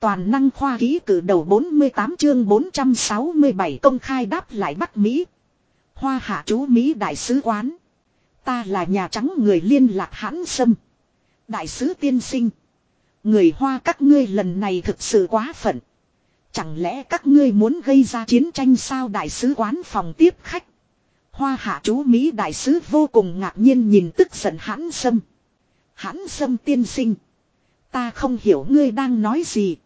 Toàn năng khoa ký cử đầu 48 chương 467 công khai đáp lại Bắc Mỹ. Hoa hạ chú Mỹ đại sứ quán. Ta là nhà trắng người liên lạc hãn sâm. Đại sứ tiên sinh. Người Hoa các ngươi lần này thực sự quá phận. Chẳng lẽ các ngươi muốn gây ra chiến tranh sao đại sứ quán phòng tiếp khách. Hoa hạ chú Mỹ đại sứ vô cùng ngạc nhiên nhìn tức giận hãn sâm. Hãn sâm tiên sinh. Ta không hiểu ngươi đang nói gì.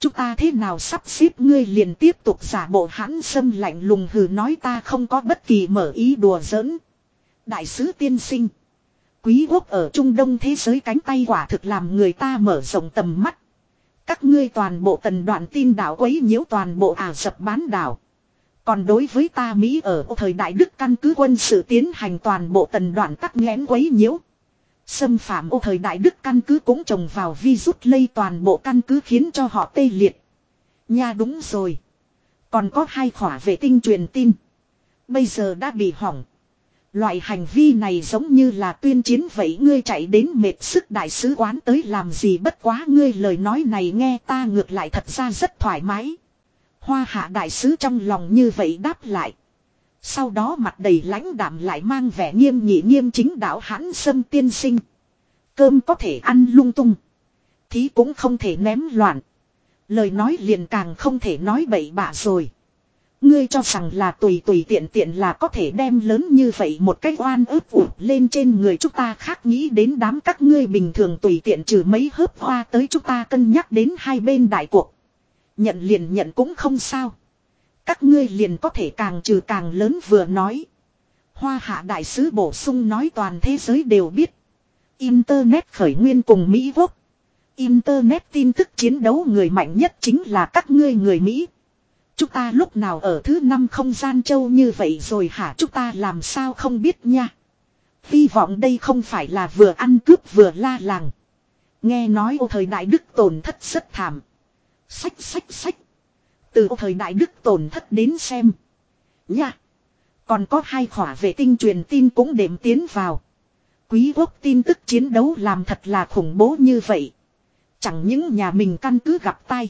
Chúng ta thế nào sắp xếp ngươi liền tiếp tục giả bộ hãn sâm lạnh lùng hừ nói ta không có bất kỳ mở ý đùa giỡn. Đại sứ tiên sinh. Quý quốc ở Trung Đông thế giới cánh tay quả thực làm người ta mở rộng tầm mắt. Các ngươi toàn bộ tần đoạn tin đảo quấy nhiễu toàn bộ Ả Rập bán đảo. Còn đối với ta Mỹ ở thời đại Đức căn cứ quân sự tiến hành toàn bộ tần đoạn tắc nghẽn quấy nhiễu. Xâm phạm ô thời đại Đức căn cứ cũng trồng vào virus lây toàn bộ căn cứ khiến cho họ tê liệt. Nha đúng rồi. Còn có hai khỏa vệ tinh truyền tin. Bây giờ đã bị hỏng. Loại hành vi này giống như là tuyên chiến vậy ngươi chạy đến mệt sức đại sứ quán tới làm gì bất quá ngươi lời nói này nghe ta ngược lại thật ra rất thoải mái. Hoa hạ đại sứ trong lòng như vậy đáp lại. Sau đó mặt đầy lãnh đạm lại mang vẻ nghiêm nhị nghiêm chính đạo hãn sâm tiên sinh. Cơm có thể ăn lung tung. Thí cũng không thể ném loạn. Lời nói liền càng không thể nói bậy bạ rồi. Ngươi cho rằng là tùy tùy tiện tiện là có thể đem lớn như vậy một cách oan ức ụt lên trên người chúng ta khác nghĩ đến đám các ngươi bình thường tùy tiện trừ mấy hớp hoa tới chúng ta cân nhắc đến hai bên đại cuộc. Nhận liền nhận cũng không sao. Các ngươi liền có thể càng trừ càng lớn vừa nói. Hoa hạ đại sứ bổ sung nói toàn thế giới đều biết. Internet khởi nguyên cùng Mỹ Quốc. Internet tin tức chiến đấu người mạnh nhất chính là các ngươi người Mỹ. Chúng ta lúc nào ở thứ năm không gian châu như vậy rồi hả chúng ta làm sao không biết nha. Hy vọng đây không phải là vừa ăn cướp vừa la làng. Nghe nói ô thời đại đức tổn thất rất thảm. Sách sách sách. Từ thời đại đức tổn thất đến xem. Nha. Còn có hai khỏa vệ tinh truyền tin cũng đệm tiến vào. Quý quốc tin tức chiến đấu làm thật là khủng bố như vậy. Chẳng những nhà mình căn cứ gặp tay.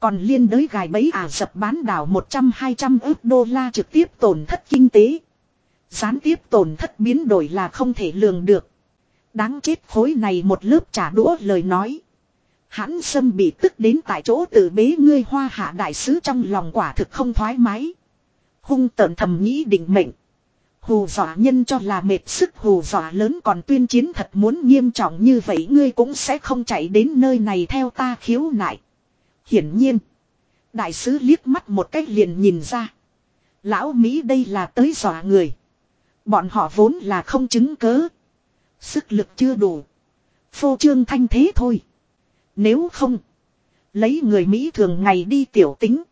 Còn liên đới gài bẫy Ả Rập bán đảo 100-200 ước đô la trực tiếp tổn thất kinh tế. Gián tiếp tổn thất biến đổi là không thể lường được. Đáng chết khối này một lớp trả đũa lời nói. Hãn sâm bị tức đến tại chỗ từ bế ngươi hoa hạ đại sứ trong lòng quả thực không thoải mái. Hung tợn thầm nghĩ định mệnh. Hù dọa nhân cho là mệt sức, hù dọa lớn còn tuyên chiến thật muốn nghiêm trọng như vậy ngươi cũng sẽ không chạy đến nơi này theo ta khiếu nại. Hiển nhiên. Đại sứ liếc mắt một cách liền nhìn ra. Lão Mỹ đây là tới dọa người. Bọn họ vốn là không chứng cớ. Sức lực chưa đủ. Phô trương thanh thế thôi. Nếu không. Lấy người Mỹ thường ngày đi tiểu tính.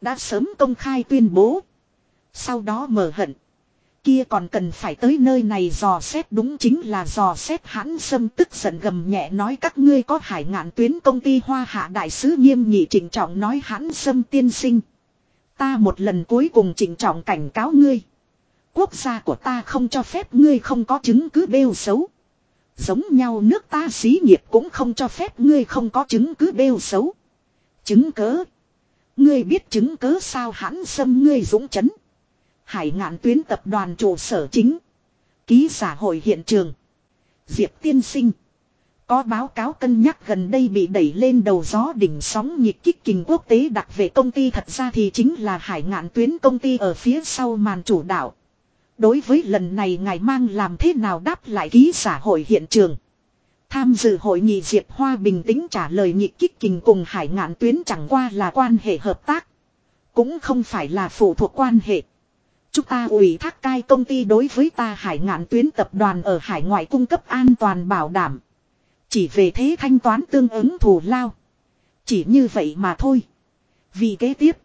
Đã sớm công khai tuyên bố. Sau đó mở hận, kia còn cần phải tới nơi này dò xét đúng chính là dò xét hãn sâm tức giận gầm nhẹ nói các ngươi có hải ngạn tuyến công ty hoa hạ đại sứ nghiêm nhị trịnh trọng nói hãn sâm tiên sinh. Ta một lần cuối cùng trịnh trọng cảnh cáo ngươi. Quốc gia của ta không cho phép ngươi không có chứng cứ bêu xấu. Giống nhau nước ta xí nghiệp cũng không cho phép ngươi không có chứng cứ bêu xấu. Chứng cớ. Ngươi biết chứng cớ sao hãn xâm ngươi dũng chấn. Hải ngạn tuyến tập đoàn trụ sở chính. Ký giả hội hiện trường. Diệp tiên sinh. Có báo cáo cân nhắc gần đây bị đẩy lên đầu gió đỉnh sóng nhịp kích kình quốc tế đặt về công ty thật ra thì chính là hải ngạn tuyến công ty ở phía sau màn chủ đạo. Đối với lần này ngài mang làm thế nào đáp lại ký giả hội hiện trường. Tham dự hội nghị Diệp Hoa bình tĩnh trả lời nhị kích kình cùng hải ngạn tuyến chẳng qua là quan hệ hợp tác. Cũng không phải là phụ thuộc quan hệ. Chúng ta ủy thác cai công ty đối với ta hải ngạn tuyến tập đoàn ở hải ngoại cung cấp an toàn bảo đảm. Chỉ về thế thanh toán tương ứng thù lao. Chỉ như vậy mà thôi. Vì kế tiếp.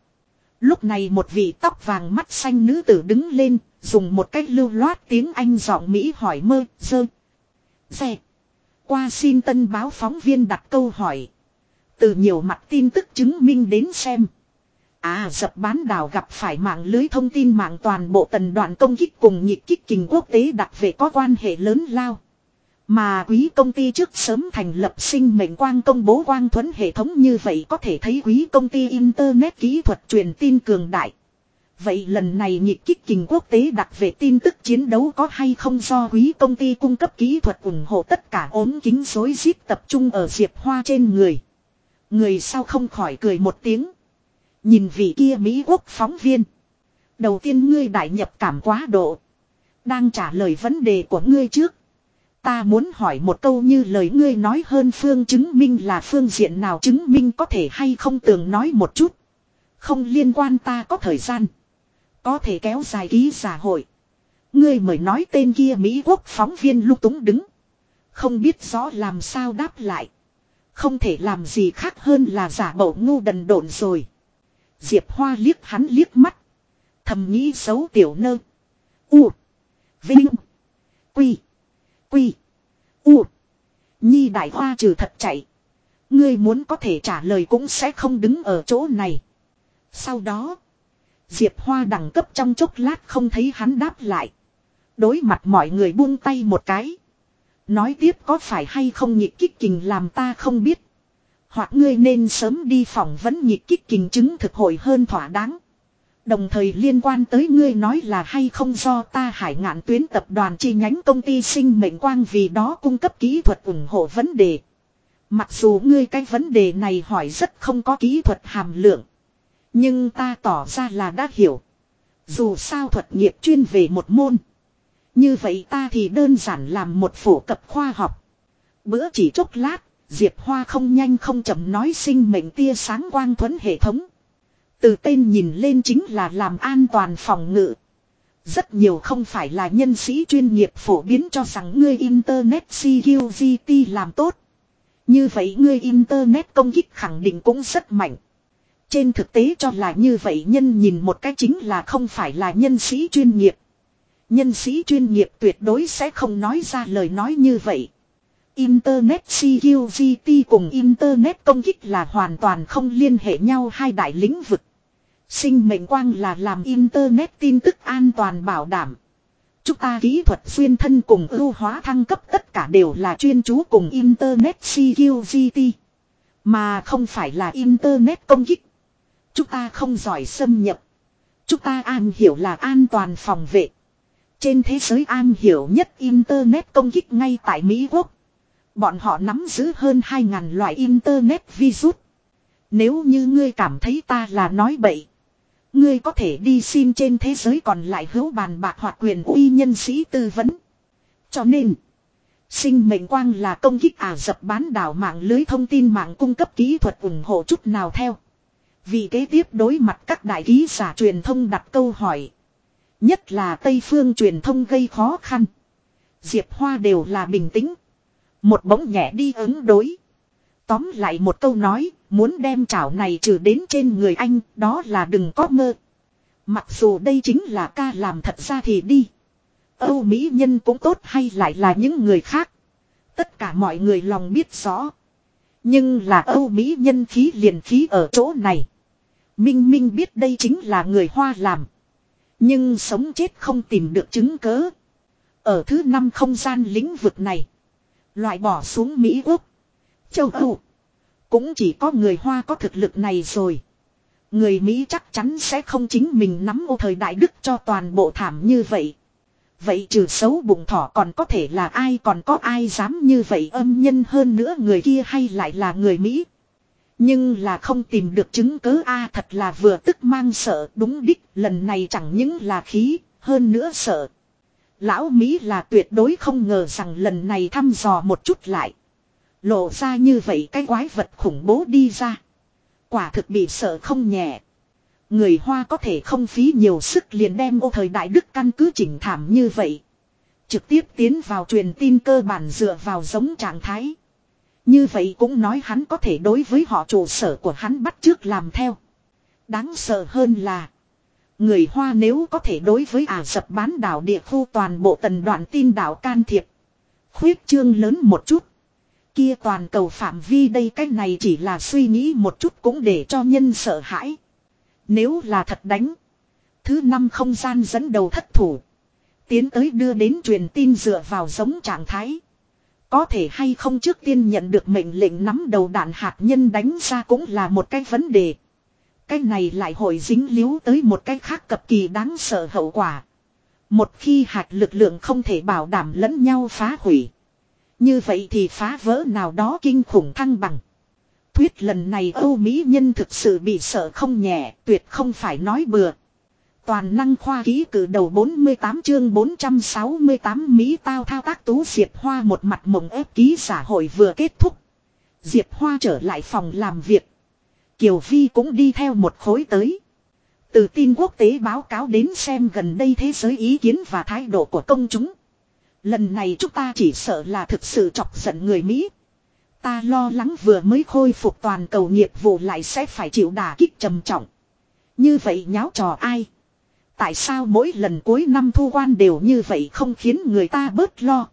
Lúc này một vị tóc vàng mắt xanh nữ tử đứng lên, dùng một cách lưu loát tiếng Anh giọng Mỹ hỏi mơ, dơ. Xe. Qua xin tân báo phóng viên đặt câu hỏi. Từ nhiều mặt tin tức chứng minh đến xem. À dập bán đảo gặp phải mạng lưới thông tin mạng toàn bộ tần đoạn công kích cùng nhịp kích kình quốc tế đặc về có quan hệ lớn lao. Mà quý công ty trước sớm thành lập sinh mệnh quang công bố quang thuẫn hệ thống như vậy có thể thấy quý công ty Internet kỹ thuật truyền tin cường đại. Vậy lần này nhịp kích kình quốc tế đặt về tin tức chiến đấu có hay không do quý công ty cung cấp kỹ thuật ủng hộ tất cả ốm kính rối rít tập trung ở Diệp Hoa trên người. Người sau không khỏi cười một tiếng. Nhìn vị kia Mỹ quốc phóng viên. Đầu tiên ngươi đại nhập cảm quá độ. Đang trả lời vấn đề của ngươi trước. Ta muốn hỏi một câu như lời ngươi nói hơn phương chứng minh là phương diện nào chứng minh có thể hay không tưởng nói một chút. Không liên quan ta có thời gian. Có thể kéo dài ký giả hội. Ngươi mới nói tên kia Mỹ quốc phóng viên lúc túng đứng. Không biết rõ làm sao đáp lại. Không thể làm gì khác hơn là giả bộ ngu đần độn rồi. Diệp Hoa liếc hắn liếc mắt. Thầm nghĩ xấu tiểu nơ. U. Vinh. Quy. Quy. U. Nhi đại hoa trừ thật chạy. Ngươi muốn có thể trả lời cũng sẽ không đứng ở chỗ này. Sau đó. Diệp Hoa đẳng cấp trong chốc lát không thấy hắn đáp lại. Đối mặt mọi người buông tay một cái. Nói tiếp có phải hay không nhịp kích kình làm ta không biết. Hoặc ngươi nên sớm đi phỏng vấn nhịp kích kình chứng thực hội hơn thỏa đáng. Đồng thời liên quan tới ngươi nói là hay không do ta hải ngạn tuyến tập đoàn chi nhánh công ty sinh mệnh quang vì đó cung cấp kỹ thuật ủng hộ vấn đề. Mặc dù ngươi cái vấn đề này hỏi rất không có kỹ thuật hàm lượng. Nhưng ta tỏ ra là đã hiểu. Dù sao thuật nghiệp chuyên về một môn. Như vậy ta thì đơn giản làm một phổ cập khoa học. Bữa chỉ chốc lát, Diệp Hoa không nhanh không chậm nói sinh mệnh tia sáng quang thuẫn hệ thống. Từ tên nhìn lên chính là làm an toàn phòng ngự. Rất nhiều không phải là nhân sĩ chuyên nghiệp phổ biến cho rằng ngươi Internet CQGT làm tốt. Như vậy ngươi Internet công kích khẳng định cũng rất mạnh. Trên thực tế cho là như vậy nhân nhìn một cái chính là không phải là nhân sĩ chuyên nghiệp. Nhân sĩ chuyên nghiệp tuyệt đối sẽ không nói ra lời nói như vậy. Internet Security cùng Internet công kích là hoàn toàn không liên hệ nhau hai đại lĩnh vực. Sinh mệnh quang là làm Internet tin tức an toàn bảo đảm. Chúng ta kỹ thuật xuyên thân cùng ưu hóa thăng cấp tất cả đều là chuyên chú cùng Internet Security. Mà không phải là Internet công kích. Chúng ta không giỏi xâm nhập. Chúng ta an hiểu là an toàn phòng vệ. Trên thế giới an hiểu nhất Internet công kích ngay tại Mỹ Quốc. Bọn họ nắm giữ hơn 2.000 loại Internet virus. Nếu như ngươi cảm thấy ta là nói bậy. Ngươi có thể đi xin trên thế giới còn lại hữu bàn bạc hoặc quyền uy nhân sĩ tư vấn. Cho nên, sinh mệnh quang là công kích ả dập bán đảo mạng lưới thông tin mạng cung cấp kỹ thuật ủng hộ chút nào theo. Vì kế tiếp đối mặt các đại ký giả truyền thông đặt câu hỏi. Nhất là Tây phương truyền thông gây khó khăn. Diệp Hoa đều là bình tĩnh. Một bỗng nhẹ đi ứng đối. Tóm lại một câu nói, muốn đem chảo này trừ đến trên người anh, đó là đừng có mơ. Mặc dù đây chính là ca làm thật ra thì đi. Âu Mỹ nhân cũng tốt hay lại là những người khác. Tất cả mọi người lòng biết rõ. Nhưng là Âu Mỹ nhân khí liền khí ở chỗ này. Minh Minh biết đây chính là người Hoa làm. Nhưng sống chết không tìm được chứng cớ. Ở thứ năm không gian lĩnh vực này. Loại bỏ xuống Mỹ Quốc. Châu Âu. Cũng chỉ có người Hoa có thực lực này rồi. Người Mỹ chắc chắn sẽ không chính mình nắm ô thời đại đức cho toàn bộ thảm như vậy. Vậy trừ xấu bụng thỏ còn có thể là ai còn có ai dám như vậy âm nhân hơn nữa người kia hay lại là người Mỹ. Nhưng là không tìm được chứng cứ a à, thật là vừa tức mang sợ, đúng đích, lần này chẳng những là khí, hơn nữa sợ. Lão Mỹ là tuyệt đối không ngờ rằng lần này thăm dò một chút lại. Lộ ra như vậy cái quái vật khủng bố đi ra. Quả thực bị sợ không nhẹ. Người Hoa có thể không phí nhiều sức liền đem ô thời đại đức căn cứ chỉnh thảm như vậy. Trực tiếp tiến vào truyền tin cơ bản dựa vào giống trạng thái. Như vậy cũng nói hắn có thể đối với họ trụ sở của hắn bắt trước làm theo. Đáng sợ hơn là. Người Hoa nếu có thể đối với Ả Rập bán đảo địa khu toàn bộ tần đoạn tin đảo can thiệp. Khuyết trương lớn một chút. Kia toàn cầu phạm vi đây cái này chỉ là suy nghĩ một chút cũng để cho nhân sợ hãi. Nếu là thật đánh. Thứ năm không gian dẫn đầu thất thủ. Tiến tới đưa đến truyền tin dựa vào giống trạng thái. Có thể hay không trước tiên nhận được mệnh lệnh nắm đầu đạn hạt nhân đánh ra cũng là một cái vấn đề. Cái này lại hội dính líu tới một cái khác cực kỳ đáng sợ hậu quả. Một khi hạt lực lượng không thể bảo đảm lẫn nhau phá hủy. Như vậy thì phá vỡ nào đó kinh khủng thăng bằng. Thuyết lần này Âu Mỹ nhân thực sự bị sợ không nhẹ, tuyệt không phải nói bừa. Toàn năng khoa ký cử đầu 48 chương 468 Mỹ tao thao tác tú Diệp Hoa một mặt mộng ép ký xã hội vừa kết thúc. Diệp Hoa trở lại phòng làm việc. Kiều Vi cũng đi theo một khối tới. Từ tin quốc tế báo cáo đến xem gần đây thế giới ý kiến và thái độ của công chúng. Lần này chúng ta chỉ sợ là thực sự chọc giận người Mỹ. Ta lo lắng vừa mới khôi phục toàn cầu nghiệp vụ lại sẽ phải chịu đả kích trầm trọng. Như vậy nháo trò ai? Tại sao mỗi lần cuối năm thu quan đều như vậy không khiến người ta bớt lo?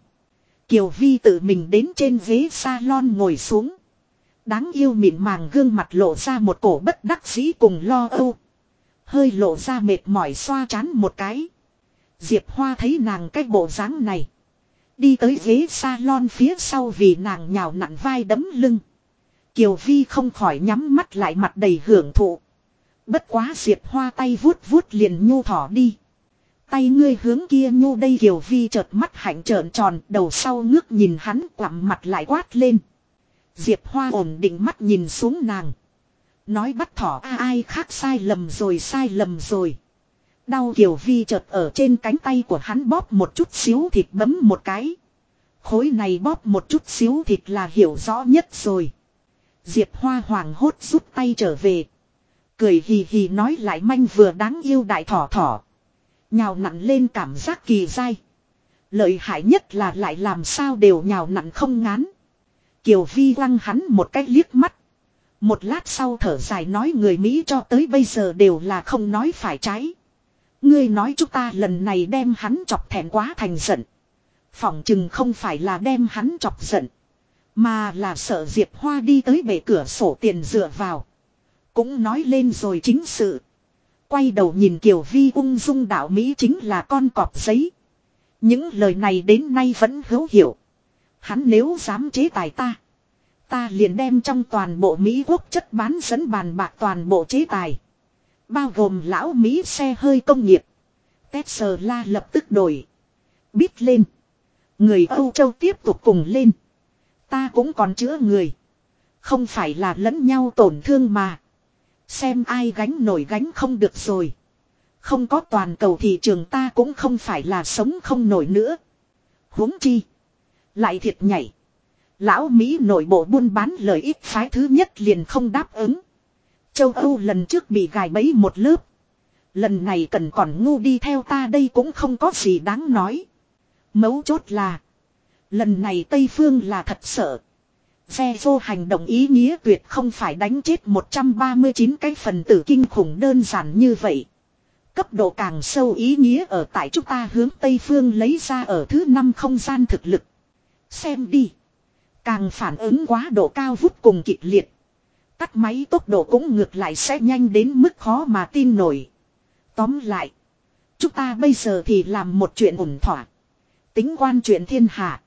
Kiều Vi tự mình đến trên ghế salon ngồi xuống. Đáng yêu mịn màng gương mặt lộ ra một cổ bất đắc dĩ cùng lo âu. Hơi lộ ra mệt mỏi xoa chán một cái. Diệp Hoa thấy nàng cái bộ dáng này. Đi tới ghế salon phía sau vì nàng nhào nặn vai đấm lưng. Kiều Vi không khỏi nhắm mắt lại mặt đầy hưởng thụ. Bất quá Diệp Hoa tay vuốt vuốt liền nhu thỏ đi. Tay ngươi hướng kia nhu đây Kiều Vi chợt mắt hạnh trợn tròn, đầu sau ngước nhìn hắn quặm mặt lại quát lên. Diệp Hoa ổn định mắt nhìn xuống nàng. Nói bắt thỏ, a, ai khác sai lầm rồi, sai lầm rồi. Đau Kiều Vi chợt ở trên cánh tay của hắn bóp một chút xíu thịt bấm một cái. Khối này bóp một chút xíu thịt là hiểu rõ nhất rồi. Diệp Hoa hoàng hốt rút tay trở về. Cười hì hì nói lại manh vừa đáng yêu đại thỏ thỏ. Nhào nặn lên cảm giác kỳ dai. Lợi hại nhất là lại làm sao đều nhào nặn không ngán. Kiều Vi lăng hắn một cách liếc mắt. Một lát sau thở dài nói người Mỹ cho tới bây giờ đều là không nói phải trái. Ngươi nói chúng ta lần này đem hắn chọc thẹn quá thành giận. Phỏng chừng không phải là đem hắn chọc giận. Mà là sợ Diệp Hoa đi tới bể cửa sổ tiền dựa vào. Cũng nói lên rồi chính sự. Quay đầu nhìn Kiều Vi ung dung đạo Mỹ chính là con cọp giấy. Những lời này đến nay vẫn hữu hiệu. Hắn nếu dám chế tài ta. Ta liền đem trong toàn bộ Mỹ quốc chất bán dẫn bàn bạc toàn bộ chế tài. Bao gồm lão Mỹ xe hơi công nghiệp. Tesla lập tức đổi. Biết lên. Người Âu Châu tiếp tục cùng lên. Ta cũng còn chữa người. Không phải là lẫn nhau tổn thương mà. Xem ai gánh nổi gánh không được rồi. Không có toàn cầu thị trường ta cũng không phải là sống không nổi nữa. huống chi. Lại thiệt nhảy. Lão Mỹ nội bộ buôn bán lợi ích phái thứ nhất liền không đáp ứng. Châu Âu lần trước bị gài bẫy một lớp. Lần này cần còn ngu đi theo ta đây cũng không có gì đáng nói. Mấu chốt là. Lần này Tây Phương là thật sợ. Phe vô hành động ý nghĩa tuyệt không phải đánh chết 139 cái phần tử kinh khủng đơn giản như vậy. Cấp độ càng sâu ý nghĩa ở tại chúng ta hướng Tây Phương lấy ra ở thứ năm không gian thực lực. Xem đi. Càng phản ứng quá độ cao vút cùng kịch liệt. Tắt máy tốc độ cũng ngược lại sẽ nhanh đến mức khó mà tin nổi. Tóm lại. Chúng ta bây giờ thì làm một chuyện ổn thỏa. Tính quan chuyện thiên hạ.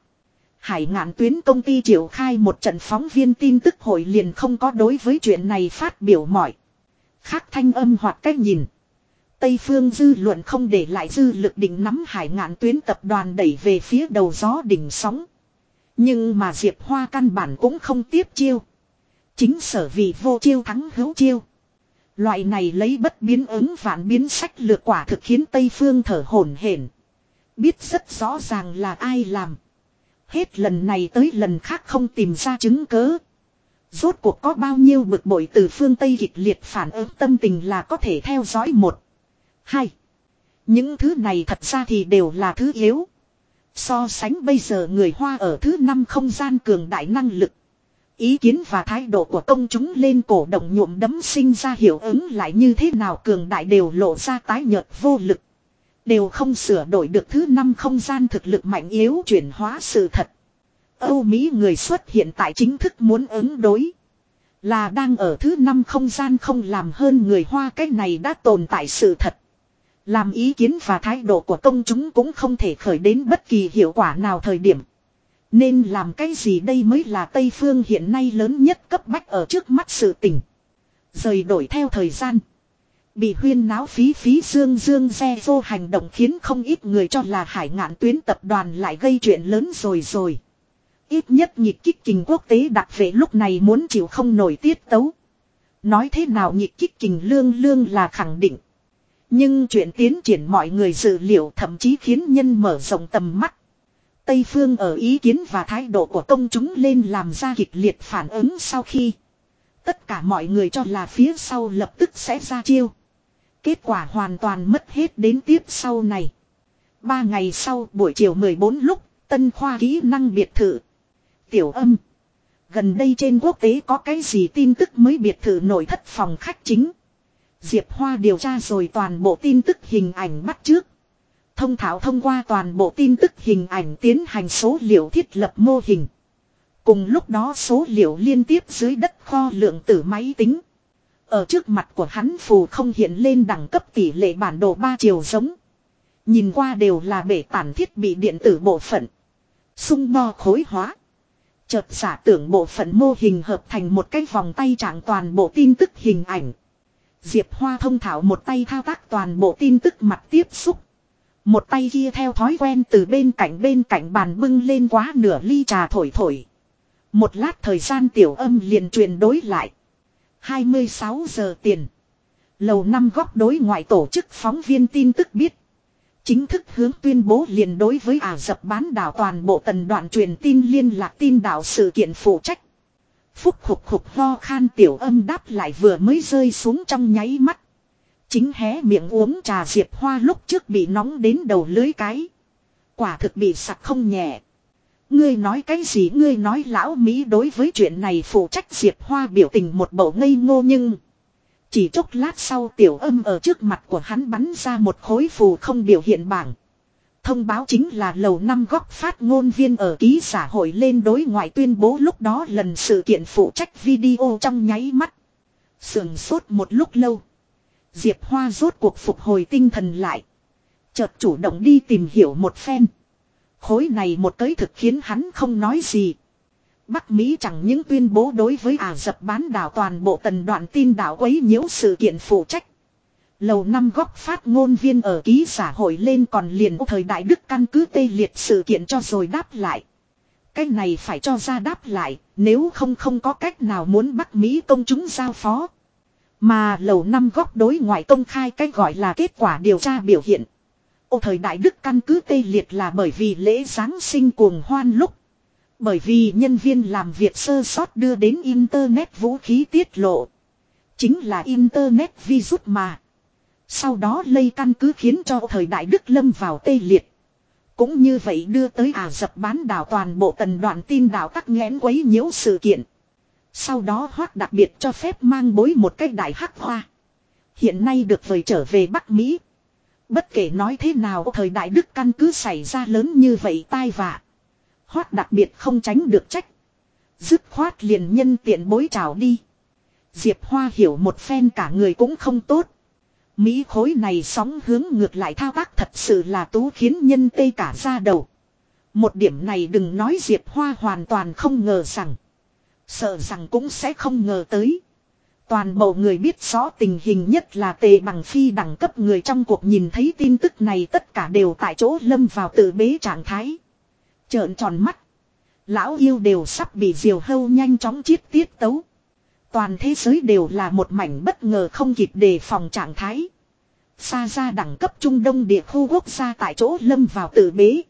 Hải ngạn tuyến công ty triển khai một trận phóng viên tin tức hội liền không có đối với chuyện này phát biểu mọi. Khác thanh âm hoặc cách nhìn. Tây phương dư luận không để lại dư lực định nắm hải ngạn tuyến tập đoàn đẩy về phía đầu gió đỉnh sóng. Nhưng mà Diệp Hoa căn bản cũng không tiếp chiêu. Chính sở vì vô chiêu thắng hữu chiêu. Loại này lấy bất biến ứng vạn biến sách lược quả thực khiến Tây Phương thở hổn hển. Biết rất rõ ràng là ai làm. Hết lần này tới lần khác không tìm ra chứng cớ. Rốt cuộc có bao nhiêu bực bội từ phương Tây kịch liệt phản ứng tâm tình là có thể theo dõi một. Hai. Những thứ này thật ra thì đều là thứ yếu. So sánh bây giờ người Hoa ở thứ năm không gian cường đại năng lực. Ý kiến và thái độ của công chúng lên cổ động nhuộm đấm sinh ra hiệu ứng lại như thế nào cường đại đều lộ ra tái nhợt vô lực. Đều không sửa đổi được thứ năm không gian thực lực mạnh yếu chuyển hóa sự thật. Âu Mỹ người xuất hiện tại chính thức muốn ứng đối. Là đang ở thứ năm không gian không làm hơn người Hoa, cái này đã tồn tại sự thật. Làm ý kiến và thái độ của công chúng cũng không thể khởi đến bất kỳ hiệu quả nào thời điểm. Nên làm cái gì đây mới là Tây Phương hiện nay lớn nhất cấp bách ở trước mắt sự tỉnh. Rời đổi theo thời gian. Bị huyên náo phí phí dương dương xe vô hành động khiến không ít người cho là hải ngạn tuyến tập đoàn lại gây chuyện lớn rồi rồi. Ít nhất nhịp kích kình quốc tế đặc vệ lúc này muốn chịu không nổi tiết tấu. Nói thế nào nhịp kích kình lương lương là khẳng định. Nhưng chuyện tiến triển mọi người dự liệu thậm chí khiến nhân mở rộng tầm mắt. Tây phương ở ý kiến và thái độ của công chúng lên làm ra kịch liệt phản ứng sau khi. Tất cả mọi người cho là phía sau lập tức sẽ ra chiêu. Kết quả hoàn toàn mất hết đến tiếp sau này. Ba ngày sau buổi chiều 14 lúc, tân khoa kỹ năng biệt thự. Tiểu âm. Gần đây trên quốc tế có cái gì tin tức mới biệt thự nội thất phòng khách chính. Diệp Hoa điều tra rồi toàn bộ tin tức hình ảnh bắt trước. Thông thảo thông qua toàn bộ tin tức hình ảnh tiến hành số liệu thiết lập mô hình. Cùng lúc đó số liệu liên tiếp dưới đất kho lượng tử máy tính. Ở trước mặt của hắn phù không hiện lên đẳng cấp tỷ lệ bản đồ ba chiều giống. Nhìn qua đều là bể tản thiết bị điện tử bộ phận. Xung bo khối hóa. Chợt giả tưởng bộ phận mô hình hợp thành một cái vòng tay trạng toàn bộ tin tức hình ảnh. Diệp Hoa thông thảo một tay thao tác toàn bộ tin tức mặt tiếp xúc. Một tay kia theo thói quen từ bên cạnh bên cạnh bàn bưng lên quá nửa ly trà thổi thổi. Một lát thời gian tiểu âm liền truyền đối lại. 26 giờ tiền. Lầu năm góc đối ngoại tổ chức phóng viên tin tức biết. Chính thức hướng tuyên bố liền đối với Ả Dập bán đảo toàn bộ tần đoạn truyền tin liên lạc tin đảo sự kiện phụ trách. Phúc khục khục ho khan tiểu âm đáp lại vừa mới rơi xuống trong nháy mắt. Chính hé miệng uống trà diệp hoa lúc trước bị nóng đến đầu lưới cái. Quả thực bị sặc không nhẹ. Ngươi nói cái gì ngươi nói lão Mỹ đối với chuyện này phụ trách diệp hoa biểu tình một bộ ngây ngô nhưng. Chỉ chốc lát sau tiểu âm ở trước mặt của hắn bắn ra một khối phù không biểu hiện bảng. Thông báo chính là lầu năm góc phát ngôn viên ở ký xã hội lên đối ngoại tuyên bố lúc đó lần sự kiện phụ trách video trong nháy mắt. Sườn sốt một lúc lâu. Diệp Hoa rốt cuộc phục hồi tinh thần lại. Chợt chủ động đi tìm hiểu một phen. Khối này một tới thực khiến hắn không nói gì. Bắc Mỹ chẳng những tuyên bố đối với Ả Dập bán đảo toàn bộ tần đoạn tin đảo quấy nhiễu sự kiện phụ trách. Lầu năm góc phát ngôn viên ở ký xã hội lên còn liền thời đại đức căn cứ tê liệt sự kiện cho rồi đáp lại. Cái này phải cho ra đáp lại, nếu không không có cách nào muốn Bắc Mỹ công chúng giao phó. Mà lầu năm góc đối ngoại công khai cách gọi là kết quả điều tra biểu hiện. Ô thời đại đức căn cứ tê liệt là bởi vì lễ Giáng sinh cuồng hoan lúc. Bởi vì nhân viên làm việc sơ sót đưa đến Internet vũ khí tiết lộ. Chính là Internet virus mà. Sau đó lây căn cứ khiến cho thời đại Đức lâm vào tê liệt. Cũng như vậy đưa tới Ả Dập bán đảo toàn bộ tần đoạn tin đảo tắc nghẽn quấy nhiễu sự kiện. Sau đó hoát đặc biệt cho phép mang bối một cái đại hắc hoa. Hiện nay được vời trở về Bắc Mỹ. Bất kể nói thế nào, thời đại Đức căn cứ xảy ra lớn như vậy tai vạ. Hoát đặc biệt không tránh được trách. Dứt khoát liền nhân tiện bối trào đi. Diệp Hoa hiểu một phen cả người cũng không tốt. Mỹ khối này sóng hướng ngược lại thao tác thật sự là tú khiến nhân tê cả ra đầu. Một điểm này đừng nói Diệp Hoa hoàn toàn không ngờ rằng. Sợ rằng cũng sẽ không ngờ tới. Toàn bộ người biết rõ tình hình nhất là tề bằng phi đẳng cấp người trong cuộc nhìn thấy tin tức này tất cả đều tại chỗ lâm vào tự bế trạng thái. Trợn tròn mắt. Lão yêu đều sắp bị diều hâu nhanh chóng chiết tiết tấu. Toàn thế giới đều là một mảnh bất ngờ không kịp đề phòng trạng thái. Xa ra đẳng cấp Trung Đông địa khu quốc gia tại chỗ lâm vào tự bế.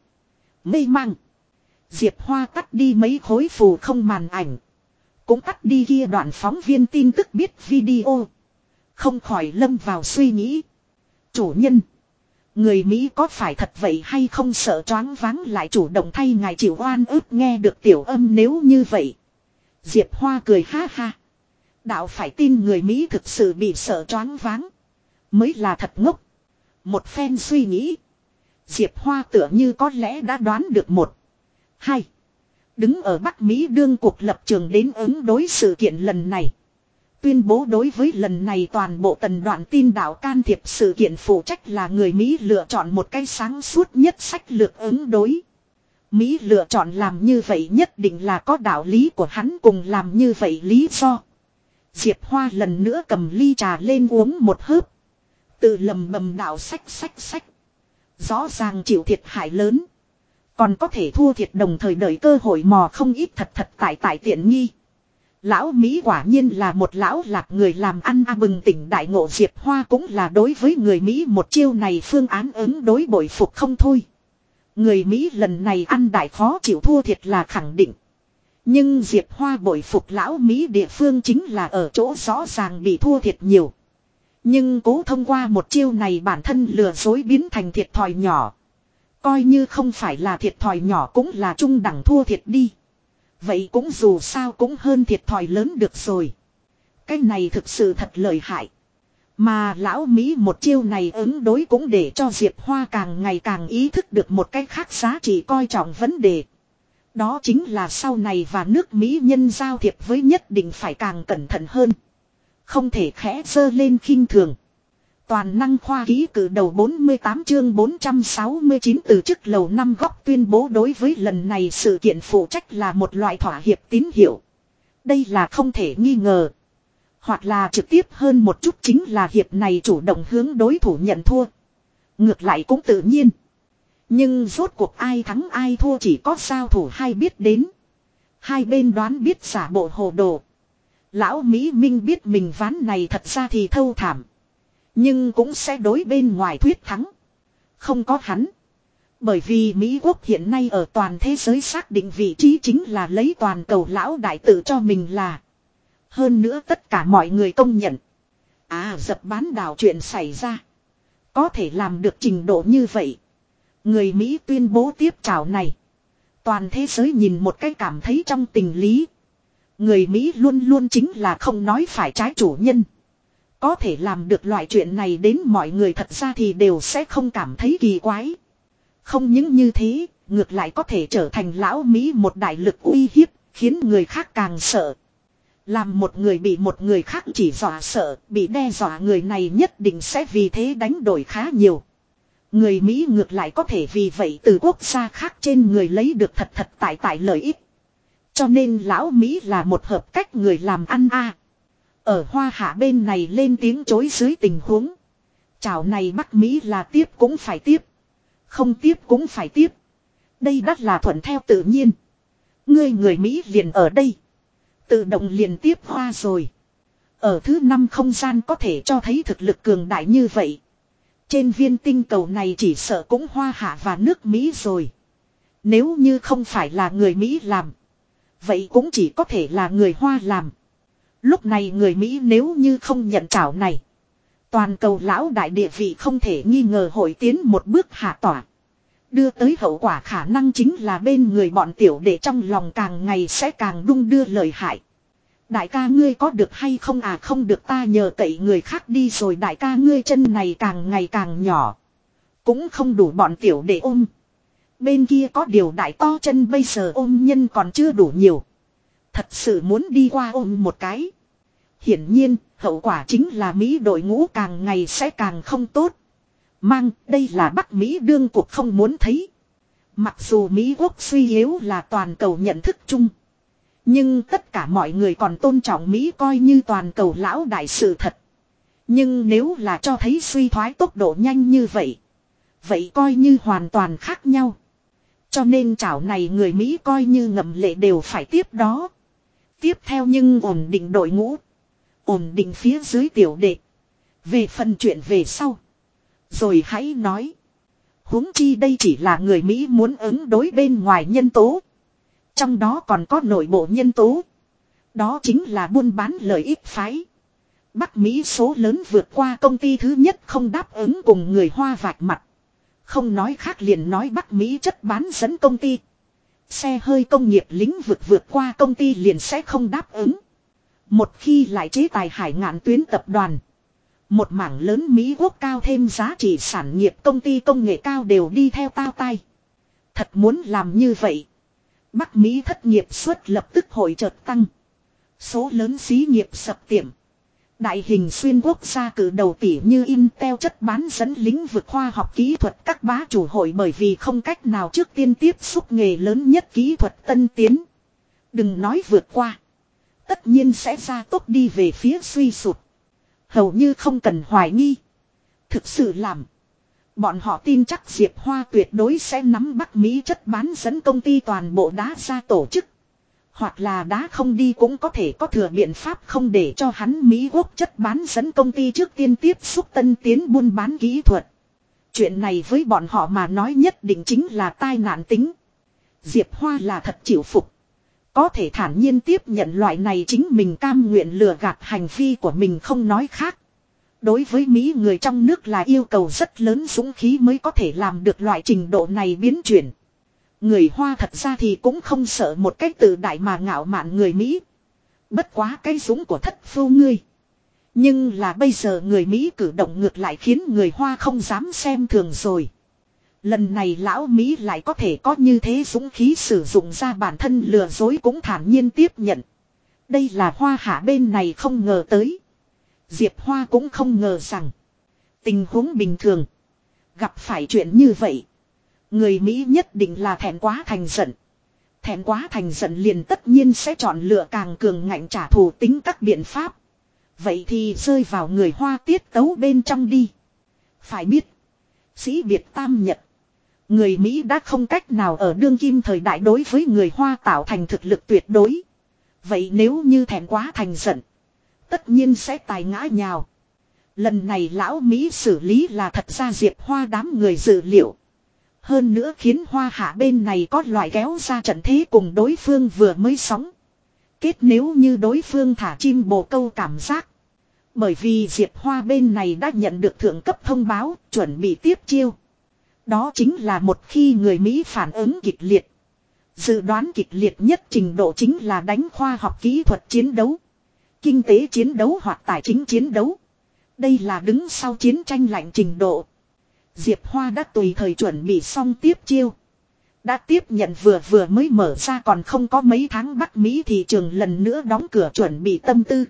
Mê mang. Diệp Hoa cắt đi mấy khối phù không màn ảnh. Cũng tắt đi kia đoạn phóng viên tin tức biết video. Không khỏi lâm vào suy nghĩ. Chủ nhân. Người Mỹ có phải thật vậy hay không sợ choáng váng lại chủ động thay ngài chịu oan ức nghe được tiểu âm nếu như vậy. Diệp Hoa cười ha ha. Đạo phải tin người Mỹ thực sự bị sợ choáng váng. Mới là thật ngốc. Một phen suy nghĩ. Diệp Hoa tựa như có lẽ đã đoán được một. Hai. Đứng ở Bắc Mỹ đương cuộc lập trường đến ứng đối sự kiện lần này. Tuyên bố đối với lần này toàn bộ tần đoạn tin đạo can thiệp sự kiện phụ trách là người Mỹ lựa chọn một cái sáng suốt nhất sách lược ứng đối. Mỹ lựa chọn làm như vậy nhất định là có đạo lý của hắn cùng làm như vậy lý do. Diệp Hoa lần nữa cầm ly trà lên uống một hớp. Từ lầm bầm đạo sách sách sách. Rõ ràng chịu thiệt hại lớn. Còn có thể thua thiệt đồng thời đợi cơ hội mò không ít thật thật tại tại tiện nghi. Lão Mỹ quả nhiên là một lão lạc người làm ăn a bừng tỉnh đại ngộ Diệp Hoa cũng là đối với người Mỹ một chiêu này phương án ứng đối bội phục không thôi. Người Mỹ lần này ăn đại khó chịu thua thiệt là khẳng định. Nhưng Diệp Hoa bội phục lão Mỹ địa phương chính là ở chỗ rõ ràng bị thua thiệt nhiều. Nhưng cố thông qua một chiêu này bản thân lừa dối biến thành thiệt thòi nhỏ. Coi như không phải là thiệt thòi nhỏ cũng là trung đẳng thua thiệt đi. Vậy cũng dù sao cũng hơn thiệt thòi lớn được rồi. Cái này thực sự thật lợi hại. Mà lão Mỹ một chiêu này ứng đối cũng để cho Diệp Hoa càng ngày càng ý thức được một cách khác giá trị coi trọng vấn đề. Đó chính là sau này và nước Mỹ nhân giao thiệp với nhất định phải càng cẩn thận hơn. Không thể khẽ dơ lên khinh thường. Toàn năng khoa ký cử đầu 48 chương 469 từ chức lầu năm góc tuyên bố đối với lần này sự kiện phụ trách là một loại thỏa hiệp tín hiệu. Đây là không thể nghi ngờ. Hoặc là trực tiếp hơn một chút chính là hiệp này chủ động hướng đối thủ nhận thua. Ngược lại cũng tự nhiên. Nhưng rốt cuộc ai thắng ai thua chỉ có sao thủ hai biết đến. Hai bên đoán biết giả bộ hồ đồ. Lão Mỹ Minh biết mình ván này thật ra thì thâu thảm. Nhưng cũng sẽ đối bên ngoài thuyết thắng. Không có hắn. Bởi vì Mỹ quốc hiện nay ở toàn thế giới xác định vị trí chính là lấy toàn cầu lão đại tự cho mình là. Hơn nữa tất cả mọi người công nhận. À dập bán đảo chuyện xảy ra. Có thể làm được trình độ như vậy. Người Mỹ tuyên bố tiếp chào này. Toàn thế giới nhìn một cái cảm thấy trong tình lý. Người Mỹ luôn luôn chính là không nói phải trái chủ nhân. Có thể làm được loại chuyện này đến mọi người thật ra thì đều sẽ không cảm thấy kỳ quái. Không những như thế, ngược lại có thể trở thành lão Mỹ một đại lực uy hiếp, khiến người khác càng sợ. Làm một người bị một người khác chỉ dọa sợ, bị đe dọa người này nhất định sẽ vì thế đánh đổi khá nhiều. Người Mỹ ngược lại có thể vì vậy từ quốc gia khác trên người lấy được thật thật tại tại lợi ích. Cho nên lão Mỹ là một hợp cách người làm ăn a. Ở hoa hạ bên này lên tiếng chối dưới tình huống. Chào này Bắc Mỹ là tiếp cũng phải tiếp. Không tiếp cũng phải tiếp. Đây đắt là thuận theo tự nhiên. Ngươi người Mỹ liền ở đây. Tự động liền tiếp hoa rồi. Ở thứ năm không gian có thể cho thấy thực lực cường đại như vậy. Trên viên tinh cầu này chỉ sợ cũng hoa hạ và nước Mỹ rồi. Nếu như không phải là người Mỹ làm. Vậy cũng chỉ có thể là người Hoa làm. Lúc này người Mỹ nếu như không nhận trảo này. Toàn cầu lão đại địa vị không thể nghi ngờ hội tiến một bước hạ tỏa. Đưa tới hậu quả khả năng chính là bên người bọn tiểu để trong lòng càng ngày sẽ càng đung đưa lời hại. Đại ca ngươi có được hay không à không được, ta nhờ cậy người khác đi rồi đại ca ngươi chân này càng ngày càng nhỏ. Cũng không đủ bọn tiểu để ôm. Bên kia có điều đại to chân, bây giờ ôm nhân còn chưa đủ nhiều. Thật sự muốn đi qua ôm một cái. Hiển nhiên, hậu quả chính là Mỹ đội ngũ càng ngày sẽ càng không tốt. Mang, đây là Bắc Mỹ đương cuộc không muốn thấy. Mặc dù Mỹ quốc suy yếu là toàn cầu nhận thức chung. Nhưng tất cả mọi người còn tôn trọng Mỹ coi như toàn cầu lão đại sự thật. Nhưng nếu là cho thấy suy thoái tốc độ nhanh như vậy. Vậy coi như hoàn toàn khác nhau. Cho nên chảo này người Mỹ coi như ngậm lệ đều phải tiếp đó. Tiếp theo nhưng ổn định đội ngũ. Ổn định phía dưới tiểu đệ. Về phần chuyện về sau. Rồi hãy nói. huống chi đây chỉ là người Mỹ muốn ứng đối bên ngoài nhân tố. Trong đó còn có nội bộ nhân tố. Đó chính là buôn bán lợi ích phái. Bắc Mỹ số lớn vượt qua công ty thứ nhất không đáp ứng cùng người Hoa vạch mặt. Không nói khác liền nói Bắc Mỹ chất bán dẫn công ty. Xe hơi công nghiệp lĩnh vực vượt qua công ty liền sẽ không đáp ứng. Một khi lại chế tài hải ngạn tuyến tập đoàn. Một mảng lớn Mỹ quốc cao thêm giá trị sản nghiệp công ty công nghệ cao đều đi theo tao tay. Thật muốn làm như vậy. Bắc Mỹ thất nghiệp suất lập tức hội chợt tăng. Số lớn xí nghiệp sập tiệm. Đại hình xuyên quốc gia cử đầu tỉ như Intel chất bán dẫn lĩnh vực khoa học kỹ thuật các bá chủ hội bởi vì không cách nào trước tiên tiếp xúc nghề lớn nhất kỹ thuật tân tiến. Đừng nói vượt qua. Tất nhiên sẽ ra tốt đi về phía suy sụp. Hầu như không cần hoài nghi. Thực sự làm. Bọn họ tin chắc Diệp Hoa tuyệt đối sẽ nắm bắt Mỹ chất bán dẫn công ty toàn bộ đá ra tổ chức. Hoặc là đá không đi cũng có thể có thừa biện pháp không để cho hắn Mỹ quốc chất bán dẫn công ty trước tiên tiếp xúc tân tiến buôn bán kỹ thuật. Chuyện này với bọn họ mà nói nhất định chính là tai nạn tính. Diệp Hoa là thật chịu phục. Có thể thản nhiên tiếp nhận loại này chính mình cam nguyện lừa gạt hành vi của mình không nói khác. Đối với Mỹ người trong nước là yêu cầu rất lớn dũng khí mới có thể làm được loại trình độ này biến chuyển. Người Hoa thật ra thì cũng không sợ một cách tự đại mà ngạo mạn người Mỹ. Bất quá cái dũng của thất phu ngươi. Nhưng là bây giờ người Mỹ cử động ngược lại khiến người Hoa không dám xem thường rồi. Lần này lão Mỹ lại có thể có như thế dũng khí sử dụng ra bản thân lừa dối cũng thản nhiên tiếp nhận. Đây là hoa hạ bên này không ngờ tới. Diệp Hoa cũng không ngờ rằng. Tình huống bình thường. Gặp phải chuyện như vậy. Người Mỹ nhất định là thẹn quá thành giận. Thẹn quá thành giận liền tất nhiên sẽ chọn lựa càng cường ngạnh trả thù tính các biện pháp. Vậy thì rơi vào người Hoa tiết tấu bên trong đi. Phải biết. Sĩ Việt Tam Nhật. Người Mỹ đã không cách nào ở đương kim thời đại đối với người Hoa tạo thành thực lực tuyệt đối. Vậy nếu như thèm quá thành giận. Tất nhiên sẽ tài ngã nhào. Lần này lão Mỹ xử lý là thật ra diệp hoa đám người dự liệu. Hơn nữa khiến hoa hạ bên này có loại kéo ra trận thế cùng đối phương vừa mới sóng. Kết nếu như đối phương thả chim bồ câu cảm giác. Bởi vì diệp hoa bên này đã nhận được thượng cấp thông báo, chuẩn bị tiếp chiêu. Đó chính là một khi người Mỹ phản ứng kịch liệt. Dự đoán kịch liệt nhất trình độ chính là đánh khoa học kỹ thuật chiến đấu. Kinh tế chiến đấu hoặc tài chính chiến đấu. Đây là đứng sau chiến tranh lạnh trình độ. Diệp Hoa đã tùy thời chuẩn bị xong tiếp chiêu. Đã tiếp nhận vừa vừa mới mở ra còn không có mấy tháng Bắc Mỹ thị trường lần nữa đóng cửa chuẩn bị tâm tư.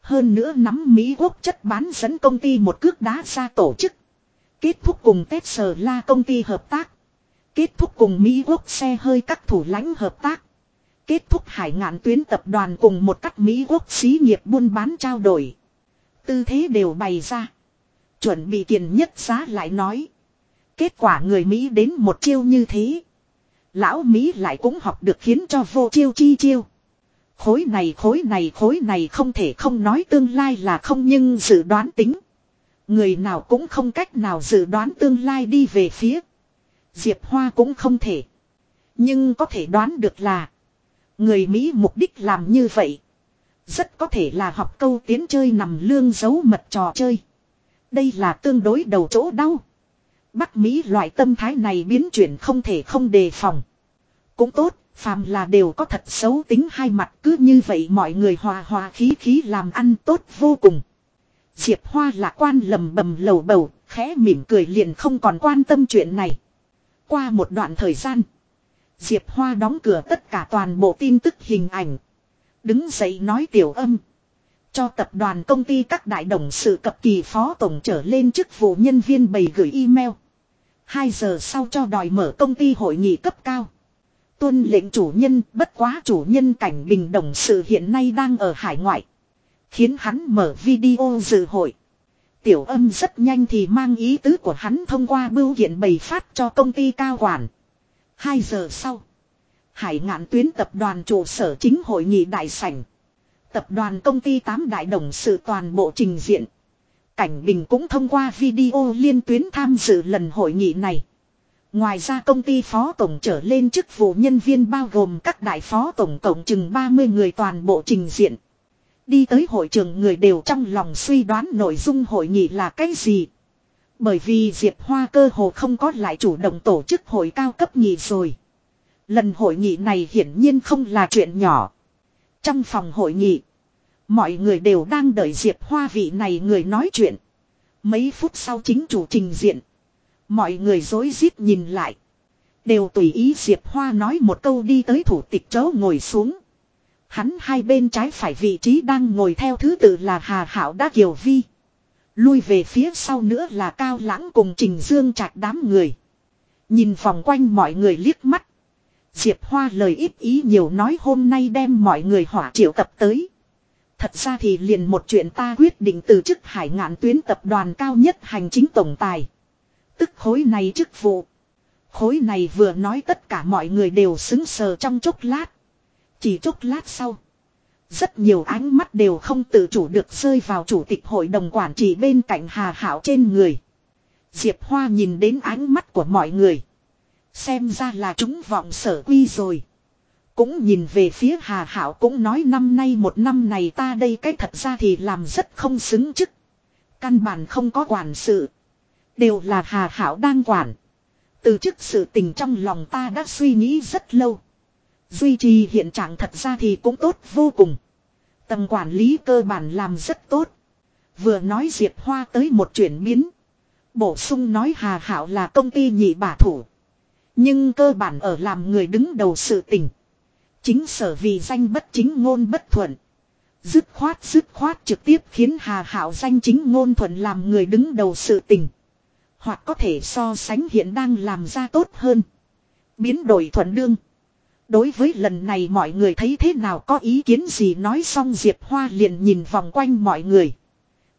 Hơn nữa nắm Mỹ quốc chất bán dẫn công ty một cước đá ra tổ chức. Kết thúc cùng Tesla công ty hợp tác. Kết thúc cùng Mỹ quốc xe hơi các thủ lãnh hợp tác. Kết thúc hải ngạn tuyến tập đoàn cùng một các Mỹ quốc xí nghiệp buôn bán trao đổi. Tư thế đều bày ra. Chuẩn bị kiền nhất giá lại nói. Kết quả người Mỹ đến một chiêu như thế. Lão Mỹ lại cũng học được khiến cho vô chiêu chi chiêu. Khối này khối này khối này không thể không nói tương lai là không nhưng dự đoán tính. Người nào cũng không cách nào dự đoán tương lai đi về phía. Diệp Hoa cũng không thể. Nhưng có thể đoán được là. Người Mỹ mục đích làm như vậy. Rất có thể là học câu tiến chơi nằm lương giấu mật trò chơi. Đây là tương đối đầu chỗ đau. Bắc Mỹ loại tâm thái này biến chuyển không thể không đề phòng. Cũng tốt, phàm là đều có thật xấu tính hai mặt cứ như vậy mọi người hòa hòa khí khí làm ăn tốt vô cùng. Diệp Hoa lạc quan lầm bầm lầu bầu, khẽ mỉm cười liền không còn quan tâm chuyện này. Qua một đoạn thời gian, Diệp Hoa đóng cửa tất cả toàn bộ tin tức hình ảnh. Đứng dậy nói tiểu âm. Cho tập đoàn công ty các đại đồng sự cập kỳ phó tổng trở lên chức vụ nhân viên bày gửi email. 2 giờ sau cho đòi mở công ty hội nghị cấp cao. Tuân lệnh chủ nhân, bất quá chủ nhân cảnh bình đồng sự hiện nay đang ở hải ngoại. Khiến hắn mở video dự hội. Tiểu âm rất nhanh thì mang ý tứ của hắn thông qua bưu kiện bày phát cho công ty cao quản. Hai giờ sau. Hải ngạn tuyến tập đoàn trụ sở chính hội nghị đại sảnh. Tập đoàn công ty tám đại đồng sự toàn bộ trình diện. Cảnh Bình cũng thông qua video liên tuyến tham dự lần hội nghị này. Ngoài ra công ty phó tổng trở lên chức vụ nhân viên bao gồm các đại phó tổng cộng chừng 30 người toàn bộ trình diện. Đi tới hội trường người đều trong lòng suy đoán nội dung hội nghị là cái gì. Bởi vì Diệp Hoa cơ hồ không có lại chủ động tổ chức hội cao cấp nghị rồi. Lần hội nghị này hiển nhiên không là chuyện nhỏ. Trong phòng hội nghị, mọi người đều đang đợi Diệp Hoa vị này người nói chuyện. Mấy phút sau chính chủ trình diện. Mọi người dối rít nhìn lại. Đều tùy ý Diệp Hoa nói một câu đi tới thủ tịch chỗ ngồi xuống. Hắn hai bên trái phải vị trí đang ngồi theo thứ tự là Hà Hảo Đa Kiều Vi. Lui về phía sau nữa là Cao Lãng cùng Trình Dương Trạch đám người. Nhìn vòng quanh mọi người liếc mắt. Diệp Hoa lời ít ý nhiều nói hôm nay đem mọi người hỏa triệu tập tới. Thật ra thì liền một chuyện ta quyết định từ chức hải ngạn tuyến tập đoàn cao nhất hành chính tổng tài. Tức khối này chức vụ. Khối này vừa nói tất cả mọi người đều xứng sờ trong chốc lát. Chỉ chốc lát sau. Rất nhiều ánh mắt đều không tự chủ được rơi vào chủ tịch hội đồng quản trị bên cạnh Hà Hảo trên người. Diệp Hoa nhìn đến ánh mắt của mọi người. Xem ra là chúng vọng sở quy rồi. Cũng nhìn về phía Hà Hảo cũng nói năm nay một năm này ta đây cái thật ra thì làm rất không xứng chức. Căn bản không có quản sự. Đều là Hà Hảo đang quản. Từ chức sự tình trong lòng ta đã suy nghĩ rất lâu. Duy trì hiện trạng thật ra thì cũng tốt vô cùng. Tầm quản lý cơ bản làm rất tốt. Vừa nói Diệp Hoa tới một chuyển biến. Bổ sung nói Hà Hảo là công ty nhị bả thủ. Nhưng cơ bản ở làm người đứng đầu sự tình. Chính sở vì danh bất chính ngôn bất thuận. Dứt khoát dứt khoát trực tiếp khiến Hà Hảo danh chính ngôn thuận làm người đứng đầu sự tình. Hoặc có thể so sánh hiện đang làm ra tốt hơn. Biến đổi thuận đương. Đối với lần này mọi người thấy thế nào, có ý kiến gì nói xong Diệp Hoa liền nhìn vòng quanh mọi người.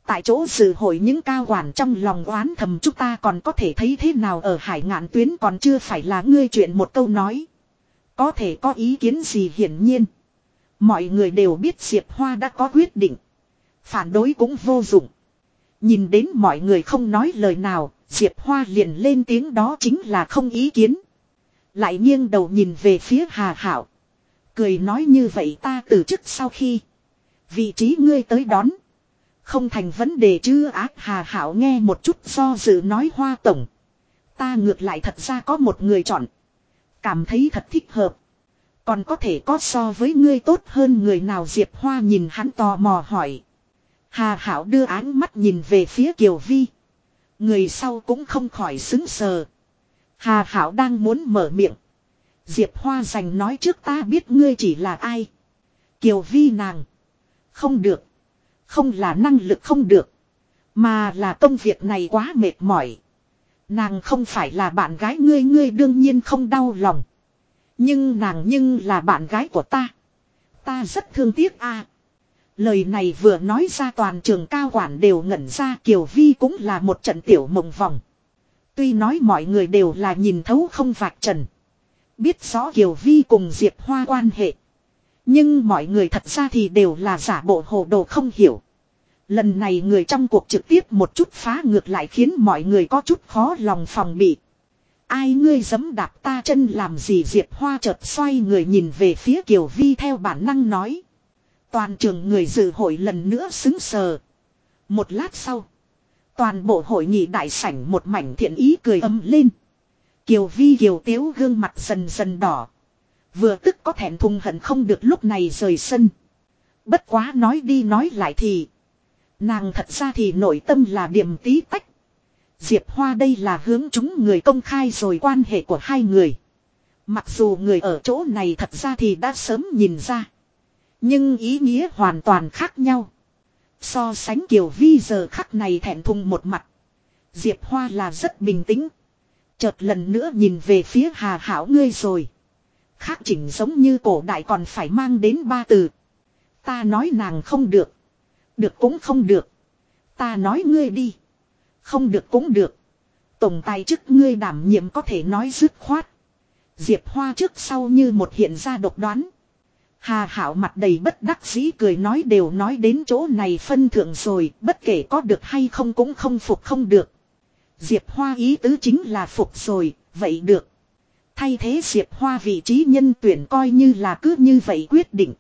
Tại chỗ sự hội những cao quản trong lòng oán thầm chúng ta còn có thể thấy thế nào ở hải ngạn tuyến còn chưa phải là ngươi chuyện một câu nói. Có thể có ý kiến gì hiển nhiên. Mọi người đều biết Diệp Hoa đã có quyết định. Phản đối cũng vô dụng. Nhìn đến mọi người không nói lời nào, Diệp Hoa liền lên tiếng đó chính là không ý kiến. Lại nghiêng đầu nhìn về phía Hà Hảo. Cười nói như vậy ta từ chức sau khi. Vị trí ngươi tới đón. Không thành vấn đề chứ ác Hà Hảo nghe một chút do dự nói hoa tổng. Ta ngược lại thật ra có một người chọn. Cảm thấy thật thích hợp. Còn có thể có so với ngươi tốt hơn người nào Diệp Hoa nhìn hắn tò mò hỏi. Hà Hảo đưa áng mắt nhìn về phía Kiều Vi. Người sau cũng không khỏi xứng sờ. Hà Hảo đang muốn mở miệng. Diệp Hoa dành nói trước ta biết ngươi chỉ là ai. Kiều Vi nàng. Không được. Không là năng lực không được. Mà là công việc này quá mệt mỏi. Nàng không phải là bạn gái ngươi ngươi đương nhiên không đau lòng. Nhưng nàng nhưng là bạn gái của ta. Ta rất thương tiếc a. Lời này vừa nói ra toàn trường cao quản đều ngẩn ra, Kiều Vi cũng là một trận tiểu mộng vòng. Tuy nói mọi người đều là nhìn thấu không vạch trần. Biết rõ Kiều Vi cùng Diệp Hoa quan hệ. Nhưng mọi người thật ra thì đều là giả bộ hồ đồ không hiểu. Lần này người trong cuộc trực tiếp một chút phá ngược lại khiến mọi người có chút khó lòng phòng bị. Ai ngươi dấm đạp ta chân làm gì Diệp Hoa chợt xoay người nhìn về phía Kiều Vi theo bản năng nói. Toàn trường người dự hội lần nữa xứng sờ. Một lát sau. Toàn bộ hội nghị đại sảnh một mảnh thiện ý cười âm lên. Kiều Vi kiều tiếu gương mặt dần dần đỏ. Vừa tức có thẹn thùng hận không được lúc này rời sân. Bất quá nói đi nói lại thì. Nàng thật ra thì nội tâm là điểm tí tách. Diệp Hoa đây là hướng chúng người công khai rồi quan hệ của hai người. Mặc dù người ở chỗ này thật ra thì đã sớm nhìn ra. Nhưng ý nghĩa hoàn toàn khác nhau. So sánh Kiều Vi giờ khắc này thẹn thùng một mặt. Diệp Hoa là rất bình tĩnh. Chợt lần nữa nhìn về phía Hà Hảo ngươi rồi. Khác chỉnh giống như cổ đại còn phải mang đến ba từ. Ta nói nàng không được. Được cũng không được. Ta nói ngươi đi. Không được cũng được. Tổng tài chức ngươi đảm nhiệm có thể nói dứt khoát. Diệp Hoa trước sau như một hiện ra độc đoán. Hà Hảo mặt đầy bất đắc dĩ cười nói đều nói đến chỗ này phân thượng rồi, bất kể có được hay không cũng không phục không được. Diệp Hoa ý tứ chính là phục rồi, vậy được. Thay thế Diệp Hoa vị trí nhân tuyển coi như là cứ như vậy quyết định.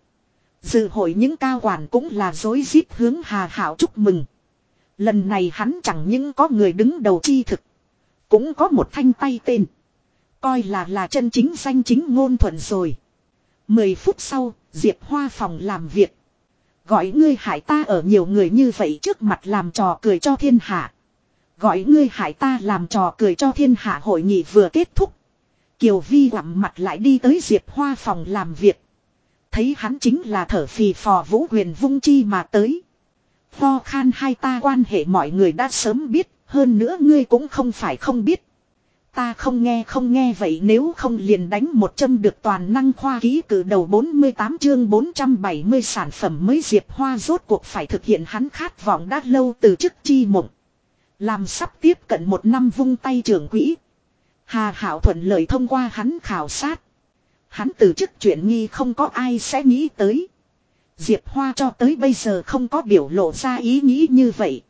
Dự hội những cao quản cũng là dối rít hướng Hà Hảo chúc mừng. Lần này hắn chẳng những có người đứng đầu chi thực. Cũng có một thanh tay tên. Coi là là chân chính danh chính ngôn thuận rồi. Mười phút sau, Diệp Hoa phòng làm việc. Gọi ngươi hại ta ở nhiều người như vậy trước mặt làm trò cười cho thiên hạ. Gọi ngươi hại ta làm trò cười cho thiên hạ hội nghị vừa kết thúc. Kiều Vi quặm mặt lại đi tới Diệp Hoa phòng làm việc. thấy hắn chính là thở phì phò vũ huyền vung chi mà tới. Ho khan hai ta quan hệ mọi người đã sớm biết, hơn nữa ngươi cũng không phải không biết. Ta không nghe không nghe vậy nếu không liền đánh một châm được toàn năng khoa ký cử đầu 48 chương 470 sản phẩm mới Diệp Hoa rốt cuộc phải thực hiện hắn khát vọng đã lâu từ chức chi mộng. Làm sắp tiếp cận một năm vung tay trưởng quỹ. Hà Hảo thuận lợi thông qua hắn khảo sát. Hắn từ chức chuyện nghi không có ai sẽ nghĩ tới. Diệp Hoa cho tới bây giờ không có biểu lộ ra ý nghĩ như vậy.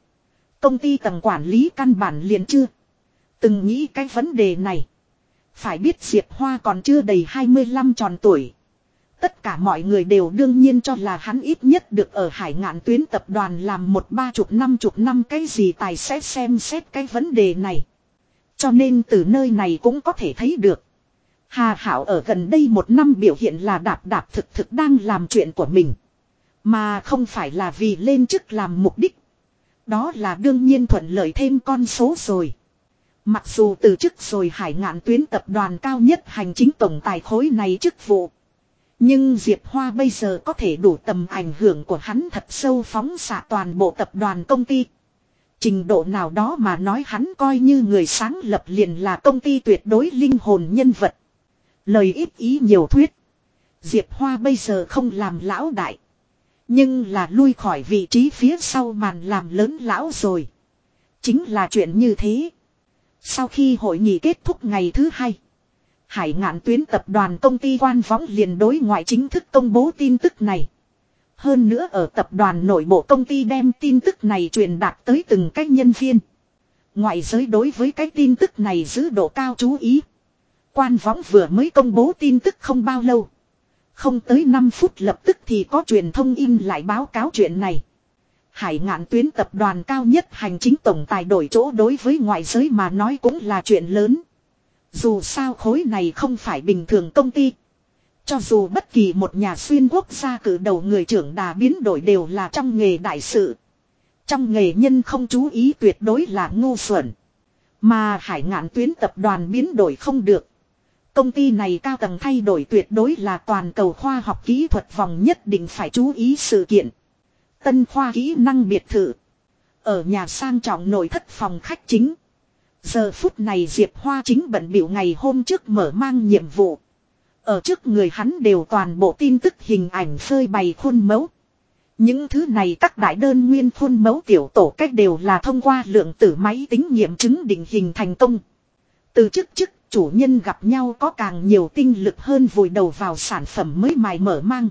Công ty tầng quản lý căn bản liền chưa. Từng nghĩ cái vấn đề này. Phải biết Diệp Hoa còn chưa đầy 25 tròn tuổi. Tất cả mọi người đều đương nhiên cho là hắn ít nhất được ở hải ngạn tuyến tập đoàn làm một ba chục năm chục năm cái gì tài sẽ xem xét cái vấn đề này. Cho nên từ nơi này cũng có thể thấy được. Hà Hảo ở gần đây một năm biểu hiện là đạp đạp thực thực đang làm chuyện của mình. Mà không phải là vì lên chức làm mục đích. Đó là đương nhiên thuận lợi thêm con số rồi. Mặc dù từ chức rồi hải ngạn tuyến tập đoàn cao nhất hành chính tổng tài khối này chức vụ. Nhưng Diệp Hoa bây giờ có thể đủ tầm ảnh hưởng của hắn thật sâu phóng xạ toàn bộ tập đoàn công ty. Trình độ nào đó mà nói hắn coi như người sáng lập liền là công ty tuyệt đối linh hồn nhân vật. Lời ít ý nhiều thuyết. Diệp Hoa bây giờ không làm lão đại. Nhưng là lui khỏi vị trí phía sau màn làm lớn lão rồi. Chính là chuyện như thế. Sau khi hội nghị kết thúc ngày thứ hai. Hải ngạn tuyến tập đoàn công ty quan võng liền đối ngoại chính thức công bố tin tức này. Hơn nữa ở tập đoàn nội bộ công ty đem tin tức này truyền đạt tới từng cách nhân viên. Ngoại giới đối với cái tin tức này giữ độ cao chú ý. Quan võng vừa mới công bố tin tức không bao lâu. Không tới 5 phút lập tức thì có truyền thông in lại báo cáo chuyện này. Hải ngạn tuyến tập đoàn cao nhất hành chính tổng tài đổi chỗ đối với ngoại giới mà nói cũng là chuyện lớn. Dù sao khối này không phải bình thường công ty. Cho dù bất kỳ một nhà xuyên quốc gia cử đầu người trưởng đà biến đổi đều là trong nghề đại sự. Trong nghề nhân không chú ý tuyệt đối là ngu xuẩn. Mà hải ngạn tuyến tập đoàn biến đổi không được. Công ty này cao tầng thay đổi tuyệt đối là toàn cầu khoa học kỹ thuật vòng nhất định phải chú ý sự kiện. Tân khoa kỹ năng biệt thự. Ở nhà sang trọng nội thất phòng khách chính. Giờ phút này Diệp Hoa chính bận biểu ngày hôm trước mở mang nhiệm vụ. Ở trước người hắn đều toàn bộ tin tức hình ảnh phơi bày khuôn mẫu. Những thứ này các đại đơn nguyên khuôn mẫu tiểu tổ cách đều là thông qua lượng tử máy tính nghiệm chứng định hình thành công. Từ chức chức chủ nhân gặp nhau có càng nhiều tinh lực hơn vùi đầu vào sản phẩm mới mài mở mang.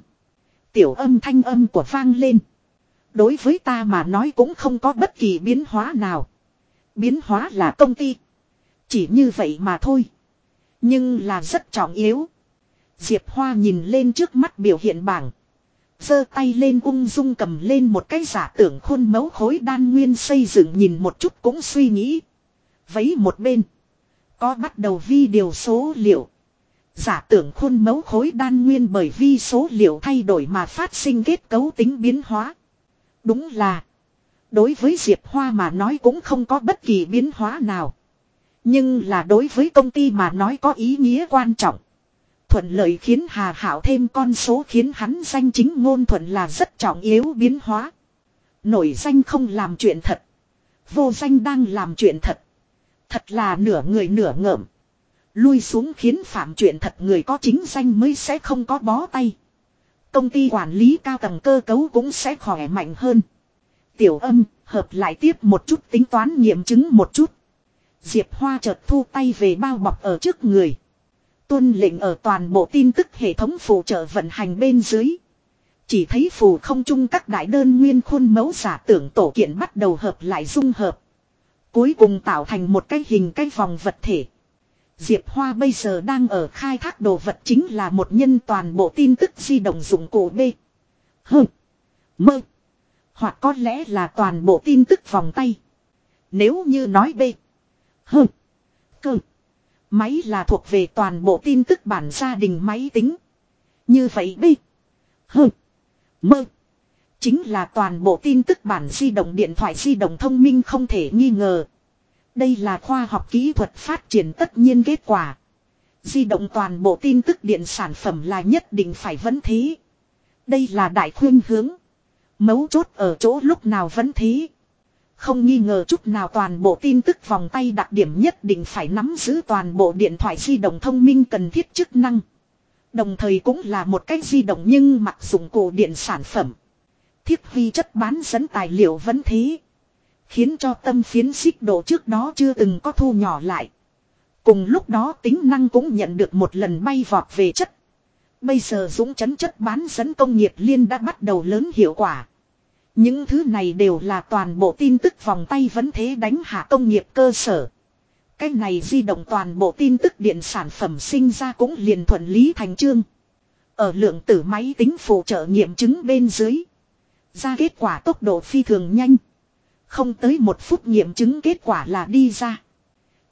Tiểu âm thanh âm của vang lên. Đối với ta mà nói cũng không có bất kỳ biến hóa nào. Biến hóa là công ty. Chỉ như vậy mà thôi. Nhưng là rất trọng yếu. Diệp Hoa nhìn lên trước mắt biểu hiện bảng. giơ tay lên ung dung cầm lên một cái giả tưởng khuôn mẫu khối đan nguyên xây dựng nhìn một chút cũng suy nghĩ. Vấy một bên. Có bắt đầu vi điều số liệu. Giả tưởng khuôn mẫu khối đan nguyên bởi vì số liệu thay đổi mà phát sinh kết cấu tính biến hóa. Đúng là. Đối với Diệp Hoa mà nói cũng không có bất kỳ biến hóa nào. Nhưng là đối với công ty mà nói có ý nghĩa quan trọng. Thuận lợi khiến Hà Hảo thêm con số khiến hắn danh chính ngôn thuận là rất trọng yếu biến hóa. Nổi danh không làm chuyện thật. Vô danh đang làm chuyện thật. Thật là nửa người nửa ngợm. Lui xuống khiến phạm chuyện thật người có chính danh mới sẽ không có bó tay. Công ty quản lý cao tầng cơ cấu cũng sẽ khỏe mạnh hơn. Tiểu âm, hợp lại tiếp một chút tính toán nghiệm chứng một chút. Diệp Hoa chợt thu tay về bao bọc ở trước người. Tuân lệnh ở toàn bộ tin tức hệ thống phụ trợ vận hành bên dưới. Chỉ thấy phù không chung các đại đơn nguyên khuôn mẫu giả tưởng tổ kiện bắt đầu hợp lại dung hợp. Cuối cùng tạo thành một cái hình cái vòng vật thể. Diệp Hoa bây giờ đang ở khai thác đồ vật chính là một nhân toàn bộ tin tức di động dụng cụ B. Hơ. Mơ. Hoặc có lẽ là toàn bộ tin tức vòng tay. Nếu như nói B. Hơ. Cơ. Máy là thuộc về toàn bộ tin tức bản gia đình máy tính. Như vậy đi, hừ, Mơ. Chính là toàn bộ tin tức bản di động điện thoại di động thông minh không thể nghi ngờ. Đây là khoa học kỹ thuật phát triển tất nhiên kết quả. Di động toàn bộ tin tức điện sản phẩm là nhất định phải vấn thí. Đây là đại khuyên hướng. Mấu chốt ở chỗ lúc nào vẫn thí. Không nghi ngờ chút nào toàn bộ tin tức vòng tay đặc điểm nhất định phải nắm giữ toàn bộ điện thoại di động thông minh cần thiết chức năng. Đồng thời cũng là một cách di động nhưng mặc dụng cổ điện sản phẩm. Thiết vi chất bán dẫn tài liệu vẫn thế. Khiến cho tâm phiến xích độ trước đó chưa từng có thu nhỏ lại. Cùng lúc đó tính năng cũng nhận được một lần bay vọt về chất. Bây giờ dũng chấn chất bán dẫn công nghiệp liên đã bắt đầu lớn hiệu quả. Những thứ này đều là toàn bộ tin tức vòng tay vẫn thế đánh hạ công nghiệp cơ sở. Cái này di động toàn bộ tin tức điện sản phẩm sinh ra cũng liền thuận lý thành trương. Ở lượng tử máy tính phụ trợ nghiệm chứng bên dưới. Ra kết quả tốc độ phi thường nhanh. Không tới một phút nghiệm chứng kết quả là đi ra.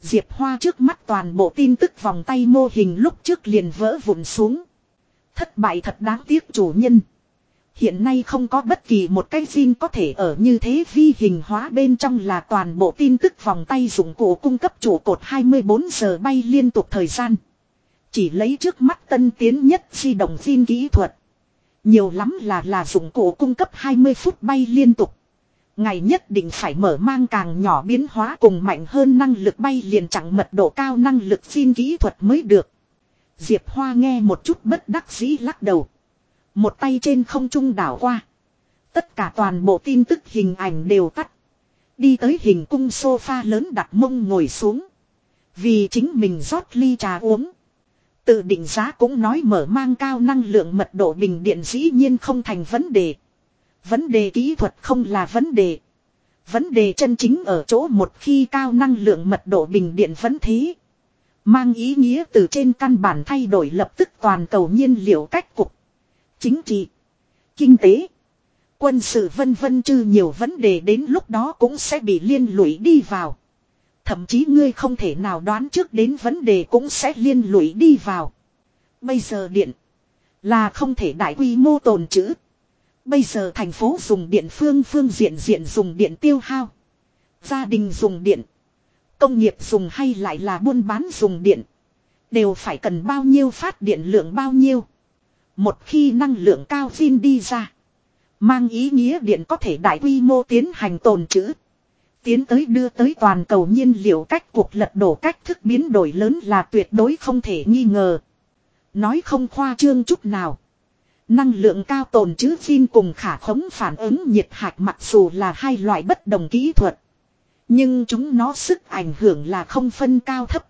Diệp Hoa trước mắt toàn bộ tin tức vòng tay mô hình lúc trước liền vỡ vụn xuống. Thất bại thật đáng tiếc chủ nhân. Hiện nay không có bất kỳ một cái zin có thể ở như thế vi hình hóa bên trong là toàn bộ tin tức vòng tay dụng cụ cung cấp trụ cột 24 giờ bay liên tục thời gian. Chỉ lấy trước mắt tân tiến nhất di động zin kỹ thuật. Nhiều lắm là là dụng cụ cung cấp 20 phút bay liên tục. Ngày nhất định phải mở mang càng nhỏ biến hóa cùng mạnh hơn năng lực bay liền chẳng mật độ cao năng lực xin kỹ thuật mới được. Diệp Hoa nghe một chút bất đắc dĩ lắc đầu. Một tay trên không trung đảo qua. Tất cả toàn bộ tin tức hình ảnh đều tắt. Đi tới hình cung sofa lớn đặt mông ngồi xuống. Vì chính mình rót ly trà uống. Tự định giá cũng nói mở mang cao năng lượng mật độ bình điện dĩ nhiên không thành vấn đề. Vấn đề kỹ thuật không là vấn đề. Vấn đề chân chính ở chỗ một khi cao năng lượng mật độ bình điện vẫn thế. Mang ý nghĩa từ trên căn bản thay đổi lập tức toàn cầu nhiên liệu cách cục. Chính trị. Kinh tế. Quân sự vân vân chư nhiều vấn đề đến lúc đó cũng sẽ bị liên lụy đi vào. Thậm chí ngươi không thể nào đoán trước đến vấn đề cũng sẽ liên lụy đi vào. Bây giờ điện. Là không thể đại quy mô tồn trữ. Bây giờ thành phố dùng điện phương phương diện diện dùng điện tiêu hao. Gia đình dùng điện. Công nghiệp dùng hay lại là buôn bán dùng điện. Đều phải cần bao nhiêu phát điện lượng bao nhiêu. Một khi năng lượng cao phin đi ra. Mang ý nghĩa điện có thể đại quy mô tiến hành tồn trữ. Tiến tới đưa tới toàn cầu nhiên liệu cách cuộc lật đổ cách thức biến đổi lớn là tuyệt đối không thể nghi ngờ. Nói không khoa trương chút nào. Năng lượng cao tồn trữ phim cùng khả khống phản ứng nhiệt hạch mặc dù là hai loại bất đồng kỹ thuật. Nhưng chúng nó sức ảnh hưởng là không phân cao thấp.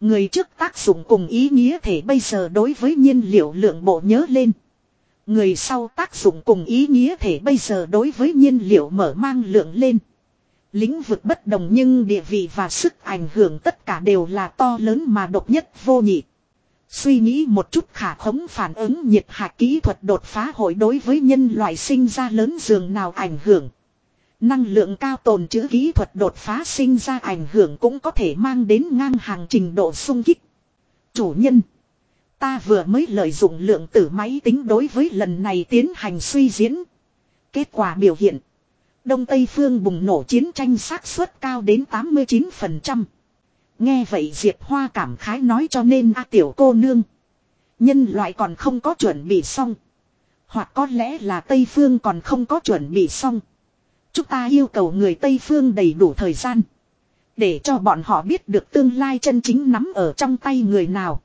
Người trước tác dụng cùng ý nghĩa thể bây giờ đối với nhiên liệu lượng bộ nhớ lên. Người sau tác dụng cùng ý nghĩa thể bây giờ đối với nhiên liệu mở mang lượng lên. Lĩnh vực bất đồng nhưng địa vị và sức ảnh hưởng tất cả đều là to lớn mà độc nhất vô nhị. Suy nghĩ một chút khả khống phản ứng nhiệt hạt kỹ thuật đột phá hội đối với nhân loại sinh ra lớn dường nào ảnh hưởng. Năng lượng cao tồn chữ kỹ thuật đột phá sinh ra ảnh hưởng cũng có thể mang đến ngang hàng trình độ sung kích. Chủ nhân. Ta vừa mới lợi dụng lượng tử máy tính đối với lần này tiến hành suy diễn. Kết quả biểu hiện. Đông Tây phương bùng nổ chiến tranh xác suất cao đến 89%. Nghe vậy Diệp Hoa cảm khái nói cho nên a tiểu cô nương. Nhân loại còn không có chuẩn bị xong. Hoặc có lẽ là Tây phương còn không có chuẩn bị xong. Chúng ta yêu cầu người Tây phương đầy đủ thời gian. Để cho bọn họ biết được tương lai chân chính nắm ở trong tay người nào.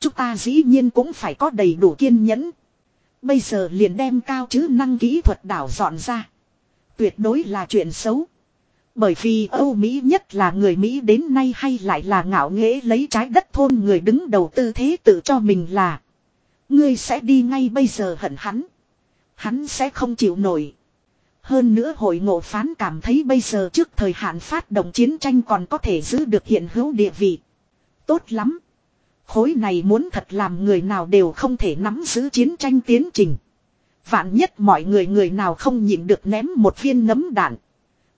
Chúng ta dĩ nhiên cũng phải có đầy đủ kiên nhẫn. Bây giờ liền đem cao chứ năng kỹ thuật đảo dọn ra. Tuyệt đối là chuyện xấu. Bởi vì Âu Mỹ nhất là người Mỹ đến nay hay lại là ngạo nghễ lấy trái đất thôn người đứng đầu tư thế tự cho mình là. Ngươi sẽ đi ngay bây giờ hận hắn. Hắn sẽ không chịu nổi. Hơn nữa hội ngộ phán cảm thấy bây giờ trước thời hạn phát động chiến tranh còn có thể giữ được hiện hữu địa vị. Tốt lắm. Khối này muốn thật làm người nào đều không thể nắm giữ chiến tranh tiến trình. Vạn nhất mọi người người nào không nhịn được ném một viên nấm đạn.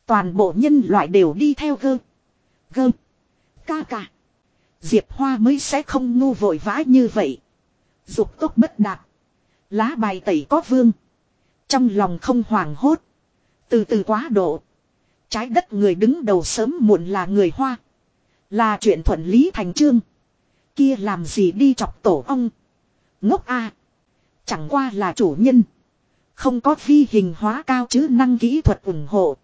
Toàn bộ nhân loại đều đi theo gơ. Gơ. Ca ca. Diệp Hoa mới sẽ không ngu vội vã như vậy. Dục tốt bất đạt. Lá bài tẩy có vương. Trong lòng không hoảng hốt. Từ từ quá độ. Trái đất người đứng đầu sớm muộn là người Hoa. Là chuyện thuận lý thành trương. Kia làm gì đi chọc tổ ông. Ngốc a Chẳng qua là chủ nhân. Không có phi hình hóa cao chứ năng kỹ thuật ủng hộ.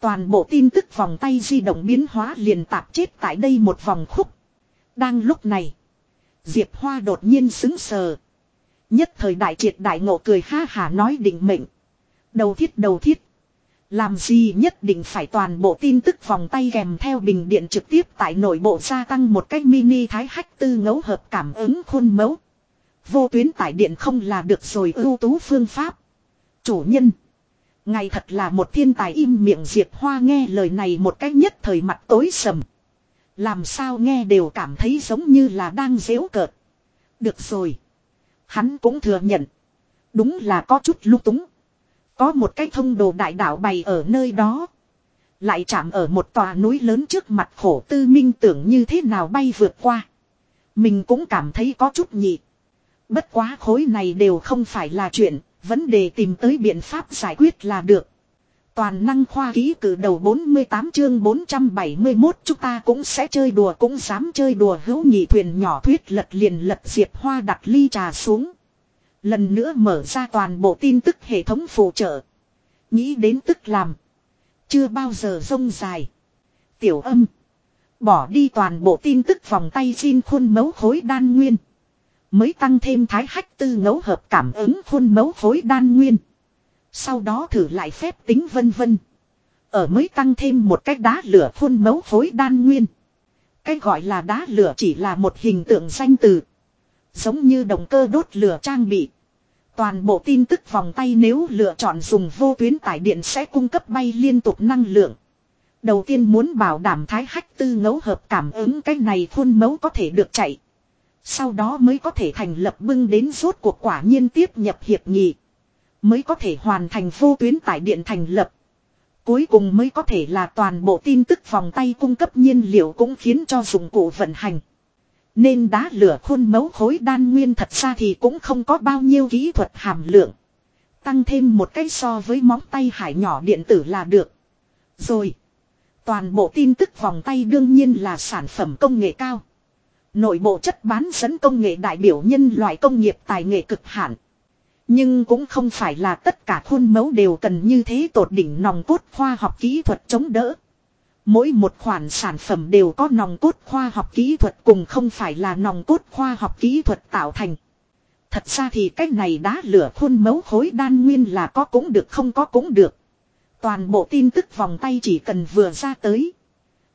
Toàn bộ tin tức vòng tay di động biến hóa liền tạp chết tại đây một vòng khúc. Đang lúc này. Diệp Hoa đột nhiên xứng sờ. Nhất thời đại triệt đại ngộ cười ha hà nói định mệnh. Đầu thiết đầu thiết. Làm gì nhất định phải toàn bộ tin tức vòng tay kèm theo bình điện trực tiếp tại nội bộ gia tăng một cách mini thái hách tư ngẫu hợp cảm ứng khuôn mẫu. Vô tuyến tải điện không là được rồi ưu tú phương pháp. Chủ nhân. Ngày thật là một thiên tài im miệng Diệp Hoa nghe lời này một cách nhất thời mặt tối sầm. Làm sao nghe đều cảm thấy giống như là đang dễu cợt. Được rồi. Hắn cũng thừa nhận. Đúng là có chút lung túng. Có một cái thông đồ đại đạo bày ở nơi đó. Lại chạm ở một tòa núi lớn trước mặt khổ tư minh tưởng như thế nào bay vượt qua. Mình cũng cảm thấy có chút nhị. Bất quá khối này đều không phải là chuyện, vấn đề tìm tới biện pháp giải quyết là được. Toàn năng khoa ký cử đầu 48 chương 471 chúng ta cũng sẽ chơi đùa cũng dám chơi đùa hữu nhị thuyền nhỏ thuyết lật liền lật diệp hoa đặt ly trà xuống. Lần nữa mở ra toàn bộ tin tức hệ thống phụ trợ. Nghĩ đến tức làm. Chưa bao giờ rông dài. Tiểu âm. Bỏ đi toàn bộ tin tức vòng tay xin khuôn mẫu khối đan nguyên. Mới tăng thêm thái hách tư ngẫu hợp cảm ứng khuôn mẫu khối đan nguyên. Sau đó thử lại phép tính vân vân. Ở mới tăng thêm một cái đá lửa khuôn mẫu khối đan nguyên. Cái gọi là đá lửa chỉ là một hình tượng danh từ. Giống như động cơ đốt lửa trang bị. Toàn bộ tin tức vòng tay nếu lựa chọn dùng vô tuyến tải điện sẽ cung cấp bay liên tục năng lượng. Đầu tiên muốn bảo đảm thái hách tư ngẫu hợp cảm ứng cái này khuôn mẫu có thể được chạy. Sau đó mới có thể thành lập bưng đến rốt cuộc quả nhiên tiếp nhập hiệp nghị. Mới có thể hoàn thành vô tuyến tải điện thành lập. Cuối cùng mới có thể là toàn bộ tin tức vòng tay cung cấp nhiên liệu cũng khiến cho dụng cụ vận hành. Nên đá lửa khuôn mẫu khối đan nguyên thật ra thì cũng không có bao nhiêu kỹ thuật hàm lượng. Tăng thêm một cái so với móng tay hải nhỏ điện tử là được. Rồi. Toàn bộ tin tức vòng tay đương nhiên là sản phẩm công nghệ cao. Nội bộ chất bán dẫn công nghệ đại biểu nhân loại công nghiệp tài nghệ cực hạn. Nhưng cũng không phải là tất cả khuôn mẫu đều cần như thế tột đỉnh nòng cốt khoa học kỹ thuật chống đỡ. Mỗi một khoản sản phẩm đều có nòng cốt khoa học kỹ thuật cùng không phải là nòng cốt khoa học kỹ thuật tạo thành. Thật ra thì cái này đá lửa khuôn mẫu khối đan nguyên là có cũng được không có cũng được. Toàn bộ tin tức vòng tay chỉ cần vừa ra tới.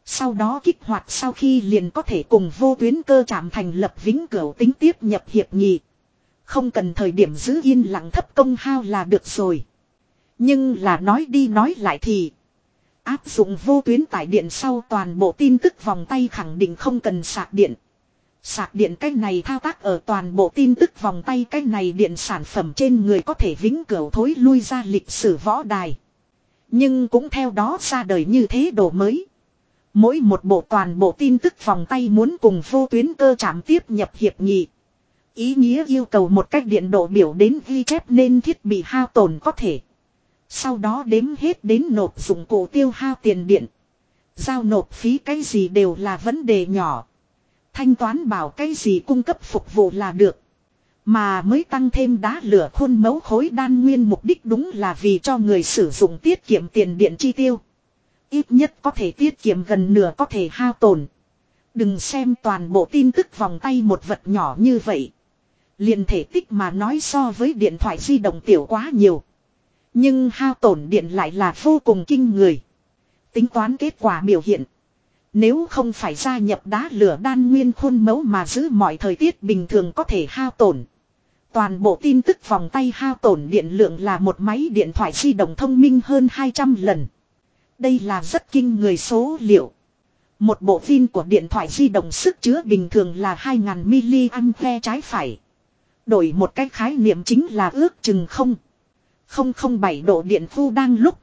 Sau đó kích hoạt sau khi liền có thể cùng vô tuyến cơ chạm thành lập vĩnh cửu tính tiếp nhập hiệp nghị. Không cần thời điểm giữ yên lặng thấp công hao là được rồi. Nhưng là nói đi nói lại thì. Áp dụng vô tuyến tải điện sau toàn bộ tin tức vòng tay khẳng định không cần sạc điện. Sạc điện cái này thao tác ở toàn bộ tin tức vòng tay cái này điện sản phẩm trên người có thể vĩnh cửu thối lui ra lịch sử võ đài. Nhưng cũng theo đó ra đời như thế đồ mới. Mỗi một bộ toàn bộ tin tức vòng tay muốn cùng vô tuyến cơ chạm tiếp nhập hiệp nghị. Ý nghĩa yêu cầu một cách điện độ biểu đến ghi chép nên thiết bị hao tổn có thể. Sau đó đếm hết đến nộp dụng cụ tiêu hao tiền điện. Giao nộp phí cái gì đều là vấn đề nhỏ. Thanh toán bảo cái gì cung cấp phục vụ là được. Mà mới tăng thêm đá lửa khuôn mẫu khối đan nguyên mục đích đúng là vì cho người sử dụng tiết kiệm tiền điện chi tiêu. Ít nhất có thể tiết kiệm gần nửa có thể hao tổn. Đừng xem toàn bộ tin tức vòng tay một vật nhỏ như vậy. liền thể tích mà nói so với điện thoại di động tiểu quá nhiều. Nhưng hao tổn điện lại là vô cùng kinh người. Tính toán kết quả biểu hiện. Nếu không phải gia nhập đá lửa đan nguyên khuôn mẫu mà giữ mọi thời tiết bình thường có thể hao tổn. Toàn bộ tin tức vòng tay hao tổn điện lượng là một máy điện thoại di động thông minh hơn 200 lần. Đây là rất kinh người số liệu. Một bộ pin của điện thoại di động sức chứa bình thường là 2000 mAh trái phải. Đổi một cách khái niệm chính là ước chừng không. 007 độ điện phu đang lúc.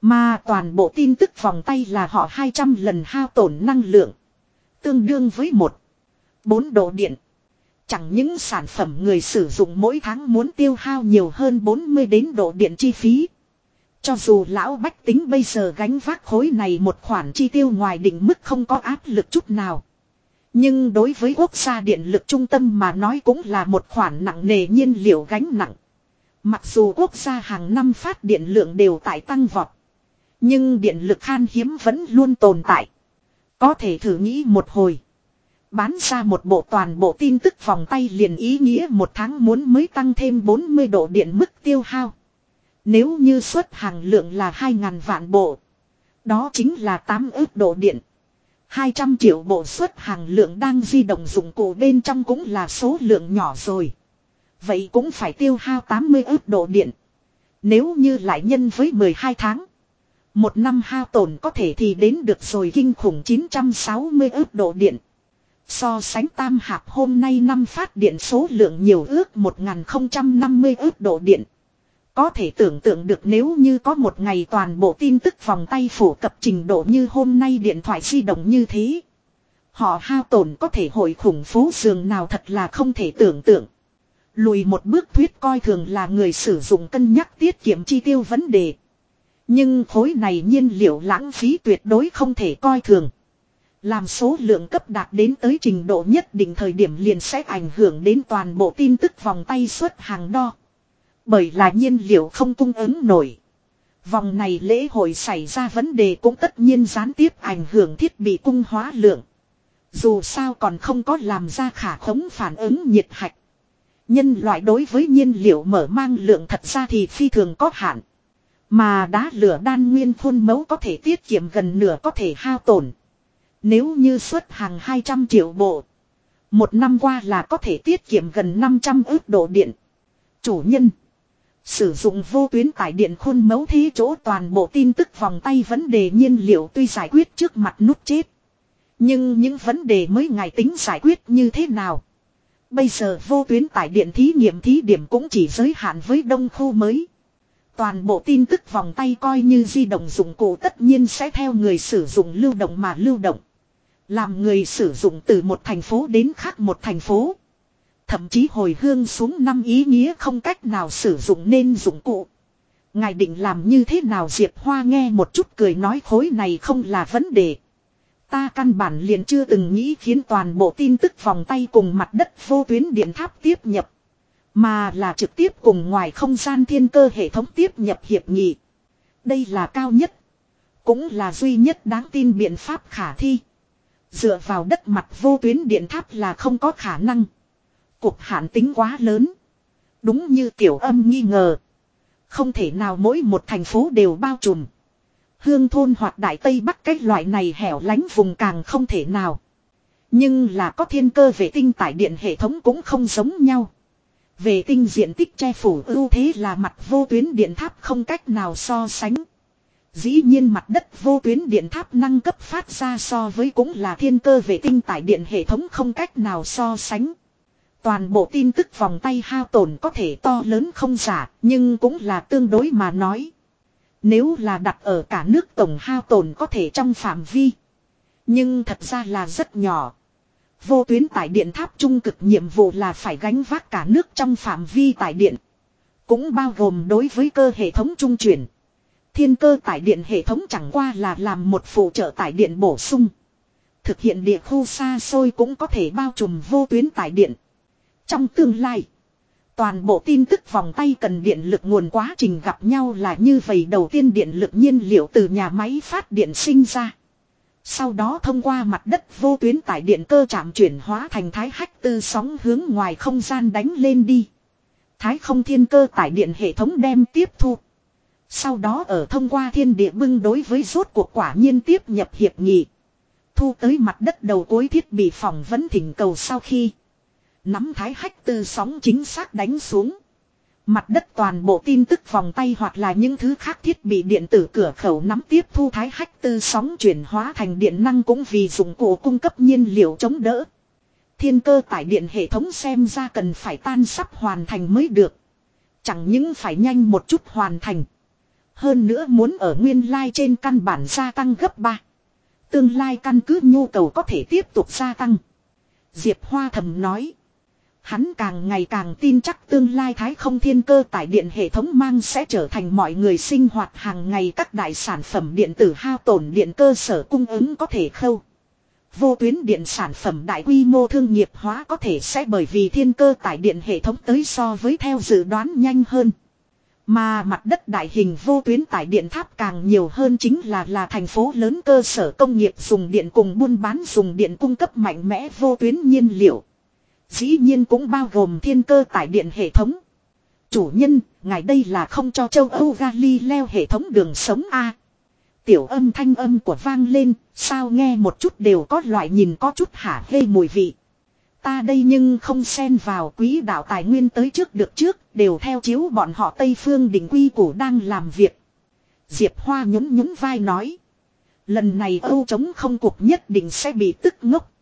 Mà toàn bộ tin tức vòng tay là họ 200 lần hao tổn năng lượng. Tương đương với một 4 độ điện. Chẳng những sản phẩm người sử dụng mỗi tháng muốn tiêu hao nhiều hơn 40 đến độ điện chi phí. Cho dù lão bách tính bây giờ gánh vác khối này một khoản chi tiêu ngoài định mức không có áp lực chút nào. Nhưng đối với quốc gia điện lực trung tâm mà nói cũng là một khoản nặng nề nhiên liệu gánh nặng. Mặc dù quốc gia hàng năm phát điện lượng đều tại tăng vọt. Nhưng điện lực khan hiếm vẫn luôn tồn tại. Có thể thử nghĩ một hồi. Bán ra một bộ toàn bộ tin tức vòng tay liền ý nghĩa một tháng muốn mới tăng thêm 40 độ điện mức tiêu hao. Nếu như xuất hàng lượng là 2.000 vạn bộ. Đó chính là 8 ước độ điện. 200 triệu bộ xuất hàng lượng đang di động dụng cụ bên trong cũng là số lượng nhỏ rồi. Vậy cũng phải tiêu hao 80 ước độ điện. Nếu như lại nhân với 12 tháng. Một năm hao tổn có thể thì đến được rồi kinh khủng 960 ước độ điện. So sánh tam hạp hôm nay năm phát điện số lượng nhiều ước 1050 ước độ điện. Có thể tưởng tượng được nếu như có một ngày toàn bộ tin tức vòng tay phổ cập trình độ như hôm nay điện thoại di động như thế. Họ hao tổn có thể hội khủng phú giường nào thật là không thể tưởng tượng. Lùi một bước thuyết coi thường là người sử dụng cân nhắc tiết kiệm chi tiêu vấn đề. Nhưng khối này nhiên liệu lãng phí tuyệt đối không thể coi thường. Làm số lượng cấp đạt đến tới trình độ nhất định thời điểm liền sẽ ảnh hưởng đến toàn bộ tin tức vòng tay xuất hàng đo. Bởi là nhiên liệu không cung ứng nổi. Vòng này lễ hội xảy ra vấn đề cũng tất nhiên gián tiếp ảnh hưởng thiết bị cung hóa lượng. Dù sao còn không có làm ra khả khống phản ứng nhiệt hạch. Nhân loại đối với nhiên liệu mở mang lượng thật ra thì phi thường có hạn. Mà đá lửa đan nguyên khuôn mẫu có thể tiết kiệm gần nửa có thể hao tổn. Nếu như xuất hàng 200 triệu bộ. Một năm qua là có thể tiết kiệm gần 500 ước độ điện. Chủ nhân. Sử dụng vô tuyến tải điện khuôn mẫu thế chỗ toàn bộ tin tức vòng tay vấn đề nhiên liệu tuy giải quyết trước mặt nút chết. Nhưng những vấn đề mới ngài tính giải quyết như thế nào? Bây giờ vô tuyến tải điện thí nghiệm thí điểm cũng chỉ giới hạn với đông khu mới. Toàn bộ tin tức vòng tay coi như di động dụng cụ tất nhiên sẽ theo người sử dụng lưu động mà lưu động. Làm người sử dụng từ một thành phố đến khác một thành phố. Thậm chí hồi hương xuống năm ý nghĩa không cách nào sử dụng nên dụng cụ. Ngài định làm như thế nào Diệp Hoa nghe một chút cười nói khối này không là vấn đề. Ta căn bản liền chưa từng nghĩ khiến toàn bộ tin tức vòng tay cùng mặt đất vô tuyến điện tháp tiếp nhập. Mà là trực tiếp cùng ngoài không gian thiên cơ hệ thống tiếp nhập hiệp nghị. Đây là cao nhất. Cũng là duy nhất đáng tin biện pháp khả thi. Dựa vào đất mặt vô tuyến điện tháp là không có khả năng. Cục hạn tính quá lớn. Đúng như tiểu âm nghi ngờ. Không thể nào mỗi một thành phố đều bao trùm. Hương thôn hoặc đại tây bắc cách loại này hẻo lánh vùng càng không thể nào. Nhưng là có thiên cơ vệ tinh tải điện hệ thống cũng không giống nhau. Vệ tinh diện tích che phủ ưu thế là mặt vô tuyến điện tháp không cách nào so sánh. Dĩ nhiên mặt đất vô tuyến điện tháp năng cấp phát ra so với cũng là thiên cơ vệ tinh tải điện hệ thống không cách nào so sánh. Toàn bộ tin tức vòng tay hao tổn có thể to lớn không giả, nhưng cũng là tương đối mà nói. Nếu là đặt ở cả nước tổng hao tổn có thể trong phạm vi. Nhưng thật ra là rất nhỏ. Vô tuyến tải điện tháp trung cực nhiệm vụ là phải gánh vác cả nước trong phạm vi tải điện. Cũng bao gồm đối với cơ hệ thống trung chuyển. Thiên cơ tải điện hệ thống chẳng qua là làm một phụ trợ tải điện bổ sung. Thực hiện địa khu xa xôi cũng có thể bao trùm vô tuyến tải điện. Trong tương lai, toàn bộ tin tức vòng tay cần điện lực nguồn quá trình gặp nhau là như vậy đầu tiên điện lực nhiên liệu từ nhà máy phát điện sinh ra. Sau đó thông qua mặt đất vô tuyến tải điện cơ chạm chuyển hóa thành thái hách tư sóng hướng ngoài không gian đánh lên đi. Thái không thiên cơ tải điện hệ thống đem tiếp thu. Sau đó ở thông qua thiên địa bưng đối với rốt cuộc quả nhiên tiếp nhập hiệp nghị. Thu tới mặt đất đầu cuối thiết bị phỏng vấn thỉnh cầu sau khi. Nắm thái hách tư sóng chính xác đánh xuống. Mặt đất toàn bộ tin tức vòng tay hoặc là những thứ khác thiết bị điện tử cửa khẩu nắm tiếp thu thái hách tư sóng chuyển hóa thành điện năng cũng vì dụng cụ cung cấp nhiên liệu chống đỡ. Thiên cơ tải điện hệ thống xem ra cần phải tan sắp hoàn thành mới được. Chẳng những phải nhanh một chút hoàn thành. Hơn nữa muốn ở nguyên lai trên căn bản gia tăng gấp 3. Tương lai căn cứ nhu cầu có thể tiếp tục gia tăng. Diệp Hoa thầm nói. Hắn càng ngày càng tin chắc tương lai thái không thiên cơ tại điện hệ thống mang sẽ trở thành mọi người sinh hoạt hàng ngày các đại sản phẩm điện tử hao tổn điện cơ sở cung ứng có thể khâu. Vô tuyến điện sản phẩm đại quy mô thương nghiệp hóa có thể sẽ bởi vì thiên cơ tải điện hệ thống tới so với theo dự đoán nhanh hơn. Mà mặt đất đại hình vô tuyến tải điện tháp càng nhiều hơn chính là là thành phố lớn cơ sở công nghiệp dùng điện cùng buôn bán dùng điện cung cấp mạnh mẽ vô tuyến nhiên liệu. Dĩ nhiên cũng bao gồm thiên cơ tải điện hệ thống. Chủ nhân, ngài đây là không cho châu Âu Galileo hệ thống đường sống A. Tiểu âm thanh âm của vang lên, sao nghe một chút đều có loại nhìn có chút hả hê mùi vị. Ta đây nhưng không xen vào quý đạo tài nguyên tới trước được trước, đều theo chiếu bọn họ Tây Phương đỉnh quy củ đang làm việc. Diệp Hoa nhún nhún vai nói. Lần này Âu chống không cuộc nhất định sẽ bị tức ngốc.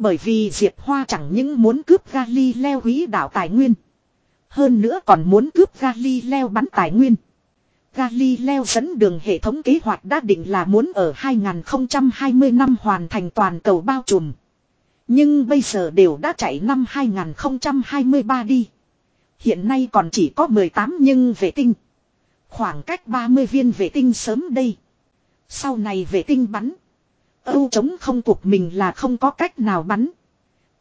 Bởi vì Diệp Hoa chẳng những muốn cướp Galileo quý đạo tài nguyên. Hơn nữa còn muốn cướp Galileo bắn tài nguyên. Galileo dẫn đường hệ thống kế hoạch đã định là muốn ở 2020 năm hoàn thành toàn cầu bao trùm. Nhưng bây giờ đều đã chạy năm 2023 đi. Hiện nay còn chỉ có 18 nhưng vệ tinh. Khoảng cách 30 viên vệ tinh sớm đây. Sau này vệ tinh bắn. Âu chống không cuộc mình là không có cách nào bắn.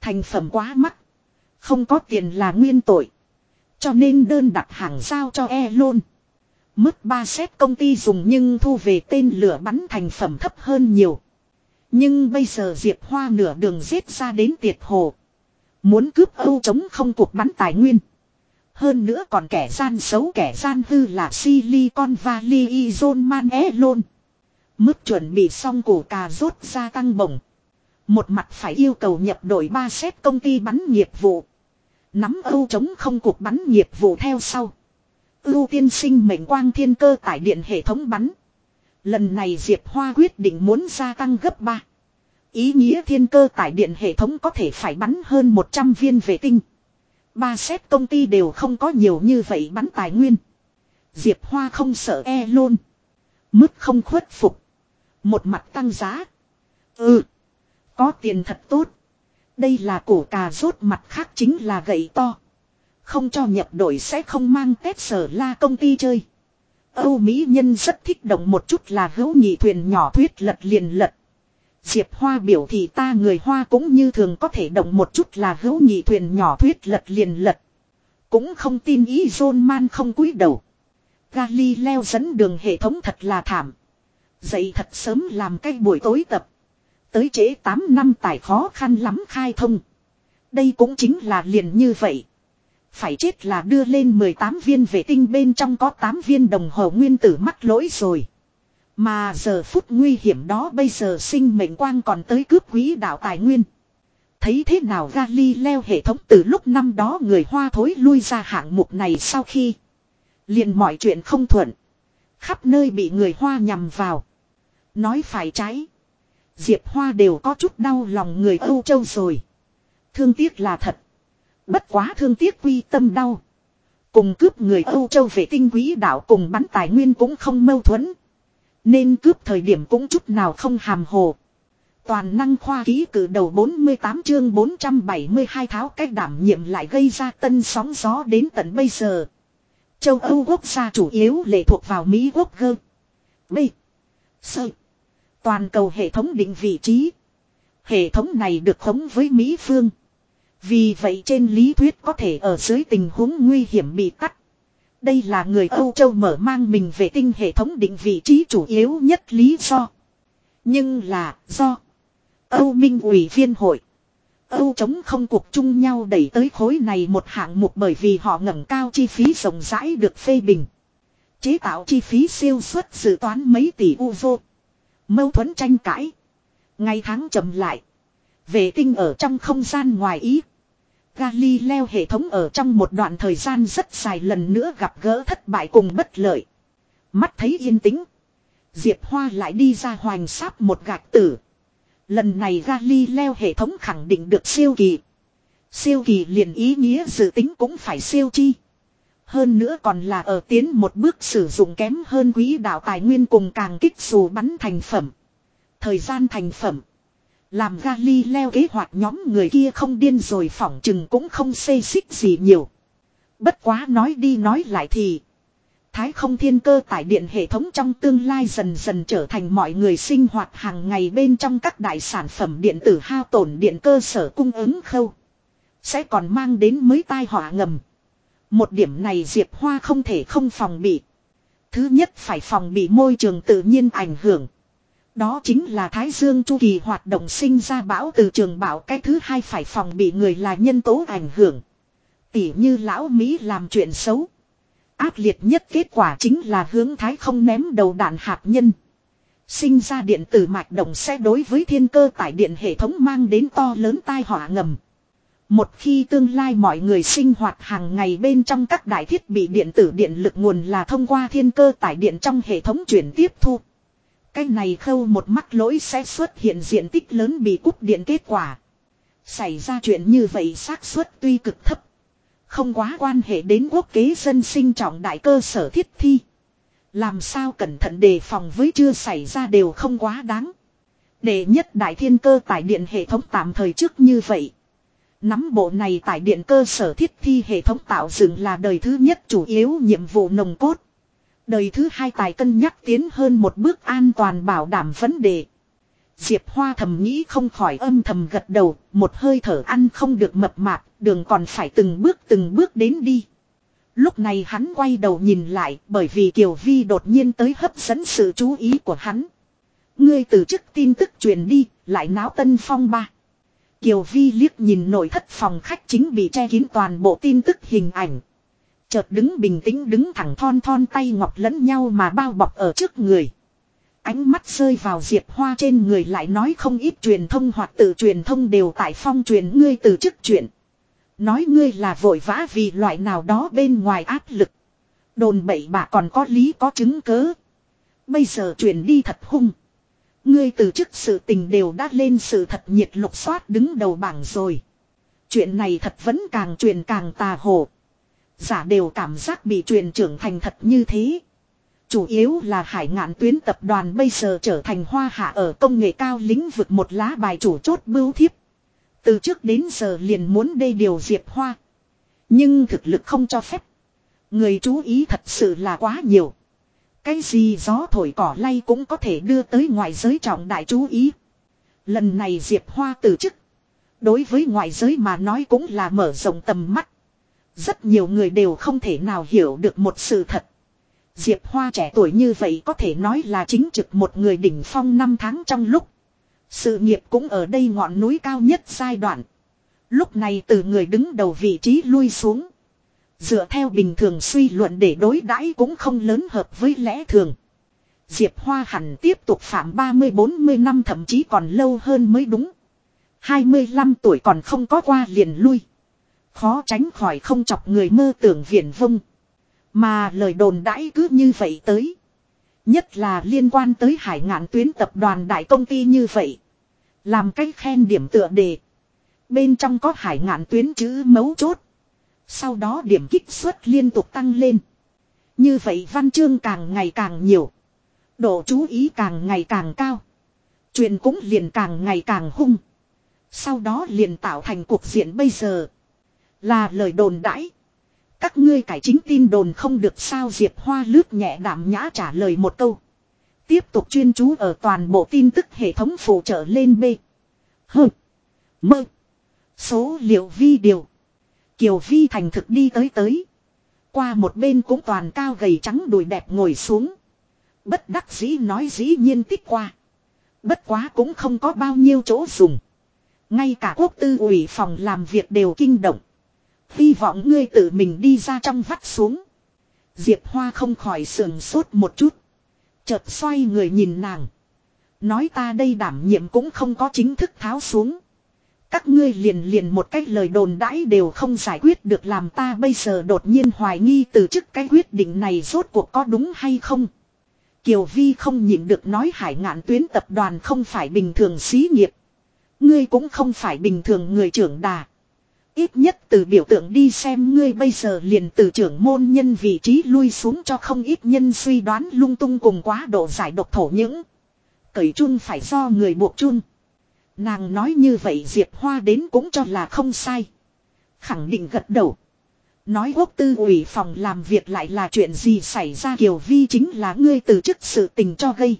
Thành phẩm quá mắc. Không có tiền là nguyên tội. Cho nên đơn đặt hàng giao cho e luôn. Mức ba xét công ty dùng nhưng thu về tên lửa bắn thành phẩm thấp hơn nhiều. Nhưng bây giờ Diệp Hoa nửa đường giết ra đến tiệt hồ. Muốn cướp Âu chống không cuộc bắn tài nguyên. Hơn nữa còn kẻ gian xấu kẻ gian hư là Silicon Valley Zone Man Elon. Mức chuẩn bị xong cổ cà rốt ra tăng bổng. Một mặt phải yêu cầu nhập đội ba xét công ty bắn nghiệp vụ. Nắm Âu chống không cuộc bắn nghiệp vụ theo sau. Ưu tiên sinh mệnh quang thiên cơ tải điện hệ thống bắn. Lần này Diệp Hoa quyết định muốn gia tăng gấp 3. Ý nghĩa thiên cơ tải điện hệ thống có thể phải bắn hơn 100 viên vệ tinh. Ba xét công ty đều không có nhiều như vậy bắn tài nguyên. Diệp Hoa không sợ e luôn. Mức không khuất phục. Một mặt tăng giá. Ừ. Có tiền thật tốt. Đây là cổ cà rốt mặt khác chính là gậy to. Không cho nhập đội sẽ không mang tết sở la công ty chơi. Âu Mỹ nhân rất thích động một chút là hữu nhị thuyền nhỏ thuyết lật liền lật. Diệp Hoa biểu thì ta người Hoa cũng như thường có thể động một chút là hữu nhị thuyền nhỏ thuyết lật liền lật. Cũng không tin ý John Man không cúi đầu. Galileo dẫn đường hệ thống thật là thảm. Dậy thật sớm làm cái buổi tối tập. Tới trễ 8 năm tài khó khăn lắm khai thông. Đây cũng chính là liền như vậy. Phải chết là đưa lên 18 viên vệ tinh bên trong có 8 viên đồng hồ nguyên tử mắc lỗi rồi. Mà giờ phút nguy hiểm đó bây giờ sinh mệnh quang còn tới cướp quý đạo tài nguyên. Thấy thế nào Galileo hệ thống từ lúc năm đó người Hoa thối lui ra hạng mục này sau khi. liền mọi chuyện không thuận. Khắp nơi bị người Hoa nhằm vào. Nói phải trái. Diệp Hoa đều có chút đau lòng người Âu Châu rồi. Thương tiếc là thật. Bất quá thương tiếc quy tâm đau. Cùng cướp người Âu Châu về tinh quý đạo cùng bắn tài nguyên cũng không mâu thuẫn. Nên cướp thời điểm cũng chút nào không hàm hồ. Toàn năng khoa ký cử đầu 48 chương 472 tháo cách đảm nhiệm lại gây ra tân sóng gió đến tận bây giờ. Châu Âu quốc gia chủ yếu lệ thuộc vào Mỹ quốc gơ. B. Sợi. Toàn cầu hệ thống định vị trí. Hệ thống này được khống với Mỹ phương. Vì vậy trên lý thuyết có thể ở dưới tình huống nguy hiểm bị tắt. Đây là người Âu Châu mở mang mình về tinh hệ thống định vị trí chủ yếu nhất lý do. Nhưng là do Âu Minh ủy viên hội. Âu chống không cuộc chung nhau đẩy tới khối này một hạng mục bởi vì họ ngẩng cao chi phí rộng rãi được phê bình. Chế tạo chi phí siêu suất dự toán mấy tỷ UFO. Mâu thuẫn tranh cãi. Ngày tháng chậm lại. Vệ tinh ở trong không gian ngoài ý. Galileo hệ thống ở trong một đoạn thời gian rất dài lần nữa gặp gỡ thất bại cùng bất lợi. Mắt thấy yên tĩnh. Diệp Hoa lại đi ra hoành sáp một gạch tử. Lần này Galileo hệ thống khẳng định được siêu kỳ. Siêu kỳ liền ý nghĩa dự tính cũng phải siêu chi. Hơn nữa còn là ở tiến một bước sử dụng kém hơn quý đạo tài nguyên cùng càng kích dù bắn thành phẩm. Thời gian thành phẩm. Làm Galileo kế hoạch nhóm người kia không điên rồi phỏng chừng cũng không xây xích gì nhiều. Bất quá nói đi nói lại thì. Thái không thiên cơ tải điện hệ thống trong tương lai dần dần trở thành mọi người sinh hoạt hàng ngày bên trong các đại sản phẩm điện tử hao tổn điện cơ sở cung ứng khâu. Sẽ còn mang đến mới tai họa ngầm. Một điểm này Diệp Hoa không thể không phòng bị. Thứ nhất phải phòng bị môi trường tự nhiên ảnh hưởng. Đó chính là Thái Dương chu kỳ hoạt động sinh ra bão từ trường bão cái thứ hai phải phòng bị người là nhân tố ảnh hưởng. Tỉ như lão Mỹ làm chuyện xấu. Ác liệt nhất kết quả chính là hướng Thái không ném đầu đạn hạt nhân. Sinh ra điện tử mạch động sẽ đối với thiên cơ tải điện hệ thống mang đến to lớn tai họa ngầm. Một khi tương lai mọi người sinh hoạt hàng ngày bên trong các đại thiết bị điện tử điện lực nguồn là thông qua thiên cơ tải điện trong hệ thống chuyển tiếp thu. Cái này khâu một mắc lỗi sẽ xuất hiện diện tích lớn bị cúp điện kết quả. Xảy ra chuyện như vậy xác suất tuy cực thấp. Không quá quan hệ đến quốc kế dân sinh trọng đại cơ sở thiết thi. Làm sao cẩn thận đề phòng với chưa xảy ra đều không quá đáng. Để nhất đại thiên cơ tải điện hệ thống tạm thời trước như vậy. Nắm bộ này tại điện cơ sở thiết thi hệ thống tạo dựng là đời thứ nhất chủ yếu nhiệm vụ nồng cốt. Đời thứ hai tài cân nhắc tiến hơn một bước an toàn bảo đảm vấn đề. Diệp Hoa thầm nghĩ không khỏi âm thầm gật đầu, một hơi thở ăn không được mập mạp, đường còn phải từng bước từng bước đến đi. Lúc này hắn quay đầu nhìn lại bởi vì Kiều Vi đột nhiên tới hấp dẫn sự chú ý của hắn. Ngươi từ chức tin tức truyền đi, lại náo tân phong ba. Kiều Vi liếc nhìn nội thất phòng khách chính bị che kín toàn bộ tin tức hình ảnh. Chợt đứng bình tĩnh đứng thẳng thon thon tay ngọc lẫn nhau mà bao bọc ở trước người. Ánh mắt rơi vào Diệp Hoa trên người lại nói không ít truyền thông hoặc tự truyền thông đều tại phong truyền ngươi từ chức chuyện. Nói ngươi là vội vã vì loại nào đó bên ngoài áp lực. Đồn bậy bạ còn có lý có chứng cớ. Bây giờ truyền đi thật hung. Ngươi từ chức sự tình đều đã lên sự thật nhiệt lục soát đứng đầu bảng rồi. Chuyện này thật vẫn càng truyền càng tà hồ. Giả đều cảm giác bị truyền trưởng thành thật như thế. Chủ yếu là hải ngạn tuyến tập đoàn bây giờ trở thành hoa hạ ở công nghệ cao lĩnh vực một lá bài chủ chốt bưu thiếp. Từ trước đến giờ liền muốn đây điều diệp hoa. Nhưng thực lực không cho phép. Người chú ý thật sự là quá nhiều. Cái gì gió thổi cỏ lay cũng có thể đưa tới ngoại giới trọng đại chú ý. Lần này Diệp Hoa từ chức. Đối với ngoại giới mà nói cũng là mở rộng tầm mắt. Rất nhiều người đều không thể nào hiểu được một sự thật. Diệp Hoa trẻ tuổi như vậy có thể nói là chính trực một người đỉnh phong năm tháng trong lúc. Sự nghiệp cũng ở đây ngọn núi cao nhất giai đoạn. Lúc này từ người đứng đầu vị trí lui xuống. Dựa theo bình thường suy luận để đối đãi cũng không lớn hợp với lẽ thường. Diệp Hoa hẳn tiếp tục phạm 30-40 năm, thậm chí còn lâu hơn mới đúng. 25 tuổi còn không có qua liền lui. Khó tránh khỏi không chọc người mơ tưởng viển vông. Mà lời đồn đãi cứ như vậy tới. Nhất là liên quan tới hải ngạn tuyến tập đoàn đại công ty như vậy. Làm cách khen điểm tựa đề. Bên trong có hải ngạn tuyến chữ mấu chốt. Sau đó điểm kích suất liên tục tăng lên. Như vậy văn chương càng ngày càng nhiều. Độ chú ý càng ngày càng cao. Chuyện cũng liền càng ngày càng hung. Sau đó liền tạo thành cuộc diện bây giờ. Là lời đồn đãi. Các ngươi cải chính tin đồn không được sao Diệp Hoa lướt nhẹ đảm nhã trả lời một câu. Tiếp tục chuyên chú ở toàn bộ tin tức hệ thống phụ trợ lên B. H. Mơ. Số liệu vi điều. Kiều Vi thành thực đi tới tới. Qua một bên cũng toàn cao gầy trắng đùi đẹp ngồi xuống. Bất đắc dĩ nói dĩ nhiên tích qua. Bất quá cũng không có bao nhiêu chỗ dùng. Ngay cả quốc tư ủy phòng làm việc đều kinh động. Hy vọng ngươi tự mình đi ra trong vắt xuống. Diệp Hoa không khỏi sườn sốt một chút. Chợt xoay người nhìn nàng. Nói ta đây đảm nhiệm cũng không có chính thức tháo xuống. Các ngươi liền liền một cách lời đồn đãi đều không giải quyết được làm ta bây giờ đột nhiên hoài nghi từ chức cái quyết định này rốt cuộc có đúng hay không. Kiều Vi không nhịn được nói hải ngạn tuyến tập đoàn không phải bình thường xí nghiệp. Ngươi cũng không phải bình thường người trưởng đà. Ít nhất từ biểu tượng đi xem ngươi bây giờ liền từ trưởng môn nhân vị trí lui xuống cho không ít nhân suy đoán lung tung cùng quá độ giải độc thổ những. Cởi chung phải do người buộc chung. Nàng nói như vậy Diệp Hoa đến cũng cho là không sai. Khẳng định gật đầu. Nói quốc tư ủy phòng làm việc lại là chuyện gì xảy ra Kiều Vi chính là ngươi từ chức sự tình cho gây.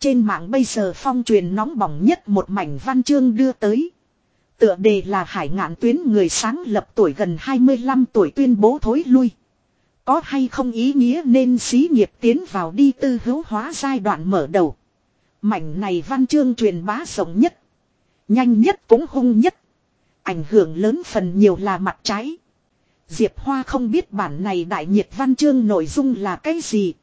Trên mạng bây giờ phong truyền nóng bỏng nhất một mảnh văn chương đưa tới. Tựa đề là hải ngạn tuyến người sáng lập tuổi gần 25 tuổi tuyên bố thối lui. Có hay không ý nghĩa nên xí nghiệp tiến vào đi tư hữu hóa giai đoạn mở đầu. Mảnh này văn chương truyền bá rộng nhất. Nhanh nhất cũng hung nhất. Ảnh hưởng lớn phần nhiều là mặt trái. Diệp Hoa không biết bản này đại nhiệt văn chương nội dung là cái gì.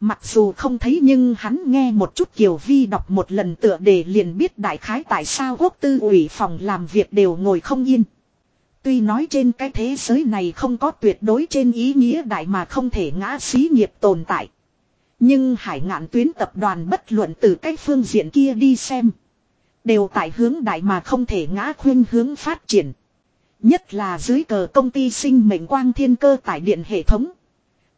Mặc dù không thấy nhưng hắn nghe một chút Kiều Vi đọc một lần tựa đề liền biết đại khái tại sao quốc tư ủy phòng làm việc đều ngồi không yên. Tuy nói trên cái thế giới này không có tuyệt đối trên ý nghĩa đại mà không thể ngã xí nghiệp tồn tại. Nhưng hải ngạn tuyến tập đoàn bất luận từ cách phương diện kia đi xem. Đều tại hướng đại mà không thể ngã khuyên hướng phát triển. Nhất là dưới cờ công ty sinh mệnh quang thiên cơ tải điện hệ thống.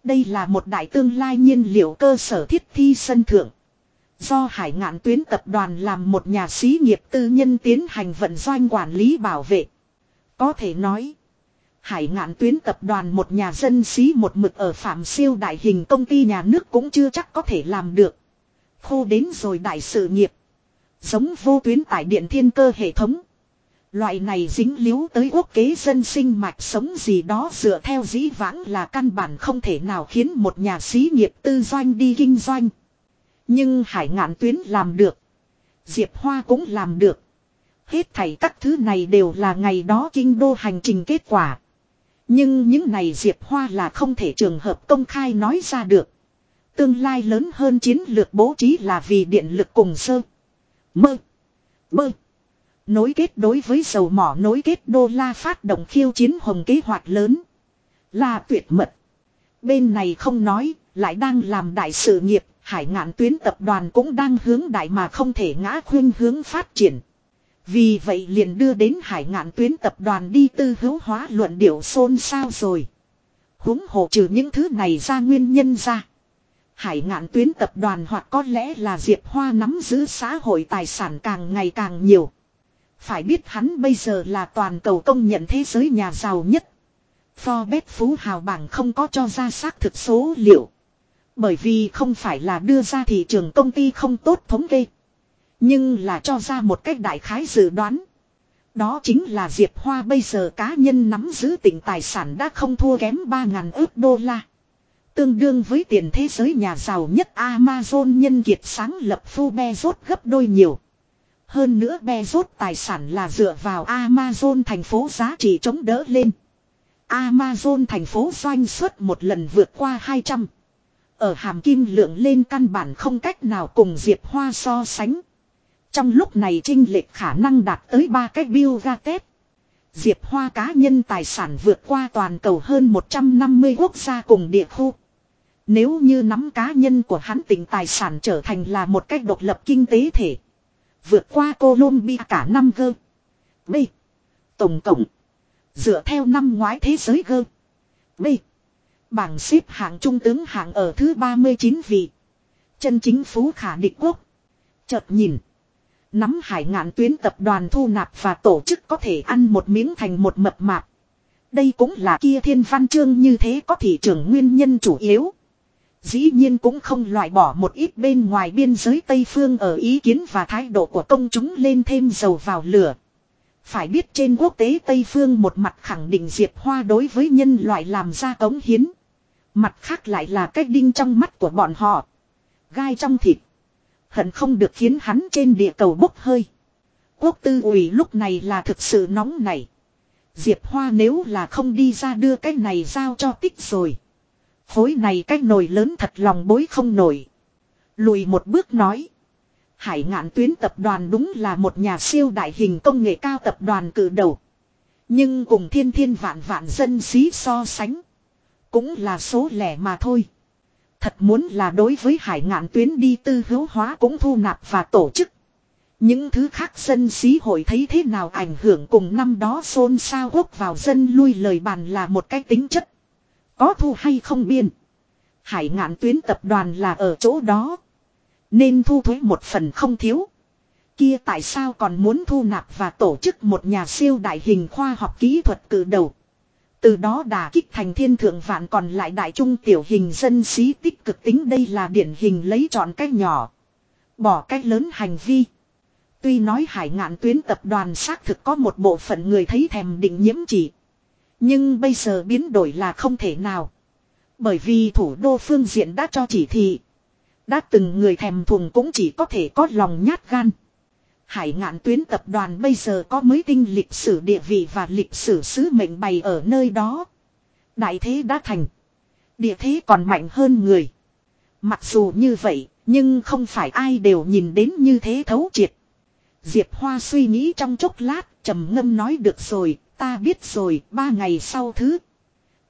Đây là một đại tương lai nhiên liệu cơ sở thiết thi sân thượng. Do hải ngạn tuyến tập đoàn làm một nhà xí nghiệp tư nhân tiến hành vận doanh quản lý bảo vệ. Có thể nói. Hải ngạn tuyến tập đoàn một nhà dân xí một mực ở phạm siêu đại hình công ty nhà nước cũng chưa chắc có thể làm được. Khô đến rồi đại sự nghiệp. Giống vô tuyến tải điện thiên cơ hệ thống. Loại này dính líu tới quốc kế dân sinh mạch sống gì đó dựa theo dĩ vãng là căn bản không thể nào khiến một nhà xí nghiệp tư doanh đi kinh doanh. Nhưng hải ngạn tuyến làm được. Diệp Hoa cũng làm được. Hết thảy các thứ này đều là ngày đó kinh đô hành trình kết quả. Nhưng những này Diệp Hoa là không thể trường hợp công khai nói ra được. Tương lai lớn hơn chiến lược bố trí là vì điện lực cùng sơ. Mơ. Mơ. Nối kết đối với dầu mỏ nối kết đô la phát động khiêu chiến hồng kế hoạch lớn. Là tuyệt mật. Bên này không nói, lại đang làm đại sự nghiệp, hải ngạn tuyến tập đoàn cũng đang hướng đại mà không thể ngã khuyên hướng phát triển. Vì vậy liền đưa đến hải ngạn tuyến tập đoàn đi tư hữu hóa luận điệu xôn xao rồi. húng hộ trừ những thứ này ra nguyên nhân ra. Hải ngạn tuyến tập đoàn hoặc có lẽ là Diệp Hoa nắm giữ xã hội tài sản càng ngày càng nhiều. Phải biết hắn bây giờ là toàn cầu công nhận thế giới nhà giàu nhất. Forbes Phú Hào bảng không có cho ra xác thực số liệu. Bởi vì không phải là đưa ra thị trường công ty không tốt thống kê. Nhưng là cho ra một cách đại khái dự đoán. Đó chính là Diệp Hoa bây giờ cá nhân nắm giữ tỉnh tài sản đã không thua kém 3.000 ước đô la. Tương đương với tiền thế giới nhà giàu nhất Amazon nhân kiệt sáng lập phu Bezos gấp đôi nhiều. Hơn nữa Bezos tài sản là dựa vào Amazon thành phố giá trị chống đỡ lên. Amazon thành phố doanh suất một lần vượt qua 200. Ở hàm kim lượng lên căn bản không cách nào cùng Diệp Hoa so sánh. Trong lúc này trinh lệch khả năng đạt tới ba cái bill Gates. Diệp Hoa cá nhân tài sản vượt qua toàn cầu hơn 150 quốc gia cùng địa khu. Nếu như nắm cá nhân của hắn tỉnh tài sản trở thành là một cách độc lập kinh tế thể. Vượt qua Colombia cả năm gơ. B. Tổng cộng. Dựa theo năm ngoái thế giới gơ. B. Bảng xếp hạng trung tướng hạng ở thứ 39 vị. Chân chính phú khả địch quốc. Chợt nhìn. Nắm hải ngạn tuyến tập đoàn thu nạp và tổ chức có thể ăn một miếng thành một mập mạp. Đây cũng là kia thiên văn chương như thế có thị trường nguyên nhân chủ yếu. Dĩ nhiên cũng không loại bỏ một ít bên ngoài biên giới Tây Phương ở ý kiến và thái độ của công chúng lên thêm dầu vào lửa. Phải biết trên quốc tế Tây Phương một mặt khẳng định Diệp Hoa đối với nhân loại làm ra cống hiến. Mặt khác lại là cách đinh trong mắt của bọn họ. Gai trong thịt. Hận không được khiến hắn trên địa cầu bốc hơi. Quốc tư ủy lúc này là thực sự nóng này. Diệp Hoa nếu là không đi ra đưa cái này giao cho tích rồi. Khối này cái nồi lớn thật lòng bối không nổi. Lùi một bước nói. Hải ngạn tuyến tập đoàn đúng là một nhà siêu đại hình công nghệ cao tập đoàn cử đầu. Nhưng cùng thiên thiên vạn vạn dân xí so sánh. Cũng là số lẻ mà thôi. Thật muốn là đối với hải ngạn tuyến đi tư hữu hóa cũng thu nạp và tổ chức. Những thứ khác dân xí hội thấy thế nào ảnh hưởng cùng năm đó xôn xao quốc vào dân lui lời bàn là một cái tính chất. Có thu hay không biên. Hải ngạn tuyến tập đoàn là ở chỗ đó. Nên thu thuế một phần không thiếu. Kia tại sao còn muốn thu nạp và tổ chức một nhà siêu đại hình khoa học kỹ thuật cử đầu. Từ đó đà kích thành thiên thượng vạn còn lại đại trung tiểu hình dân sĩ tích cực tính đây là điển hình lấy chọn cách nhỏ. Bỏ cách lớn hành vi. Tuy nói hải ngạn tuyến tập đoàn xác thực có một bộ phận người thấy thèm định nhiễm chỉ. Nhưng bây giờ biến đổi là không thể nào. Bởi vì thủ đô phương diện đã cho chỉ thị. Đã từng người thèm thuồng cũng chỉ có thể có lòng nhát gan. Hải ngạn tuyến tập đoàn bây giờ có mới tinh lịch sử địa vị và lịch sử sứ mệnh bày ở nơi đó. Đại thế đã thành. Địa thế còn mạnh hơn người. Mặc dù như vậy, nhưng không phải ai đều nhìn đến như thế thấu triệt. Diệp Hoa suy nghĩ trong chốc lát, trầm ngâm nói được rồi, ta biết rồi, ba ngày sau thứ.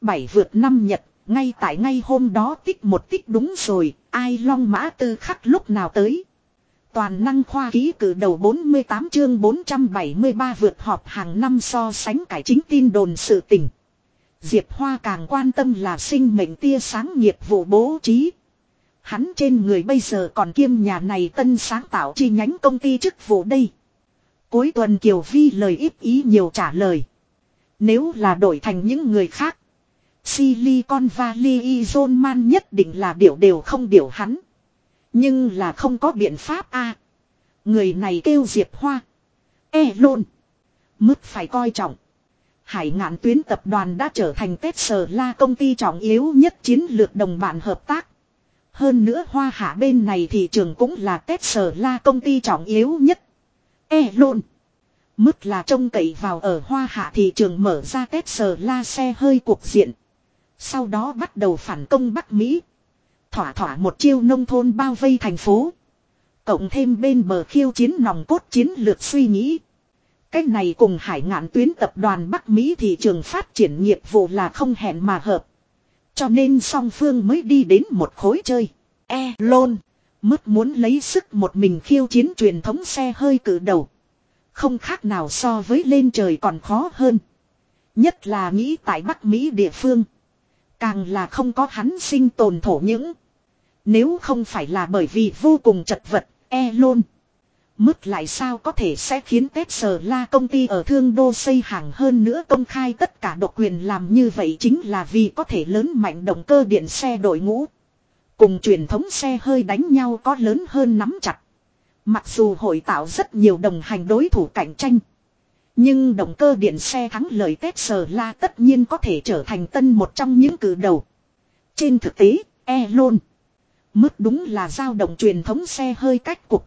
Bảy vượt năm nhật, ngay tại ngay hôm đó tích một tích đúng rồi, ai long mã tư khắc lúc nào tới. Toàn năng khoa ký cử đầu 48 chương 473 vượt họp hàng năm so sánh cải chính tin đồn sự tình. Diệp Hoa càng quan tâm là sinh mệnh tia sáng nghiệp vụ bố trí. Hắn trên người bây giờ còn kiêm nhà này tân sáng tạo chi nhánh công ty chức vụ đây. Cuối tuần Kiều Vi lời ít ý nhiều trả lời. Nếu là đổi thành những người khác. Silicon Valley Zone Man nhất định là điều đều không điều hắn. Nhưng là không có biện pháp a. người này kêu Diệp Hoa. E lôn. Mức phải coi trọng. Hải ngạn tuyến tập đoàn đã trở thành Tesla công ty trọng yếu nhất chiến lược đồng bạn hợp tác. Hơn nữa hoa hạ bên này thị trường cũng là Tesla công ty trọng yếu nhất. E lôn. Mức là trông cậy vào ở hoa hạ thị trường mở ra Tết sờ La xe hơi cuộc diện. Sau đó bắt đầu phản công Bắc Mỹ. Thỏa thỏa một chiêu nông thôn bao vây thành phố. Cộng thêm bên bờ khiêu chiến nòng cốt chiến lược suy nghĩ. Cách này cùng hải ngạn tuyến tập đoàn Bắc Mỹ thị trường phát triển nghiệp vụ là không hẹn mà hợp. Cho nên song phương mới đi đến một khối chơi. E lôn. Mức muốn lấy sức một mình khiêu chiến truyền thống xe hơi cử đầu. Không khác nào so với lên trời còn khó hơn. Nhất là nghĩ tại Bắc Mỹ địa phương. Càng là không có hắn sinh tồn thổ những. Nếu không phải là bởi vì vô cùng chật vật, e lôn. Mức lại sao có thể sẽ khiến Tết La công ty ở Thương Đô xây hàng hơn nữa công khai tất cả độc quyền làm như vậy chính là vì có thể lớn mạnh động cơ điện xe đội ngũ. Cùng truyền thống xe hơi đánh nhau có lớn hơn nắm chặt. Mặc dù hội tạo rất nhiều đồng hành đối thủ cạnh tranh. Nhưng động cơ điện xe thắng lợi Tết tất nhiên có thể trở thành tân một trong những cử đầu. Trên thực tế, Elon. Mức đúng là giao động truyền thống xe hơi cách cục.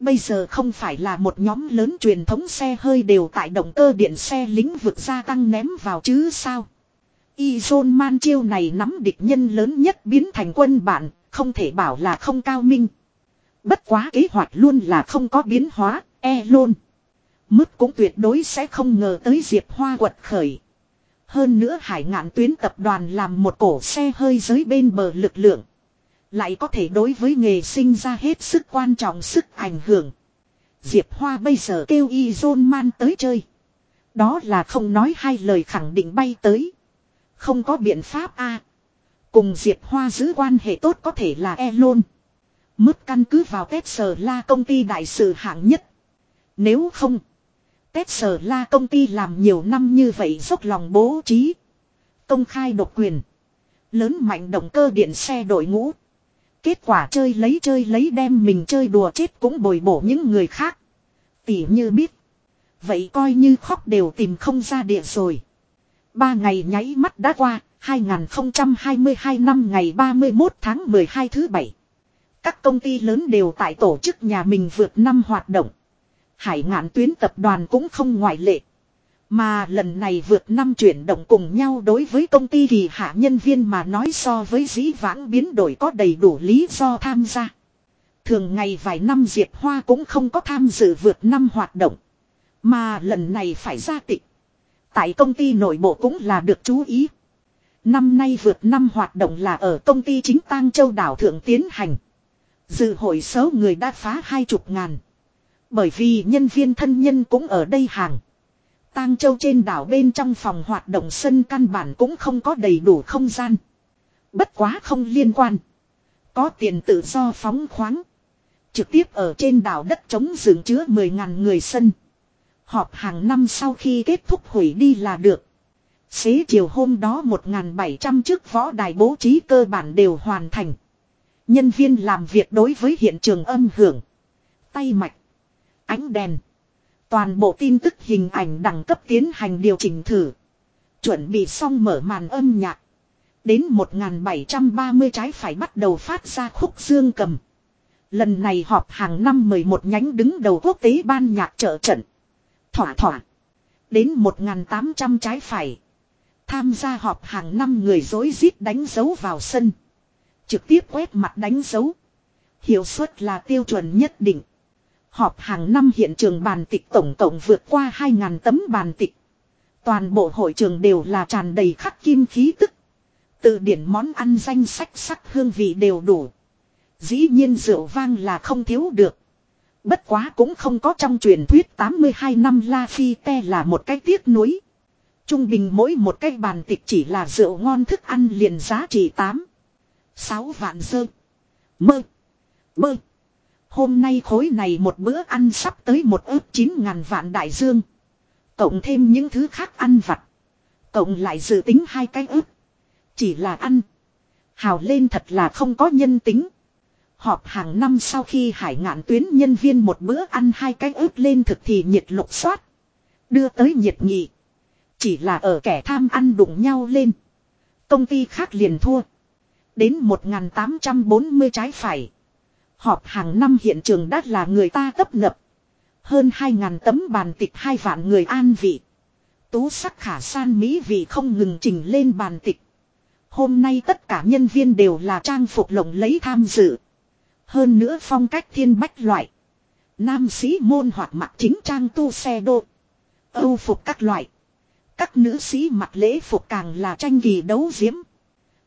Bây giờ không phải là một nhóm lớn truyền thống xe hơi đều tại động cơ điện xe lĩnh vực gia tăng ném vào chứ sao. Izon man chiêu này nắm địch nhân lớn nhất biến thành quân bạn, không thể bảo là không cao minh. Bất quá kế hoạch luôn là không có biến hóa, e luôn. Mức cũng tuyệt đối sẽ không ngờ tới Diệp Hoa quật khởi. Hơn nữa hải ngạn tuyến tập đoàn làm một cổ xe hơi dưới bên bờ lực lượng. Lại có thể đối với nghề sinh ra hết sức quan trọng sức ảnh hưởng. Diệp Hoa bây giờ kêu y Zôn Man tới chơi. Đó là không nói hai lời khẳng định bay tới. Không có biện pháp a Cùng Diệp Hoa giữ quan hệ tốt có thể là e. Mức căn cứ vào Tết Sở La công ty đại sự hạng nhất. Nếu không. Tết Sở La công ty làm nhiều năm như vậy dốc lòng bố trí. Công khai độc quyền. Lớn mạnh động cơ điện xe đội ngũ. Kết quả chơi lấy chơi lấy đem mình chơi đùa chết cũng bồi bổ những người khác. Tỉ như biết. Vậy coi như khóc đều tìm không ra địa rồi. Ba ngày nháy mắt đã qua, 2022 năm ngày 31 tháng 12 thứ bảy. Các công ty lớn đều tại tổ chức nhà mình vượt năm hoạt động. Hải ngạn tuyến tập đoàn cũng không ngoại lệ. Mà lần này vượt năm chuyển động cùng nhau đối với công ty kỳ hạ nhân viên mà nói so với dĩ vãng biến đổi có đầy đủ lý do tham gia. Thường ngày vài năm Diệp Hoa cũng không có tham dự vượt năm hoạt động. Mà lần này phải ra tịch. Tại công ty nội bộ cũng là được chú ý. Năm nay vượt năm hoạt động là ở công ty chính tăng châu đảo thượng tiến hành. Dự hội số người đã phá hai chục ngàn. Bởi vì nhân viên thân nhân cũng ở đây hàng. Tang Châu trên đảo bên trong phòng hoạt động sân căn bản cũng không có đầy đủ không gian. Bất quá không liên quan. Có tiền tự do phóng khoáng. Trực tiếp ở trên đảo đất trống dựng chứa 10.000 người sân. Họp hàng năm sau khi kết thúc hủy đi là được. Xế chiều hôm đó 1.700 chiếc võ đài bố trí cơ bản đều hoàn thành. Nhân viên làm việc đối với hiện trường âm hưởng. Tay mạch. Ánh đèn. Toàn bộ tin tức hình ảnh đẳng cấp tiến hành điều chỉnh thử. Chuẩn bị xong mở màn âm nhạc. Đến 1730 trái phải bắt đầu phát ra khúc dương cầm. Lần này họp hàng năm 11 nhánh đứng đầu quốc tế ban nhạc trợ trận. Thỏa thỏa. Đến 1.800 trái phải. Tham gia họp hàng năm người dối rít đánh dấu vào sân. Trực tiếp quét mặt đánh dấu. Hiệu suất là tiêu chuẩn nhất định. Họp hàng năm hiện trường bàn tịch tổng cộng vượt qua 2.000 tấm bàn tịch. Toàn bộ hội trường đều là tràn đầy khắc kim khí tức. Từ điển món ăn danh sách sắc hương vị đều đủ. Dĩ nhiên rượu vang là không thiếu được. Bất quá cũng không có trong truyền thuyết 82 năm La Phi Te là một cái tiếc nuối. Trung bình mỗi một cái bàn tịch chỉ là rượu ngon thức ăn liền giá trị 8 sáu vạn sơ. Mơ. Mơ. Hôm nay khối này một bữa ăn sắp tới một ước chín ngàn vạn đại dương. Cộng thêm những thứ khác ăn vặt. Cộng lại dự tính hai cái ước. Chỉ là ăn. Hào lên thật là không có nhân tính. Họp hàng năm sau khi hải ngạn tuyến nhân viên một bữa ăn hai cái ước lên thực thì nhiệt lục soát. Đưa tới nhiệt nghị. Chỉ là ở kẻ tham ăn đụng nhau lên. Công ty khác liền thua. Đến 1840 trái phải. Họp hàng năm hiện trường đắt là người ta tấp nập. Hơn 2.000 tấm bàn tịch hai vạn người an vị. Tú sắc khả san mỹ vị không ngừng trình lên bàn tịch. Hôm nay tất cả nhân viên đều là trang phục lộng lấy tham dự. Hơn nữa phong cách thiên bách loại. Nam sĩ môn hoặc mặc chính trang tu xe độ. Âu phục các loại. Các nữ sĩ mặc lễ phục càng là tranh kỳ đấu diễm.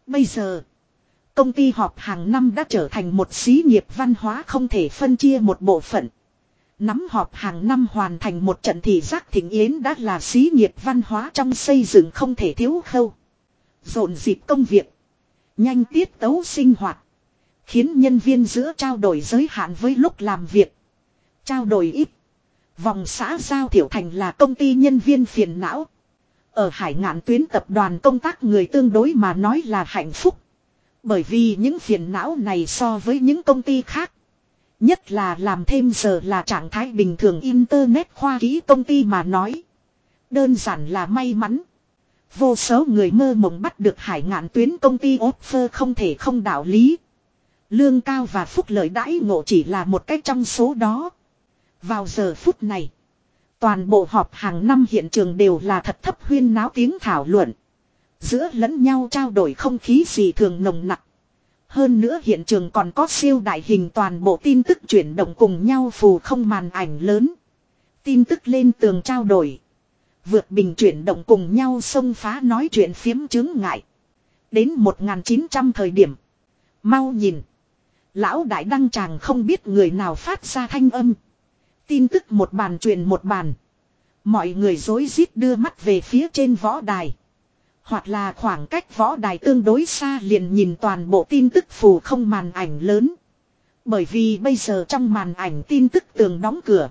Bây giờ, công ty họp hàng năm đã trở thành một xí nghiệp văn hóa không thể phân chia một bộ phận. Nắm họp hàng năm hoàn thành một trận thị giác thịnh yến đã là xí nghiệp văn hóa trong xây dựng không thể thiếu khâu. Rộn dịp công việc. Nhanh tiết tấu sinh hoạt. Khiến nhân viên giữa trao đổi giới hạn với lúc làm việc. Trao đổi ít. Vòng xã giao thiểu thành là công ty nhân viên phiền não. Ở hải ngạn tuyến tập đoàn công tác người tương đối mà nói là hạnh phúc. Bởi vì những phiền não này so với những công ty khác. Nhất là làm thêm giờ là trạng thái bình thường Internet khoa ký công ty mà nói. Đơn giản là may mắn. Vô số người mơ mộng bắt được hải ngạn tuyến công ty offer không thể không đạo lý. Lương cao và phúc lợi đãi ngộ chỉ là một cách trong số đó. Vào giờ phút này. Toàn bộ họp hàng năm hiện trường đều là thật thấp huyên náo tiếng thảo luận. Giữa lẫn nhau trao đổi không khí gì thường nồng nặc. Hơn nữa hiện trường còn có siêu đại hình toàn bộ tin tức chuyển động cùng nhau phù không màn ảnh lớn. Tin tức lên tường trao đổi. Vượt bình chuyển động cùng nhau xông phá nói chuyện phiếm chứng ngại. Đến 1900 thời điểm. Mau nhìn. Lão đại đăng chàng không biết người nào phát ra thanh âm. Tin tức một bàn truyền một bàn. Mọi người dối rít đưa mắt về phía trên võ đài. Hoặc là khoảng cách võ đài tương đối xa liền nhìn toàn bộ tin tức phù không màn ảnh lớn. Bởi vì bây giờ trong màn ảnh tin tức tường đóng cửa.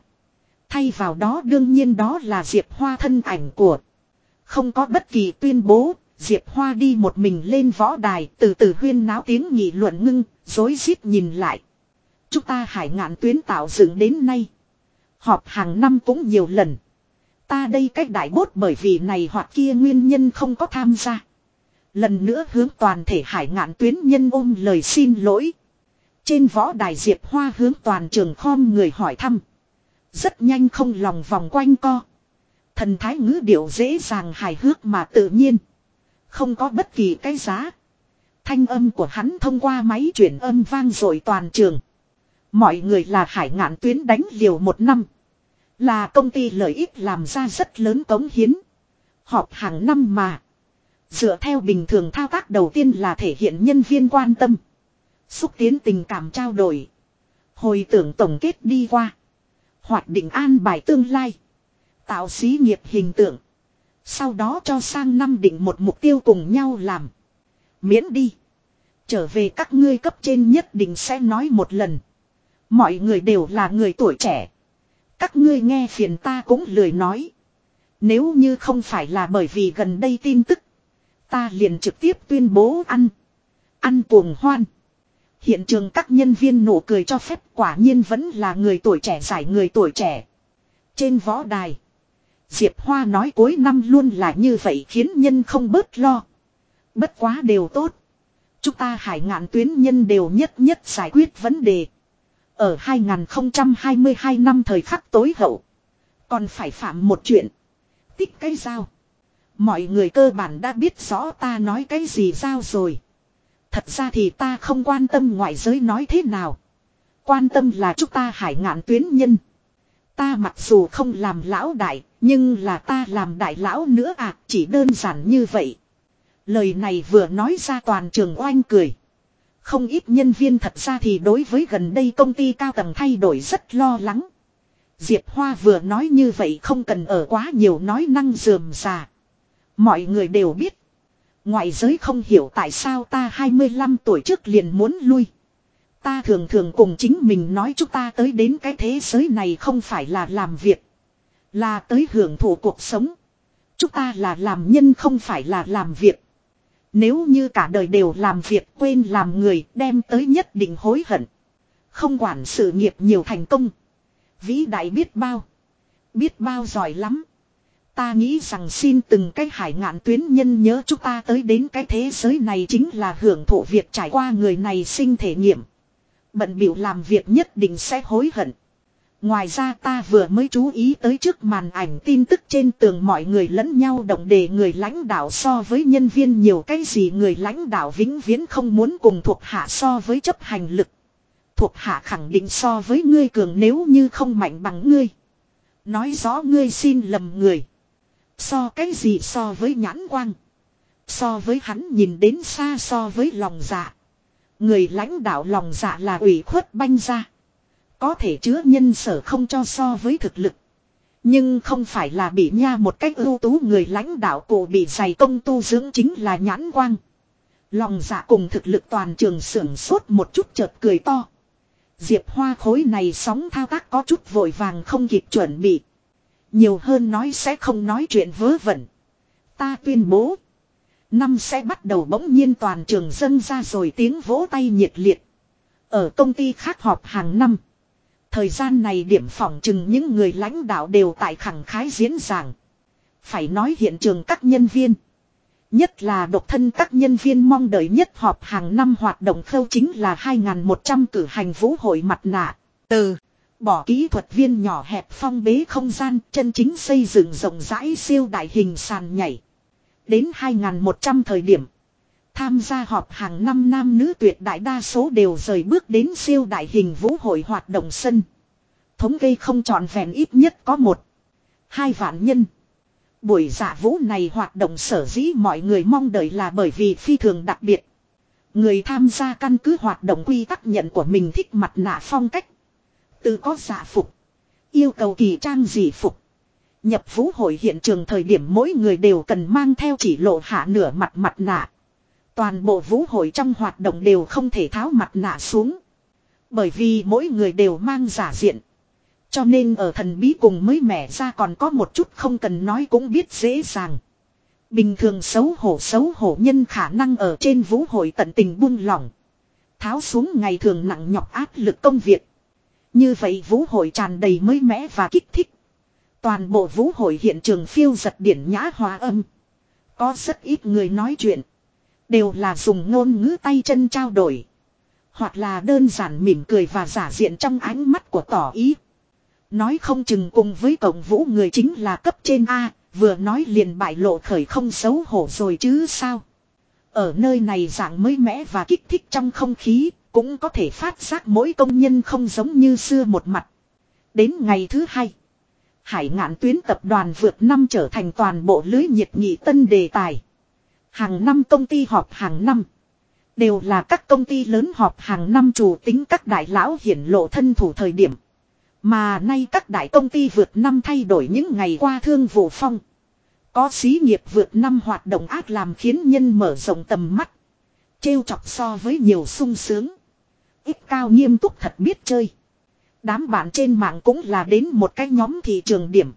Thay vào đó đương nhiên đó là Diệp Hoa thân ảnh của. Không có bất kỳ tuyên bố, Diệp Hoa đi một mình lên võ đài từ từ huyên náo tiếng nghị luận ngưng, dối rít nhìn lại. Chúng ta hải ngạn tuyến tạo dựng đến nay. Họp hàng năm cũng nhiều lần. Ta đây cách đại bốt bởi vì này hoặc kia nguyên nhân không có tham gia. Lần nữa hướng toàn thể hải ngạn tuyến nhân ôm lời xin lỗi. Trên võ đài Diệp Hoa hướng toàn trường khom người hỏi thăm. Rất nhanh không lòng vòng quanh co. Thần thái ngữ điệu dễ dàng hài hước mà tự nhiên. Không có bất kỳ cái giá. Thanh âm của hắn thông qua máy chuyển âm vang rồi toàn trường. Mọi người là hải ngạn tuyến đánh liều một năm. Là công ty lợi ích làm ra rất lớn cống hiến. Họp hàng năm mà. Dựa theo bình thường thao tác đầu tiên là thể hiện nhân viên quan tâm. Xúc tiến tình cảm trao đổi. Hồi tưởng tổng kết đi qua. Hoạt định an bài tương lai. Tạo xí nghiệp hình tượng. Sau đó cho sang năm định một mục tiêu cùng nhau làm. Miễn đi. Trở về các ngươi cấp trên nhất định sẽ nói một lần. Mọi người đều là người tuổi trẻ. Các ngươi nghe phiền ta cũng lười nói. Nếu như không phải là bởi vì gần đây tin tức. Ta liền trực tiếp tuyên bố ăn. Ăn cuồng hoan. Hiện trường các nhân viên nụ cười cho phép quả nhiên vẫn là người tuổi trẻ giải người tuổi trẻ. Trên võ đài. Diệp Hoa nói cuối năm luôn là như vậy khiến nhân không bớt lo. Bất quá đều tốt. Chúng ta hải ngạn tuyến nhân đều nhất nhất giải quyết vấn đề. Ở 2022 năm thời khắc tối hậu. Còn phải phạm một chuyện. Tích cái dao. Mọi người cơ bản đã biết rõ ta nói cái gì dao rồi. Thật ra thì ta không quan tâm ngoại giới nói thế nào. Quan tâm là chúng ta hải ngạn tuyến nhân. Ta mặc dù không làm lão đại, nhưng là ta làm đại lão nữa à, chỉ đơn giản như vậy. Lời này vừa nói ra toàn trường oanh cười. Không ít nhân viên thật ra thì đối với gần đây công ty cao tầng thay đổi rất lo lắng. Diệp Hoa vừa nói như vậy không cần ở quá nhiều nói năng dườm già. Mọi người đều biết. Ngoại giới không hiểu tại sao ta 25 tuổi trước liền muốn lui. Ta thường thường cùng chính mình nói chúng ta tới đến cái thế giới này không phải là làm việc. Là tới hưởng thụ cuộc sống. Chúng ta là làm nhân không phải là làm việc. Nếu như cả đời đều làm việc quên làm người đem tới nhất định hối hận. Không quản sự nghiệp nhiều thành công. Vĩ đại biết bao. Biết bao giỏi lắm. Ta nghĩ rằng xin từng cái hải ngạn tuyến nhân nhớ chúng ta tới đến cái thế giới này chính là hưởng thụ việc trải qua người này sinh thể nghiệm. Bận biểu làm việc nhất định sẽ hối hận. Ngoài ra ta vừa mới chú ý tới trước màn ảnh tin tức trên tường mọi người lẫn nhau động đề người lãnh đạo so với nhân viên nhiều cái gì người lãnh đạo vĩnh viễn không muốn cùng thuộc hạ so với chấp hành lực. Thuộc hạ khẳng định so với ngươi cường nếu như không mạnh bằng ngươi. Nói rõ ngươi xin lầm người. So cái gì so với nhãn quang. So với hắn nhìn đến xa so với lòng dạ. Người lãnh đạo lòng dạ là ủy khuất banh ra. Có thể chứa nhân sở không cho so với thực lực. Nhưng không phải là bị nha một cách ưu tú người lãnh đạo cổ bị dày công tu dưỡng chính là nhãn quang. Lòng dạ cùng thực lực toàn trường sưởng sốt một chút chợt cười to. Diệp hoa khối này sóng thao tác có chút vội vàng không kịp chuẩn bị. Nhiều hơn nói sẽ không nói chuyện vớ vẩn. Ta tuyên bố. Năm sẽ bắt đầu bỗng nhiên toàn trường dân ra rồi tiếng vỗ tay nhiệt liệt. Ở công ty khác họp hàng năm. Thời gian này điểm phỏng chừng những người lãnh đạo đều tại khẳng khái diễn giảng. Phải nói hiện trường các nhân viên. Nhất là độc thân các nhân viên mong đợi nhất họp hàng năm hoạt động khâu chính là 2.100 cử hành vũ hội mặt nạ. Từ, bỏ kỹ thuật viên nhỏ hẹp phong bế không gian, chân chính xây dựng rộng rãi siêu đại hình sàn nhảy. Đến 2.100 thời điểm. Tham gia họp hàng năm nam nữ tuyệt đại đa số đều rời bước đến siêu đại hình vũ hội hoạt động sân. Thống kê không trọn vẹn ít nhất có một. Hai vạn nhân. Buổi dạ vũ này hoạt động sở dĩ mọi người mong đợi là bởi vì phi thường đặc biệt. Người tham gia căn cứ hoạt động quy tắc nhận của mình thích mặt nạ phong cách. Từ có dạ phục. Yêu cầu kỳ trang dị phục. Nhập vũ hội hiện trường thời điểm mỗi người đều cần mang theo chỉ lộ hạ nửa mặt mặt nạ. Toàn bộ vũ hội trong hoạt động đều không thể tháo mặt nạ xuống. Bởi vì mỗi người đều mang giả diện. Cho nên ở thần bí cùng mới mẻ ra còn có một chút không cần nói cũng biết dễ dàng. Bình thường xấu hổ xấu hổ nhân khả năng ở trên vũ hội tận tình buông lỏng. Tháo xuống ngày thường nặng nhọc áp lực công việc. Như vậy vũ hội tràn đầy mới mẻ và kích thích. Toàn bộ vũ hội hiện trường phiêu giật điển nhã hòa âm. Có rất ít người nói chuyện. Đều là dùng ngôn ngữ tay chân trao đổi. Hoặc là đơn giản mỉm cười và giả diện trong ánh mắt của tỏ ý. Nói không chừng cùng với cổng vũ người chính là cấp trên A, vừa nói liền bại lộ khởi không xấu hổ rồi chứ sao. Ở nơi này dạng mới mẻ và kích thích trong không khí, cũng có thể phát giác mỗi công nhân không giống như xưa một mặt. Đến ngày thứ hai, hải ngạn tuyến tập đoàn vượt năm trở thành toàn bộ lưới nhiệt nghị tân đề tài. Hàng năm công ty họp hàng năm. Đều là các công ty lớn họp hàng năm chủ tính các đại lão hiển lộ thân thủ thời điểm. Mà nay các đại công ty vượt năm thay đổi những ngày qua thương vụ phong. Có xí nghiệp vượt năm hoạt động ác làm khiến nhân mở rộng tầm mắt. Trêu chọc so với nhiều sung sướng. Ít cao nghiêm túc thật biết chơi. Đám bạn trên mạng cũng là đến một cái nhóm thị trường điểm.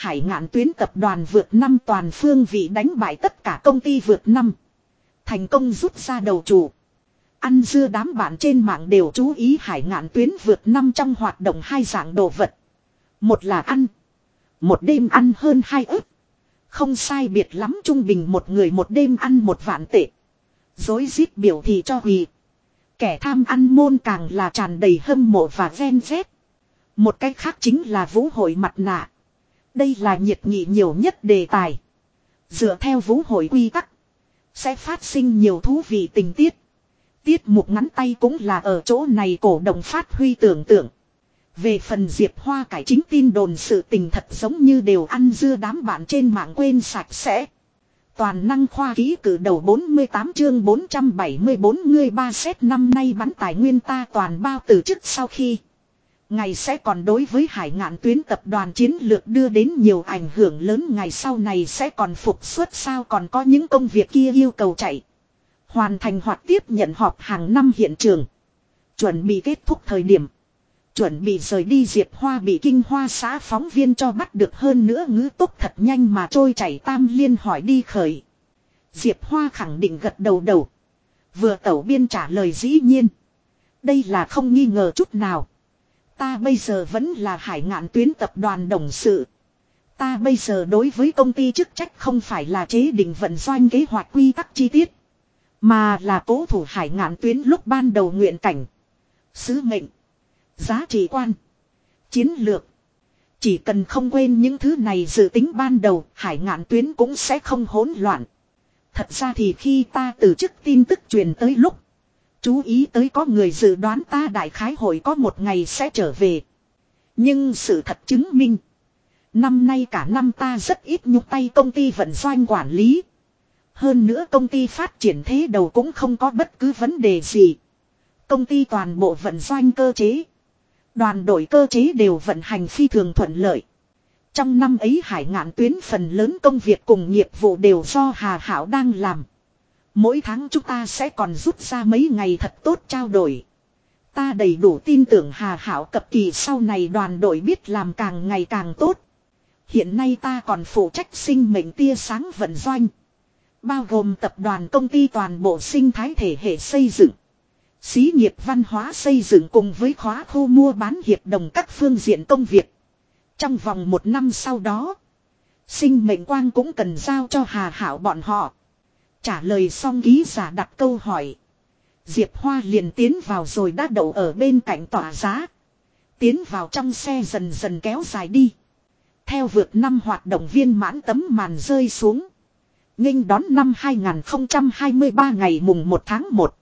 Hải ngạn tuyến tập đoàn vượt năm toàn phương vị đánh bại tất cả công ty vượt năm. Thành công rút ra đầu chủ. Ăn dưa đám bạn trên mạng đều chú ý hải ngạn tuyến vượt năm trong hoạt động hai dạng đồ vật. Một là ăn. Một đêm ăn hơn hai ức. Không sai biệt lắm trung bình một người một đêm ăn một vạn tệ. Dối rít biểu thị cho hủy. Kẻ tham ăn môn càng là tràn đầy hâm mộ và ghen vét. Một cách khác chính là vũ hội mặt nạ. Đây là nhiệt nghị nhiều nhất đề tài. Dựa theo vũ hội quy tắc. Sẽ phát sinh nhiều thú vị tình tiết. Tiết mục ngắn tay cũng là ở chỗ này cổ động phát huy tưởng tượng. Về phần Diệp Hoa cải chính tin đồn sự tình thật giống như đều ăn dưa đám bạn trên mạng quên sạch sẽ. Toàn năng khoa ký cử đầu 48 chương 474 người ba xét năm nay bắn tài nguyên ta toàn bao từ chức sau khi. Ngày sẽ còn đối với hải ngạn tuyến tập đoàn chiến lược đưa đến nhiều ảnh hưởng lớn ngày sau này sẽ còn phục xuất sao còn có những công việc kia yêu cầu chạy. Hoàn thành hoặc tiếp nhận họp hàng năm hiện trường. Chuẩn bị kết thúc thời điểm. Chuẩn bị rời đi Diệp Hoa bị kinh hoa xã phóng viên cho bắt được hơn nữa ngữ tốc thật nhanh mà trôi chảy tam liên hỏi đi khởi. Diệp Hoa khẳng định gật đầu đầu. Vừa tẩu biên trả lời dĩ nhiên. Đây là không nghi ngờ chút nào. Ta bây giờ vẫn là hải ngạn tuyến tập đoàn đồng sự. Ta bây giờ đối với công ty chức trách không phải là chế định vận doanh kế hoạch quy tắc chi tiết. Mà là cố thủ hải ngạn tuyến lúc ban đầu nguyện cảnh. Sứ mệnh. Giá trị quan. Chiến lược. Chỉ cần không quên những thứ này dự tính ban đầu, hải ngạn tuyến cũng sẽ không hỗn loạn. Thật ra thì khi ta từ chức tin tức truyền tới lúc. Chú ý tới có người dự đoán ta đại khái hội có một ngày sẽ trở về. Nhưng sự thật chứng minh. Năm nay cả năm ta rất ít nhúc tay công ty vận doanh quản lý. Hơn nữa công ty phát triển thế đầu cũng không có bất cứ vấn đề gì. Công ty toàn bộ vận doanh cơ chế. Đoàn đội cơ chế đều vận hành phi thường thuận lợi. Trong năm ấy hải ngạn tuyến phần lớn công việc cùng nghiệp vụ đều do Hà Hảo đang làm. Mỗi tháng chúng ta sẽ còn rút ra mấy ngày thật tốt trao đổi. Ta đầy đủ tin tưởng Hà Hảo cập kỳ sau này đoàn đội biết làm càng ngày càng tốt. Hiện nay ta còn phụ trách sinh mệnh tia sáng vận doanh. Bao gồm tập đoàn công ty toàn bộ sinh thái thể hệ xây dựng. Xí nghiệp văn hóa xây dựng cùng với khóa khu mua bán hiệp đồng các phương diện công việc. Trong vòng một năm sau đó, sinh mệnh quang cũng cần giao cho Hà Hảo bọn họ. Trả lời xong ký giả đặt câu hỏi. Diệp Hoa liền tiến vào rồi đã đậu ở bên cạnh tòa giá. Tiến vào trong xe dần dần kéo dài đi. Theo vượt năm hoạt động viên mãn tấm màn rơi xuống. nghênh đón năm 2023 ngày mùng 1 tháng 1.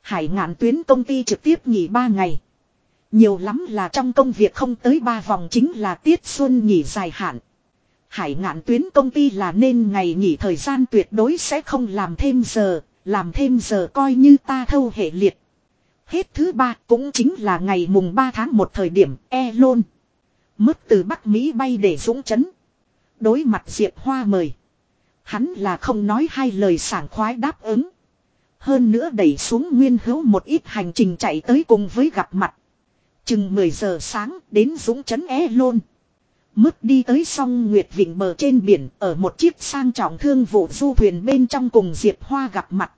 Hải ngạn tuyến công ty trực tiếp nghỉ 3 ngày. Nhiều lắm là trong công việc không tới 3 vòng chính là tiết xuân nghỉ dài hạn. Hải ngạn tuyến công ty là nên ngày nghỉ thời gian tuyệt đối sẽ không làm thêm giờ, làm thêm giờ coi như ta thâu hệ liệt. Hết thứ ba cũng chính là ngày mùng 3 tháng 1 thời điểm e lôn. Mất từ Bắc Mỹ bay để dũng chấn. Đối mặt Diệp Hoa mời. Hắn là không nói hai lời sảng khoái đáp ứng. Hơn nữa đẩy xuống nguyên hữu một ít hành trình chạy tới cùng với gặp mặt. Chừng 10 giờ sáng đến dũng chấn e é mứt đi tới song Nguyệt Vịnh bờ trên biển, ở một chiếc sang trọng thương vụ du thuyền bên trong cùng Diệp Hoa gặp mặt.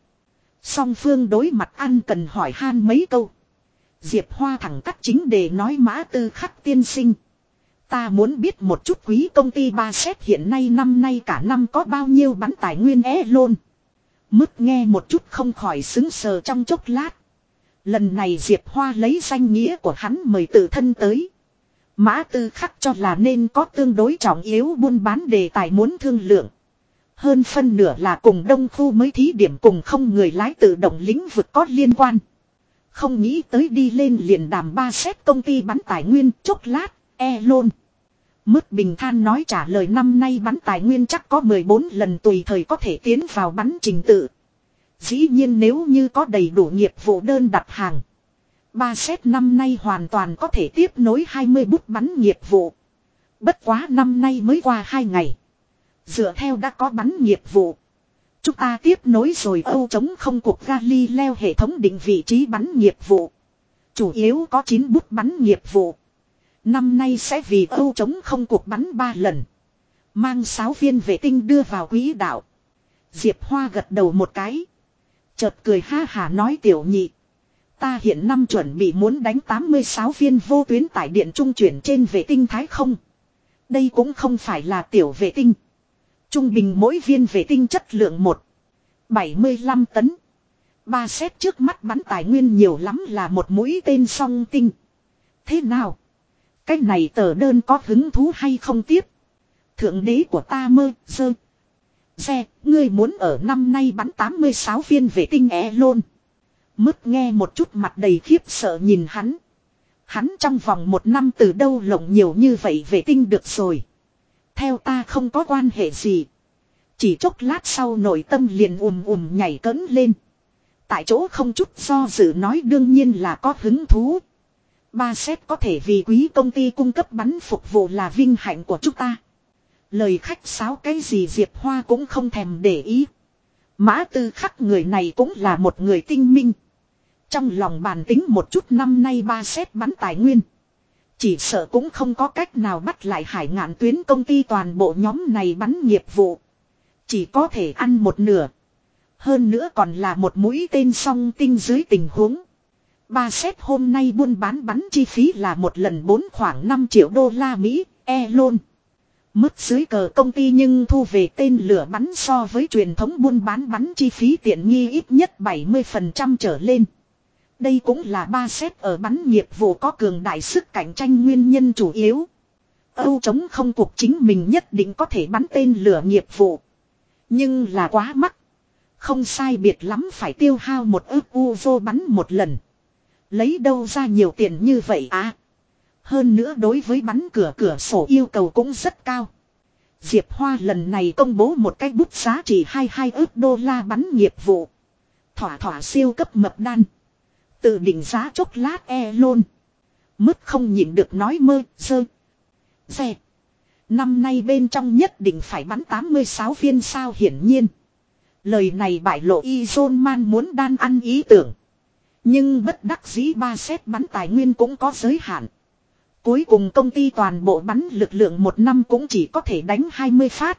Song phương đối mặt ăn cần hỏi han mấy câu. Diệp Hoa thẳng cắt chính để nói mã tư khắc tiên sinh. Ta muốn biết một chút quý công ty ba xét hiện nay năm nay cả năm có bao nhiêu bắn tài nguyên é lôn. Mức nghe một chút không khỏi xứng sờ trong chốc lát. Lần này Diệp Hoa lấy danh nghĩa của hắn mời tự thân tới. Mã tư khắc cho là nên có tương đối trọng yếu buôn bán đề tài muốn thương lượng. Hơn phân nửa là cùng đông khu mới thí điểm cùng không người lái tự động lĩnh vực có liên quan. Không nghĩ tới đi lên liền đàm ba xét công ty bắn tài nguyên chốc lát, e lôn. Mức bình than nói trả lời năm nay bắn tài nguyên chắc có 14 lần tùy thời có thể tiến vào bắn trình tự. Dĩ nhiên nếu như có đầy đủ nghiệp vụ đơn đặt hàng. Ba xét năm nay hoàn toàn có thể tiếp nối 20 bút bắn nghiệp vụ. Bất quá năm nay mới qua 2 ngày. Dựa theo đã có bắn nghiệp vụ. Chúng ta tiếp nối rồi Âu chống không cuộc Galileo hệ thống định vị trí bắn nghiệp vụ. Chủ yếu có 9 bút bắn nghiệp vụ. Năm nay sẽ vì Âu chống không cuộc bắn 3 lần. Mang sáu viên vệ tinh đưa vào quỹ đạo. Diệp Hoa gật đầu một cái. Chợt cười ha hà nói tiểu nhị. Ta hiện năm chuẩn bị muốn đánh 86 viên vô tuyến tải điện trung chuyển trên vệ tinh Thái không. Đây cũng không phải là tiểu vệ tinh. Trung bình mỗi viên vệ tinh chất lượng 1. 75 tấn. Ba xét trước mắt bắn tài nguyên nhiều lắm là một mũi tên song tinh. Thế nào? Cái này tờ đơn có hứng thú hay không tiếp? Thượng đế của ta mơ, dơ. Xe, ngươi muốn ở năm nay bắn 86 viên vệ tinh e lôn. Mứt nghe một chút mặt đầy khiếp sợ nhìn hắn. Hắn trong vòng một năm từ đâu lộng nhiều như vậy vệ tinh được rồi. Theo ta không có quan hệ gì. Chỉ chốc lát sau nội tâm liền ùm ùm nhảy cấn lên. Tại chỗ không chút do dự nói đương nhiên là có hứng thú. Ba xét có thể vì quý công ty cung cấp bắn phục vụ là vinh hạnh của chúng ta. Lời khách sáo cái gì Diệp Hoa cũng không thèm để ý. Mã tư khắc người này cũng là một người tinh minh. Trong lòng bàn tính một chút năm nay ba xét bắn tài nguyên. Chỉ sợ cũng không có cách nào bắt lại hải ngạn tuyến công ty toàn bộ nhóm này bắn nghiệp vụ. Chỉ có thể ăn một nửa. Hơn nữa còn là một mũi tên song tinh dưới tình huống. Ba xét hôm nay buôn bán bắn chi phí là một lần bốn khoảng 5 triệu đô la Mỹ, e lôn. Mức dưới cờ công ty nhưng thu về tên lửa bắn so với truyền thống buôn bán bắn chi phí tiện nghi ít nhất 70% trở lên. Đây cũng là ba xét ở bắn nghiệp vụ có cường đại sức cạnh tranh nguyên nhân chủ yếu. Âu chống không cuộc chính mình nhất định có thể bắn tên lửa nghiệp vụ. Nhưng là quá mắc. Không sai biệt lắm phải tiêu hao một ước u vô bắn một lần. Lấy đâu ra nhiều tiền như vậy à? Hơn nữa đối với bắn cửa cửa sổ yêu cầu cũng rất cao. Diệp Hoa lần này công bố một cái bút giá trị 22 ước đô la bắn nghiệp vụ. Thỏa thỏa siêu cấp mập đan. Tự định giá chốc lát e lôn. Mức không nhịn được nói mơ, dơ. Xe. Năm nay bên trong nhất định phải bắn 86 viên sao hiển nhiên. Lời này bại lộ y man muốn đan ăn ý tưởng. Nhưng bất đắc dĩ ba xét bắn tài nguyên cũng có giới hạn. Cuối cùng công ty toàn bộ bắn lực lượng một năm cũng chỉ có thể đánh 20 phát.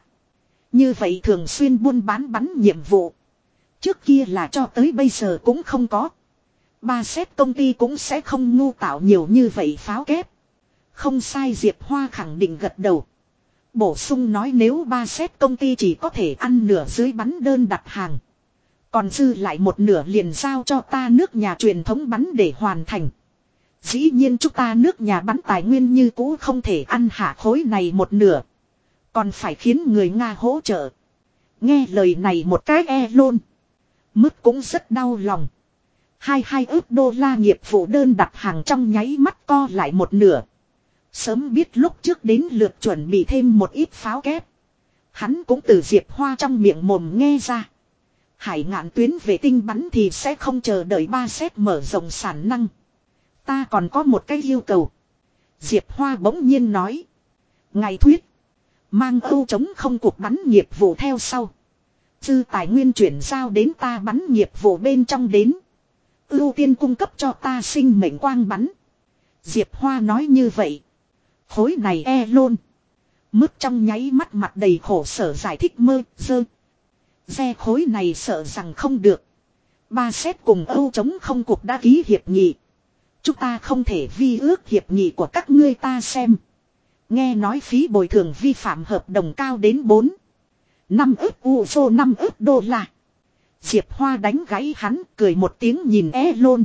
Như vậy thường xuyên buôn bán bắn nhiệm vụ. Trước kia là cho tới bây giờ cũng không có. Ba xét công ty cũng sẽ không ngu tạo nhiều như vậy pháo kép. Không sai Diệp Hoa khẳng định gật đầu. Bổ sung nói nếu ba xét công ty chỉ có thể ăn nửa dưới bắn đơn đặt hàng. Còn dư lại một nửa liền giao cho ta nước nhà truyền thống bắn để hoàn thành. Dĩ nhiên chúng ta nước nhà bắn tài nguyên như cũ không thể ăn hạ khối này một nửa. Còn phải khiến người Nga hỗ trợ. Nghe lời này một cái e luôn. Mức cũng rất đau lòng. Hai hai ước đô la nghiệp vụ đơn đặt hàng trong nháy mắt co lại một nửa. Sớm biết lúc trước đến lượt chuẩn bị thêm một ít pháo kép. Hắn cũng từ Diệp Hoa trong miệng mồm nghe ra. Hải ngạn tuyến vệ tinh bắn thì sẽ không chờ đợi ba xét mở rộng sản năng. Ta còn có một cái yêu cầu. Diệp Hoa bỗng nhiên nói. Ngày thuyết. Mang âu chống không cuộc bắn nghiệp vụ theo sau. Dư tài nguyên chuyển giao đến ta bắn nghiệp vụ bên trong đến. Ưu tiên cung cấp cho ta sinh mệnh quang bắn. Diệp Hoa nói như vậy. Khối này e luôn. Mức trong nháy mắt mặt đầy khổ sở giải thích mơ, dơ. Xe khối này sợ rằng không được. Ba xét cùng Âu chống không cuộc đã ký hiệp nghị. Chúng ta không thể vi ước hiệp nghị của các ngươi ta xem. Nghe nói phí bồi thường vi phạm hợp đồng cao đến 4. năm ức u vô 5 ức đô la. Diệp Hoa đánh gãy hắn cười một tiếng nhìn e lôn.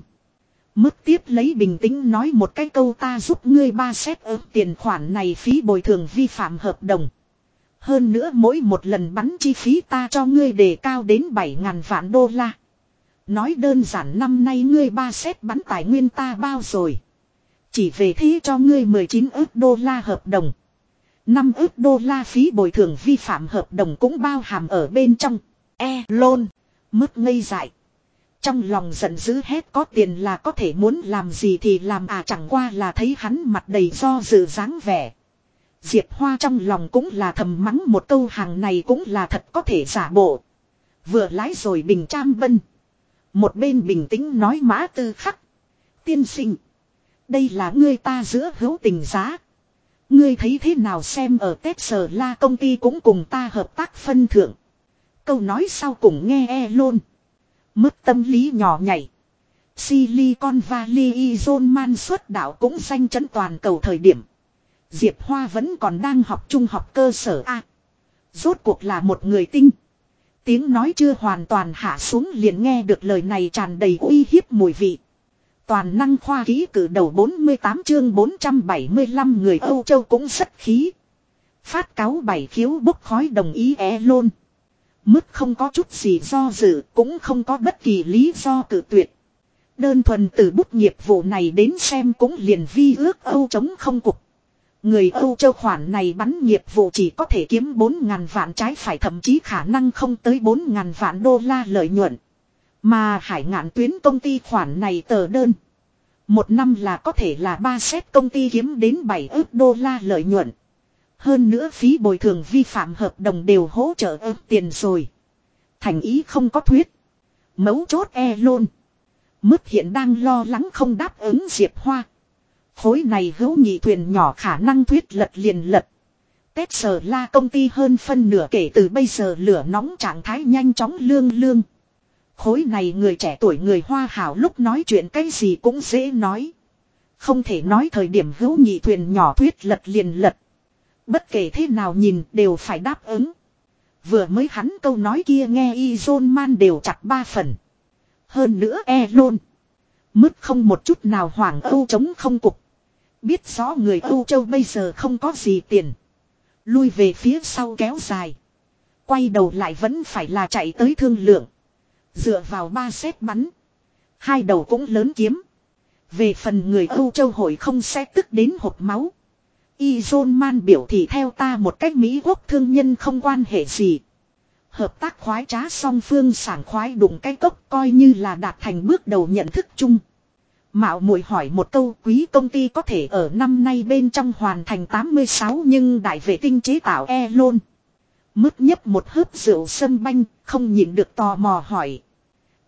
Mức tiếp lấy bình tĩnh nói một cái câu ta giúp ngươi ba xét ớt tiền khoản này phí bồi thường vi phạm hợp đồng. Hơn nữa mỗi một lần bắn chi phí ta cho ngươi đề cao đến 7.000 vạn đô la. Nói đơn giản năm nay ngươi ba xét bắn tài nguyên ta bao rồi. Chỉ về thế cho ngươi 19 ước đô la hợp đồng. 5 ước đô la phí bồi thường vi phạm hợp đồng cũng bao hàm ở bên trong. E, lôn. Mức ngây dại. Trong lòng giận dữ hết có tiền là có thể muốn làm gì thì làm à chẳng qua là thấy hắn mặt đầy do dự dáng vẻ. Diệp Hoa trong lòng cũng là thầm mắng một câu hàng này cũng là thật có thể giả bộ. Vừa lái rồi bình trang bân. Một bên bình tĩnh nói mã tư khắc. Tiên sinh. Đây là ngươi ta giữa hữu tình giá. Ngươi thấy thế nào xem ở Tết Sở La công ty cũng cùng ta hợp tác phân thượng. Câu nói sau cùng nghe e luôn. Mức tâm lý nhỏ nhảy. Silicon Valley John Man xuất đạo cũng danh chấn toàn cầu thời điểm. Diệp Hoa vẫn còn đang học trung học cơ sở A. Rốt cuộc là một người tinh. Tiếng nói chưa hoàn toàn hạ xuống liền nghe được lời này tràn đầy uy hiếp mùi vị. Toàn năng khoa ký cử đầu 48 chương 475 người Âu Châu cũng rất khí. Phát cáo bảy khiếu bốc khói đồng ý e é luôn. Mức không có chút gì do dự, cũng không có bất kỳ lý do cử tuyệt. Đơn thuần từ bút nghiệp vụ này đến xem cũng liền vi ước Âu chống không cục. Người Âu châu khoản này bắn nghiệp vụ chỉ có thể kiếm 4.000 vạn trái phải, thậm chí khả năng không tới 4.000 vạn đô la lợi nhuận. Mà hải ngạn tuyến công ty khoản này tờ đơn. Một năm là có thể là ba xét công ty kiếm đến 7 ước đô la lợi nhuận. Hơn nữa phí bồi thường vi phạm hợp đồng đều hỗ trợ ớt tiền rồi. Thành ý không có thuyết. Mấu chốt e luôn. Mức hiện đang lo lắng không đáp ứng Diệp Hoa. Khối này hữu nhị thuyền nhỏ khả năng thuyết lật liền lật. Tết sở la công ty hơn phân nửa kể từ bây giờ lửa nóng trạng thái nhanh chóng lương lương. Khối này người trẻ tuổi người hoa hảo lúc nói chuyện cái gì cũng dễ nói. Không thể nói thời điểm hữu nhị thuyền nhỏ thuyết lật liền lật. Bất kể thế nào nhìn đều phải đáp ứng. Vừa mới hắn câu nói kia nghe y man đều chặt ba phần. Hơn nữa e luôn. Mứt không một chút nào hoảng âu chống không cục. Biết rõ người Âu Châu bây giờ không có gì tiền. Lui về phía sau kéo dài. Quay đầu lại vẫn phải là chạy tới thương lượng. Dựa vào ba xếp bắn. Hai đầu cũng lớn kiếm. Về phần người Âu Châu hội không sẽ tức đến hộp máu. Y Man biểu thị theo ta một cách Mỹ quốc thương nhân không quan hệ gì. Hợp tác khoái trá song phương sảng khoái đụng cái cốc coi như là đạt thành bước đầu nhận thức chung. Mạo muội hỏi một câu quý công ty có thể ở năm nay bên trong hoàn thành 86 nhưng đại vệ tinh chế tạo e lôn. Mức nhấp một hớp rượu sâm banh, không nhịn được tò mò hỏi.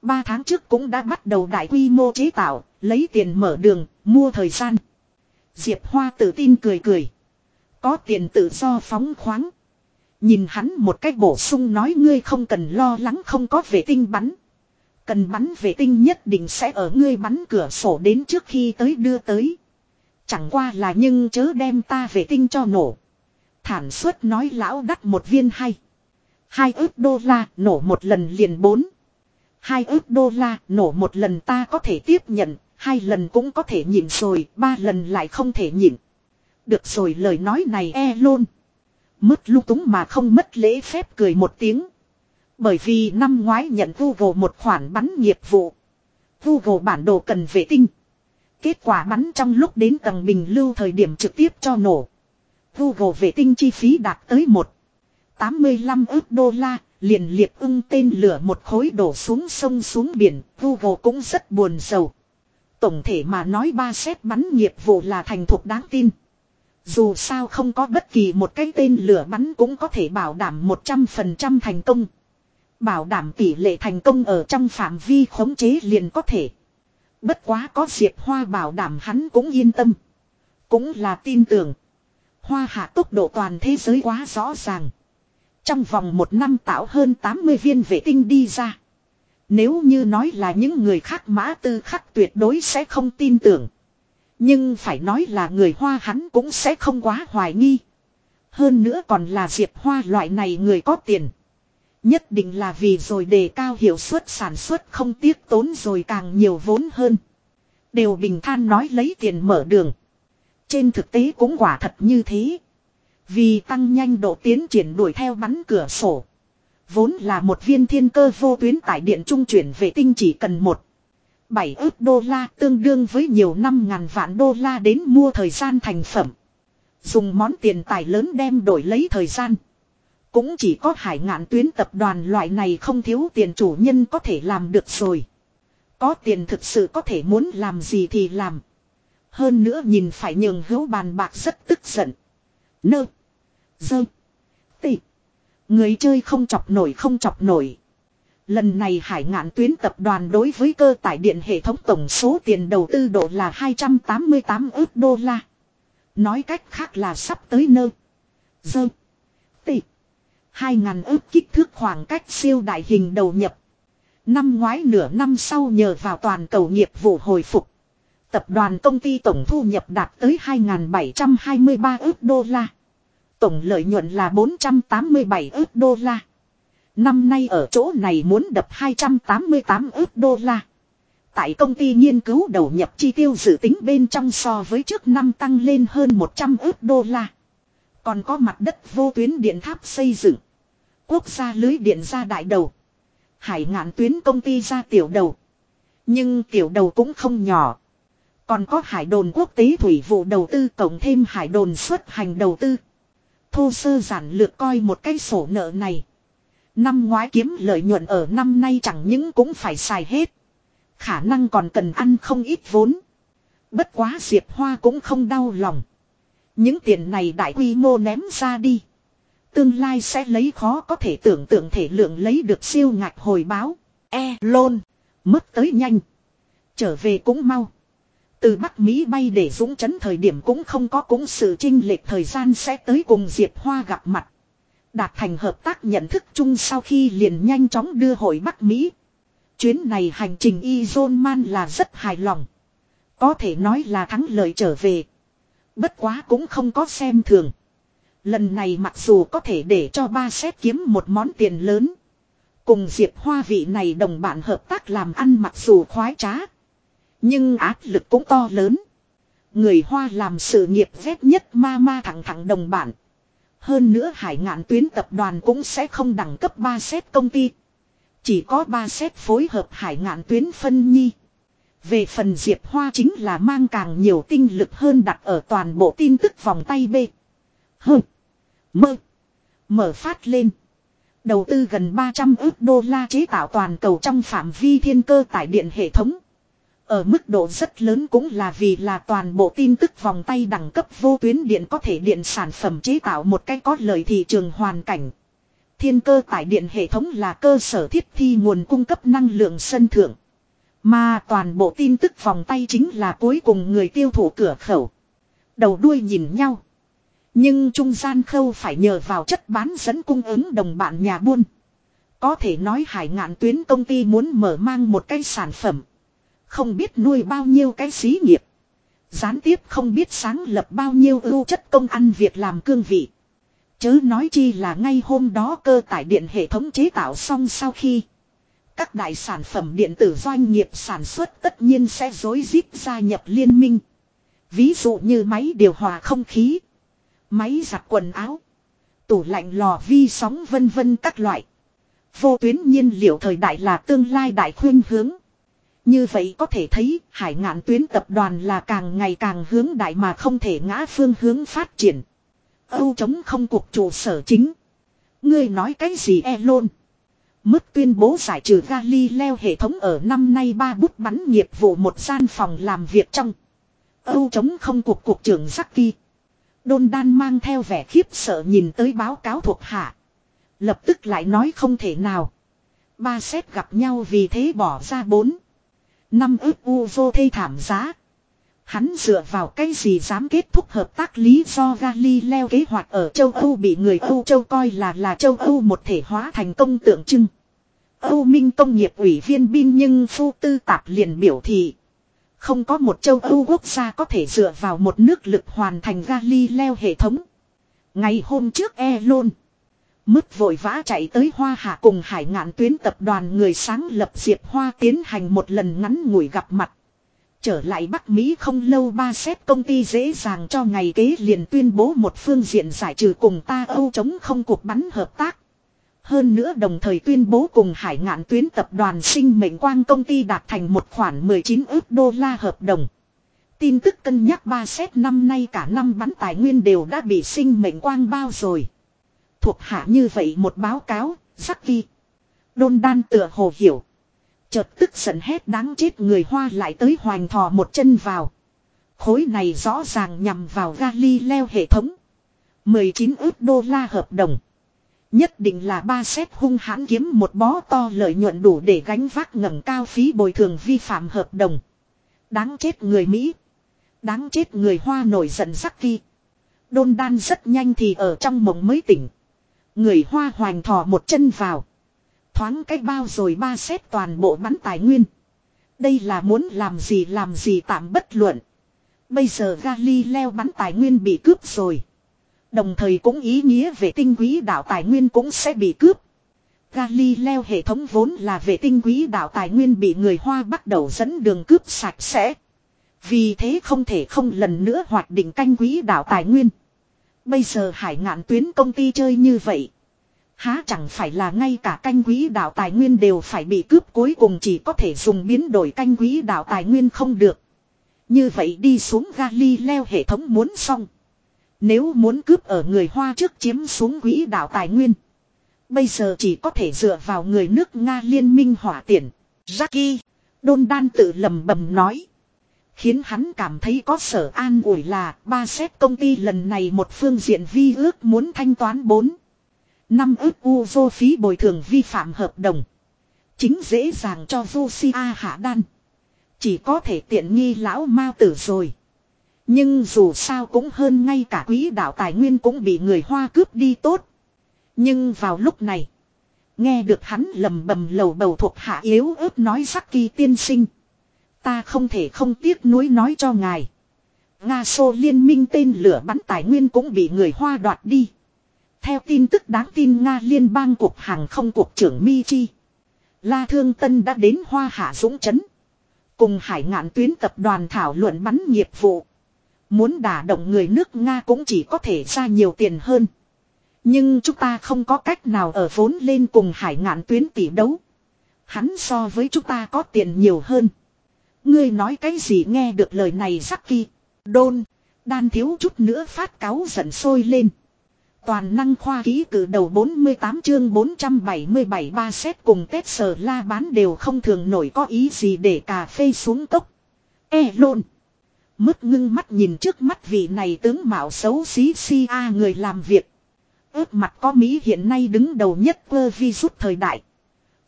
Ba tháng trước cũng đã bắt đầu đại quy mô chế tạo, lấy tiền mở đường, mua thời gian. Diệp Hoa tự tin cười cười. Có tiền tự do phóng khoáng. Nhìn hắn một cách bổ sung nói ngươi không cần lo lắng không có vệ tinh bắn. Cần bắn vệ tinh nhất định sẽ ở ngươi bắn cửa sổ đến trước khi tới đưa tới. Chẳng qua là nhưng chớ đem ta vệ tinh cho nổ. Thản suất nói lão đắt một viên hay. Hai ước đô la nổ một lần liền bốn. Hai ước đô la nổ một lần ta có thể tiếp nhận. Hai lần cũng có thể nhịn rồi. Ba lần lại không thể nhịn. Được rồi lời nói này e luôn. Mất lung túng mà không mất lễ phép cười một tiếng. Bởi vì năm ngoái nhận Google một khoản bắn nghiệp vụ. Google bản đồ cần vệ tinh. Kết quả bắn trong lúc đến tầng bình lưu thời điểm trực tiếp cho nổ. Google vệ tinh chi phí đạt tới 1. 85 ước đô la, liền liệt ưng tên lửa một khối đổ xuống sông xuống biển, Google cũng rất buồn sầu. Tổng thể mà nói ba xét bắn nghiệp vụ là thành thục đáng tin. Dù sao không có bất kỳ một cái tên lửa bắn cũng có thể bảo đảm 100% thành công. Bảo đảm tỷ lệ thành công ở trong phạm vi khống chế liền có thể. Bất quá có Diệp Hoa bảo đảm hắn cũng yên tâm. Cũng là tin tưởng. Hoa hạ tốc độ toàn thế giới quá rõ ràng. Trong vòng một năm tạo hơn 80 viên vệ tinh đi ra. Nếu như nói là những người khác mã tư khắc tuyệt đối sẽ không tin tưởng. Nhưng phải nói là người Hoa hắn cũng sẽ không quá hoài nghi. Hơn nữa còn là Diệp Hoa loại này người có tiền. Nhất định là vì rồi đề cao hiệu suất sản xuất không tiếc tốn rồi càng nhiều vốn hơn. Đều bình than nói lấy tiền mở đường. Trên thực tế cũng quả thật như thế. Vì tăng nhanh độ tiến triển đuổi theo bắn cửa sổ. Vốn là một viên thiên cơ vô tuyến tải điện trung chuyển vệ tinh chỉ cần một. 7 ước đô la tương đương với nhiều năm ngàn vạn đô la đến mua thời gian thành phẩm. Dùng món tiền tài lớn đem đổi lấy thời gian. Cũng chỉ có hải ngạn tuyến tập đoàn loại này không thiếu tiền chủ nhân có thể làm được rồi. Có tiền thực sự có thể muốn làm gì thì làm. Hơn nữa nhìn phải nhường hữu bàn bạc rất tức giận. Nơ. Dơ. Người chơi không chọc nổi, không chọc nổi. Lần này hải ngạn tuyến tập đoàn đối với cơ tải điện hệ thống tổng số tiền đầu tư độ là 288 ước đô la. Nói cách khác là sắp tới nơ. Dơ. Tị. Hai ngàn ước kích thước khoảng cách siêu đại hình đầu nhập. Năm ngoái nửa năm sau nhờ vào toàn cầu nghiệp vụ hồi phục. Tập đoàn công ty tổng thu nhập đạt tới 2.723 ước đô la. Tổng lợi nhuận là 487 ước đô la. Năm nay ở chỗ này muốn đập 288 ước đô la. Tại công ty nghiên cứu đầu nhập chi tiêu dự tính bên trong so với trước năm tăng lên hơn 100 ước đô la. Còn có mặt đất vô tuyến điện tháp xây dựng. Quốc gia lưới điện ra đại đầu. Hải ngạn tuyến công ty ra tiểu đầu. Nhưng tiểu đầu cũng không nhỏ. Còn có hải đồn quốc tế thủy vụ đầu tư cộng thêm hải đồn xuất hành đầu tư. Thô sơ giản lược coi một cái sổ nợ này. Năm ngoái kiếm lợi nhuận ở năm nay chẳng những cũng phải xài hết. Khả năng còn cần ăn không ít vốn. Bất quá Diệp Hoa cũng không đau lòng. Những tiền này đại quy mô ném ra đi. Tương lai sẽ lấy khó có thể tưởng tượng thể lượng lấy được siêu ngạch hồi báo. E lôn. Mất tới nhanh. Trở về cũng mau. Từ Bắc Mỹ bay để dũng chấn thời điểm cũng không có cũng sự trinh lệch thời gian sẽ tới cùng Diệp Hoa gặp mặt. Đạt thành hợp tác nhận thức chung sau khi liền nhanh chóng đưa hội Bắc Mỹ. Chuyến này hành trình Izon Man là rất hài lòng. Có thể nói là thắng lợi trở về. Bất quá cũng không có xem thường. Lần này mặc dù có thể để cho ba xét kiếm một món tiền lớn. Cùng Diệp Hoa vị này đồng bạn hợp tác làm ăn mặc dù khoái trá. Nhưng áp lực cũng to lớn. Người Hoa làm sự nghiệp vét nhất ma ma thẳng thẳng đồng bản Hơn nữa hải ngạn tuyến tập đoàn cũng sẽ không đẳng cấp 3 xét công ty. Chỉ có 3 xét phối hợp hải ngạn tuyến phân nhi. Về phần Diệp Hoa chính là mang càng nhiều tinh lực hơn đặt ở toàn bộ tin tức vòng tay B. Hơ. Mơ. Mở phát lên. Đầu tư gần 300 ước đô la chế tạo toàn cầu trong phạm vi thiên cơ tải điện hệ thống. Ở mức độ rất lớn cũng là vì là toàn bộ tin tức vòng tay đẳng cấp vô tuyến điện có thể điện sản phẩm chế tạo một cách có lợi thị trường hoàn cảnh. Thiên cơ tải điện hệ thống là cơ sở thiết thi nguồn cung cấp năng lượng sân thượng. Mà toàn bộ tin tức vòng tay chính là cuối cùng người tiêu thụ cửa khẩu. Đầu đuôi nhìn nhau. Nhưng trung gian khâu phải nhờ vào chất bán dẫn cung ứng đồng bạn nhà buôn. Có thể nói hải ngạn tuyến công ty muốn mở mang một cái sản phẩm. Không biết nuôi bao nhiêu cái xí nghiệp. Gián tiếp không biết sáng lập bao nhiêu ưu chất công ăn việc làm cương vị. Chớ nói chi là ngay hôm đó cơ tải điện hệ thống chế tạo xong sau khi. Các đại sản phẩm điện tử doanh nghiệp sản xuất tất nhiên sẽ dối rít gia nhập liên minh. Ví dụ như máy điều hòa không khí. Máy giặt quần áo. Tủ lạnh lò vi sóng vân vân các loại. Vô tuyến nhiên liệu thời đại là tương lai đại khuyên hướng. Như vậy có thể thấy, hải ngạn tuyến tập đoàn là càng ngày càng hướng đại mà không thể ngã phương hướng phát triển. Âu chống không cuộc trụ sở chính. Ngươi nói cái gì e lôn. Mức tuyên bố giải trừ Galileo hệ thống ở năm nay ba bút bắn nghiệp vụ một gian phòng làm việc trong. Âu chống không cuộc cuộc trưởng Jackie. Đôn đan mang theo vẻ khiếp sợ nhìn tới báo cáo thuộc hạ. Lập tức lại nói không thể nào. Ba xét gặp nhau vì thế bỏ ra bốn. Năm ước u vô thê thảm giá. Hắn dựa vào cái gì dám kết thúc hợp tác lý do Galileo kế hoạch ở châu Âu bị người Âu châu coi là là châu Âu một thể hóa thành công tượng trưng. Âu Minh công nghiệp ủy viên bin nhưng phu tư tạp liền biểu thị. Không có một châu Âu quốc gia có thể dựa vào một nước lực hoàn thành Galileo hệ thống. Ngày hôm trước Elon. Mức vội vã chạy tới Hoa Hạ cùng hải ngạn tuyến tập đoàn người sáng lập Diệp Hoa tiến hành một lần ngắn ngủi gặp mặt. Trở lại Bắc Mỹ không lâu ba xét công ty dễ dàng cho ngày kế liền tuyên bố một phương diện giải trừ cùng ta Âu chống không cuộc bắn hợp tác. Hơn nữa đồng thời tuyên bố cùng hải ngạn tuyến tập đoàn sinh mệnh quang công ty đạt thành một khoản 19 ước đô la hợp đồng. Tin tức cân nhắc ba xét năm nay cả năm bắn tài nguyên đều đã bị sinh mệnh quang bao rồi. Thuộc hạ như vậy một báo cáo, sắc vi. Đôn đan tựa hồ hiểu. Chợt tức giận hét đáng chết người hoa lại tới hoành thò một chân vào. Khối này rõ ràng nhằm vào Galileo hệ thống. 19 ước đô la hợp đồng. Nhất định là ba xét hung hãn kiếm một bó to lợi nhuận đủ để gánh vác ngẩng cao phí bồi thường vi phạm hợp đồng. Đáng chết người Mỹ. Đáng chết người hoa nổi giận sắc kỳ. Đôn đan rất nhanh thì ở trong mộng mới tỉnh. Người hoa hoành thò một chân vào. Thoáng cái bao rồi ba xét toàn bộ bắn tài nguyên. Đây là muốn làm gì làm gì tạm bất luận. Bây giờ Galileo bắn tài nguyên bị cướp rồi. Đồng thời cũng ý nghĩa về tinh quý đạo tài nguyên cũng sẽ bị cướp. Galileo hệ thống vốn là vệ tinh quý đạo tài nguyên bị người Hoa bắt đầu dẫn đường cướp sạch sẽ. Vì thế không thể không lần nữa hoạt định canh quý đạo tài nguyên. Bây giờ hải ngạn tuyến công ty chơi như vậy. Há chẳng phải là ngay cả canh quý đạo tài nguyên đều phải bị cướp cuối cùng chỉ có thể dùng biến đổi canh quý đạo tài nguyên không được. Như vậy đi xuống Galileo hệ thống muốn xong. Nếu muốn cướp ở người Hoa trước chiếm xuống quỹ đạo tài nguyên. Bây giờ chỉ có thể dựa vào người nước Nga liên minh hỏa tiện. Jackie, Đôn Đan tự lầm bầm nói. Khiến hắn cảm thấy có sở an ủi là ba xét công ty lần này một phương diện vi ước muốn thanh toán bốn năm ước u vô phí bồi thường vi phạm hợp đồng. Chính dễ dàng cho Josia hạ đan. Chỉ có thể tiện nghi lão mao tử rồi. Nhưng dù sao cũng hơn ngay cả quý đạo tài nguyên cũng bị người Hoa cướp đi tốt. Nhưng vào lúc này. Nghe được hắn lầm bầm lầu bầu thuộc hạ yếu ớt nói sắc kỳ tiên sinh. Ta không thể không tiếc nuối nói cho ngài. Nga Xô liên minh tên lửa bắn tài nguyên cũng bị người Hoa đoạt đi. Theo tin tức đáng tin Nga liên bang cục hàng không cục trưởng Mi Chi. La Thương Tân đã đến Hoa Hạ Dũng Chấn. Cùng hải ngạn tuyến tập đoàn thảo luận bắn nghiệp vụ. Muốn đả động người nước Nga cũng chỉ có thể ra nhiều tiền hơn. Nhưng chúng ta không có cách nào ở vốn lên cùng hải ngạn tuyến tỷ đấu. Hắn so với chúng ta có tiền nhiều hơn. Ngươi nói cái gì nghe được lời này sắc kỳ. Đôn. Đan thiếu chút nữa phát cáo giận sôi lên. Toàn năng khoa ký cử đầu 48 chương 477 ba xét cùng Tết sở la bán đều không thường nổi có ý gì để cà phê xuống cốc. E lộn. Mất ngưng mắt nhìn trước mắt vị này tướng mạo xấu xí si a người làm việc. Ước mặt có Mỹ hiện nay đứng đầu nhất cơ virus thời đại.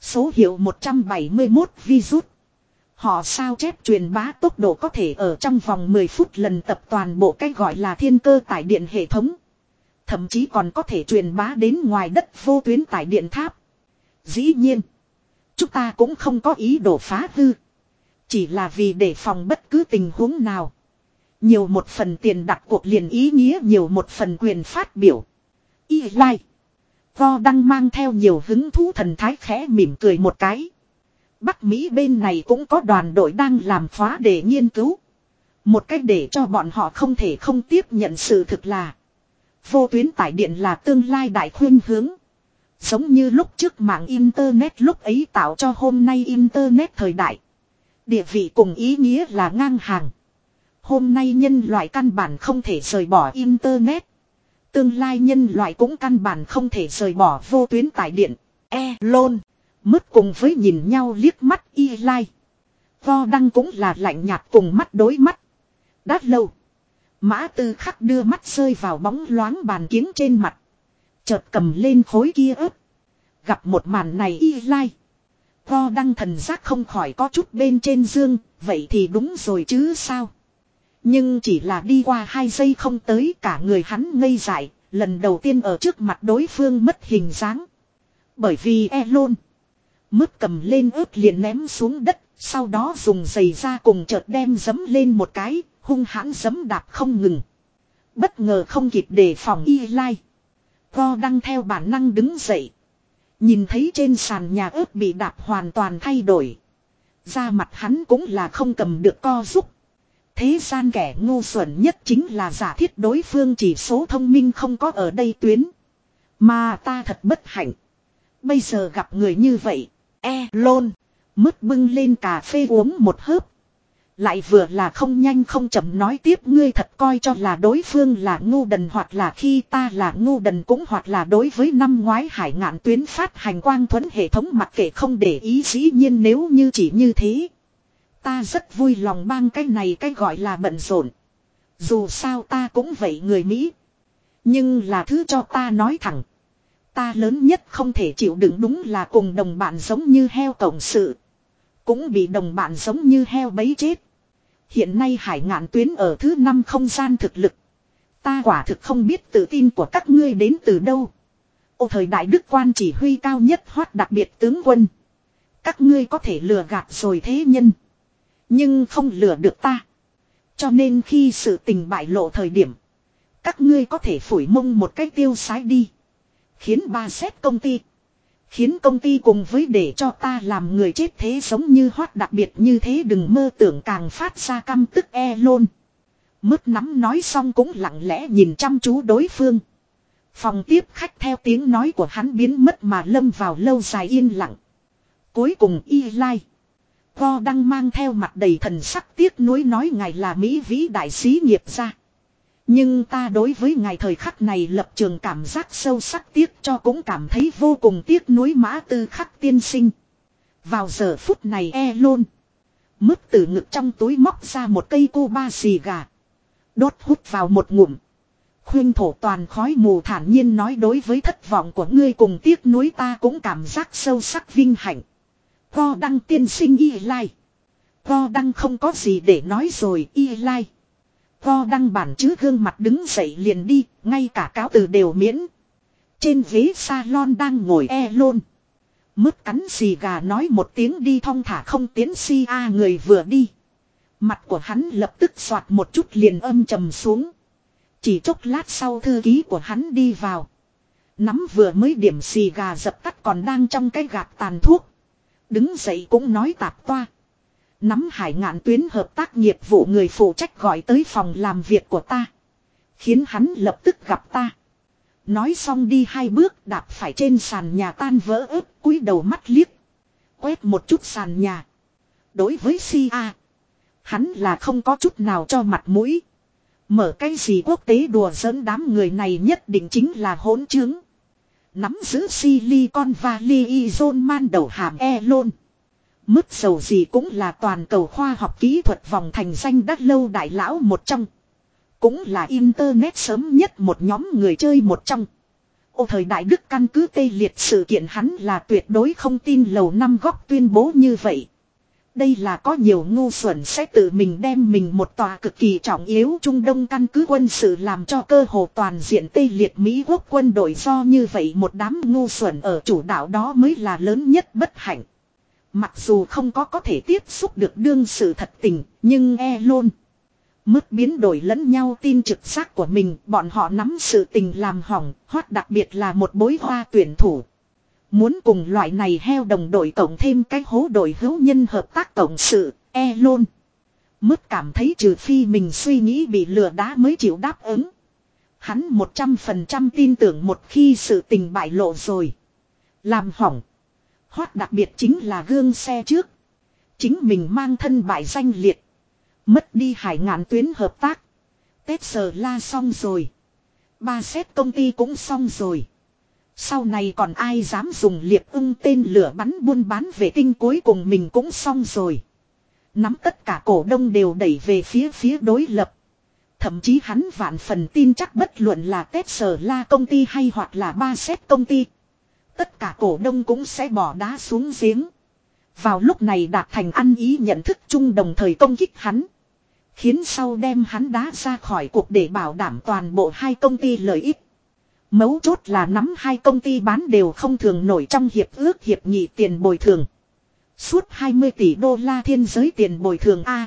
Số hiệu 171 virus. Họ sao chép truyền bá tốc độ có thể ở trong vòng 10 phút lần tập toàn bộ cái gọi là thiên cơ tải điện hệ thống. Thậm chí còn có thể truyền bá đến ngoài đất vô tuyến tải điện tháp. Dĩ nhiên. Chúng ta cũng không có ý đồ phá hư. Chỉ là vì để phòng bất cứ tình huống nào. Nhiều một phần tiền đặt cuộc liền ý nghĩa, nhiều một phần quyền phát biểu. Y lai. Do đăng mang theo nhiều hứng thú thần thái khẽ mỉm cười một cái. Bắc Mỹ bên này cũng có đoàn đội đang làm phá để nghiên cứu. Một cách để cho bọn họ không thể không tiếp nhận sự thực là. Vô tuyến tải điện là tương lai đại khuyên hướng. Giống như lúc trước mạng Internet lúc ấy tạo cho hôm nay Internet thời đại. Địa vị cùng ý nghĩa là ngang hàng. Hôm nay nhân loại căn bản không thể rời bỏ Internet. Tương lai nhân loại cũng căn bản không thể rời bỏ vô tuyến tải điện. E lôn. Mất cùng với nhìn nhau liếc mắt y lai. Vo đăng cũng là lạnh nhạt cùng mắt đối mắt. Đã lâu. Mã tư khắc đưa mắt rơi vào bóng loáng bàn kiếng trên mặt. Chợt cầm lên khối kia ớt. Gặp một màn này y lai. Vo đăng thần giác không khỏi có chút bên trên dương. Vậy thì đúng rồi chứ sao. Nhưng chỉ là đi qua hai giây không tới cả người hắn ngây dại. Lần đầu tiên ở trước mặt đối phương mất hình dáng. Bởi vì e mướp cầm lên ướp liền ném xuống đất. Sau đó dùng giày ra cùng chợt đem dấm lên một cái, hung hãn giấm đạp không ngừng. Bất ngờ không kịp đề phòng y lai. Go đăng theo bản năng đứng dậy. Nhìn thấy trên sàn nhà ướp bị đạp hoàn toàn thay đổi. Da mặt hắn cũng là không cầm được co giúp. Thế gian kẻ ngu xuẩn nhất chính là giả thiết đối phương chỉ số thông minh không có ở đây tuyến. Mà ta thật bất hạnh. Bây giờ gặp người như vậy. E lôn. Mứt bưng lên cà phê uống một hớp. Lại vừa là không nhanh không chậm nói tiếp, ngươi thật coi cho là đối phương là ngu đần hoặc là khi ta là ngu đần cũng hoặc là đối với năm ngoái hải ngạn tuyến phát hành quang thuẫn hệ thống mặc kệ không để ý, dĩ nhiên nếu như chỉ như thế. Ta rất vui lòng bang cái này cái gọi là bận rộn. Dù sao ta cũng vậy người Mỹ. Nhưng là thứ cho ta nói thẳng. Ta lớn nhất không thể chịu đựng đúng là cùng đồng bạn giống như heo tổng sự. Cũng bị đồng bạn giống như heo bấy chết. Hiện nay hải ngạn tuyến ở thứ năm không gian thực lực. Ta quả thực không biết tự tin của các ngươi đến từ đâu. Ô, thời đại đức quan chỉ huy cao nhất hoát đặc biệt tướng quân. Các ngươi có thể lừa gạt rồi thế nhân. Nhưng không lừa được ta. Cho nên khi sự tình bại lộ thời điểm. Các ngươi có thể phủi mông một cách tiêu sái đi. Khiến ba xét công ty. Khiến công ty cùng với để cho ta làm người chết thế giống như hoát đặc biệt như thế đừng mơ tưởng càng phát ra căm tức e lôn. Mứt nắm nói xong cũng lặng lẽ nhìn chăm chú đối phương. Phòng tiếp khách theo tiếng nói của hắn biến mất mà lâm vào lâu dài yên lặng. Cuối cùng y lai. Co đang mang theo mặt đầy thần sắc tiếc nuối nói ngài là Mỹ vĩ đại sĩ nghiệp ra. Nhưng ta đối với ngài thời khắc này lập trường cảm giác sâu sắc tiếc cho cũng cảm thấy vô cùng tiếc nuối mã tư khắc tiên sinh. Vào giờ phút này e lôn. Mứt từ ngực trong túi móc ra một cây cô ba xì gà. Đốt hút vào một ngụm. Khuyên thổ toàn khói mù thản nhiên nói đối với thất vọng của ngươi cùng tiếc nuối ta cũng cảm giác sâu sắc vinh hạnh. go đăng tiên sinh y lai. go đăng không có gì để nói rồi y lai. Co đăng bản chứ gương mặt đứng dậy liền đi, ngay cả cáo từ đều miễn. Trên ghế salon đang ngồi e lôn. Mứt cắn xì gà nói một tiếng đi thong thả không tiến si a người vừa đi. Mặt của hắn lập tức soạt một chút liền âm trầm xuống. Chỉ chốc lát sau thư ký của hắn đi vào. Nắm vừa mới điểm xì gà dập tắt còn đang trong cái gạt tàn thuốc. Đứng dậy cũng nói tạp toa. Nắm hải ngạn tuyến hợp tác nghiệp vụ người phụ trách gọi tới phòng làm việc của ta. Khiến hắn lập tức gặp ta. Nói xong đi hai bước, đạp phải trên sàn nhà tan vỡ ớt cúi đầu mắt liếc. Quét một chút sàn nhà. Đối với si a, Hắn là không có chút nào cho mặt mũi. Mở cái gì quốc tế đùa giỡn đám người này nhất định chính là hỗn chứng. Nắm giữ Silicon Valley Zone man đầu hàm e lôn. Mức dầu gì cũng là toàn cầu khoa học kỹ thuật vòng thành danh đắt lâu đại lão một trong. Cũng là Internet sớm nhất một nhóm người chơi một trong. Ô, thời đại đức căn cứ tê liệt sự kiện hắn là tuyệt đối không tin lầu năm góc tuyên bố như vậy. Đây là có nhiều ngu xuẩn sẽ tự mình đem mình một tòa cực kỳ trọng yếu Trung Đông căn cứ quân sự làm cho cơ hồ toàn diện tê liệt Mỹ quốc quân đội do như vậy một đám ngu xuẩn ở chủ đạo đó mới là lớn nhất bất hạnh. Mặc dù không có có thể tiếp xúc được đương sự thật tình, nhưng e luôn. Mức biến đổi lẫn nhau tin trực giác của mình, bọn họ nắm sự tình làm hỏng, hoặc đặc biệt là một bối hoa tuyển thủ. Muốn cùng loại này heo đồng đội cộng thêm cái hố đội hữu nhân hợp tác cộng sự, e luôn Mức cảm thấy trừ phi mình suy nghĩ bị lừa đá mới chịu đáp ứng. Hắn 100% tin tưởng một khi sự tình bại lộ rồi. Làm hỏng. Hoát đặc biệt chính là gương xe trước. Chính mình mang thân bại danh liệt. Mất đi hải ngạn tuyến hợp tác. Tết sờ la xong rồi. Ba xét công ty cũng xong rồi. Sau này còn ai dám dùng liệp ưng tên lửa bắn buôn bán vệ tinh cuối cùng mình cũng xong rồi. Nắm tất cả cổ đông đều đẩy về phía phía đối lập. Thậm chí hắn vạn phần tin chắc bất luận là Tết Sở La công ty hay hoặc là ba xét công ty. Tất cả cổ đông cũng sẽ bỏ đá xuống giếng. Vào lúc này đạt thành ăn ý nhận thức chung đồng thời công kích hắn. Khiến sau đem hắn đá ra khỏi cuộc để bảo đảm toàn bộ hai công ty lợi ích. Mấu chốt là nắm hai công ty bán đều không thường nổi trong hiệp ước hiệp nghị tiền bồi thường. Suốt 20 tỷ đô la thiên giới tiền bồi thường A.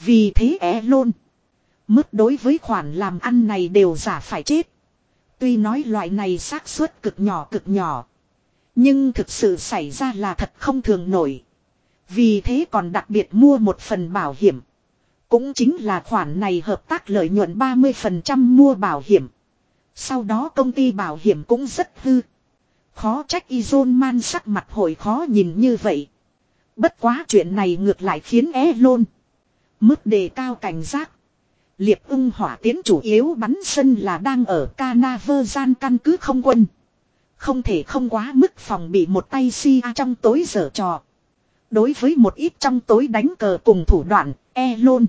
Vì thế e é luôn. Mức đối với khoản làm ăn này đều giả phải chết. Tuy nói loại này xác suất cực nhỏ cực nhỏ. Nhưng thực sự xảy ra là thật không thường nổi. Vì thế còn đặc biệt mua một phần bảo hiểm. Cũng chính là khoản này hợp tác lợi nhuận 30% mua bảo hiểm. Sau đó công ty bảo hiểm cũng rất hư. Khó trách Izon man sắc mặt hồi khó nhìn như vậy. Bất quá chuyện này ngược lại khiến é lôn. Mức đề cao cảnh giác. Liệp ung hỏa tiến chủ yếu bắn sân là đang ở Canaveral căn cứ không quân. Không thể không quá mức phòng bị một tay si trong tối dở trò. Đối với một ít trong tối đánh cờ cùng thủ đoạn, e lôn.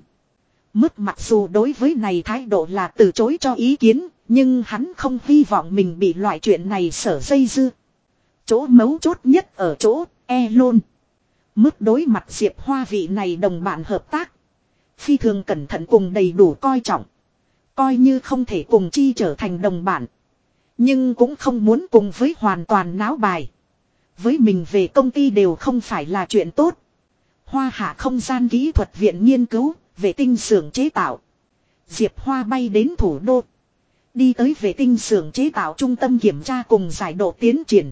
Mức mặc dù đối với này thái độ là từ chối cho ý kiến, nhưng hắn không hy vọng mình bị loại chuyện này sở dây dư. Chỗ mấu chốt nhất ở chỗ, e lôn. Mức đối mặt Diệp Hoa vị này đồng bạn hợp tác. Phi thường cẩn thận cùng đầy đủ coi trọng. Coi như không thể cùng chi trở thành đồng bản. Nhưng cũng không muốn cùng với hoàn toàn náo bài. Với mình về công ty đều không phải là chuyện tốt. Hoa hạ không gian kỹ thuật viện nghiên cứu, vệ tinh xưởng chế tạo. Diệp Hoa bay đến thủ đô. Đi tới vệ tinh xưởng chế tạo trung tâm kiểm tra cùng giải độ tiến triển.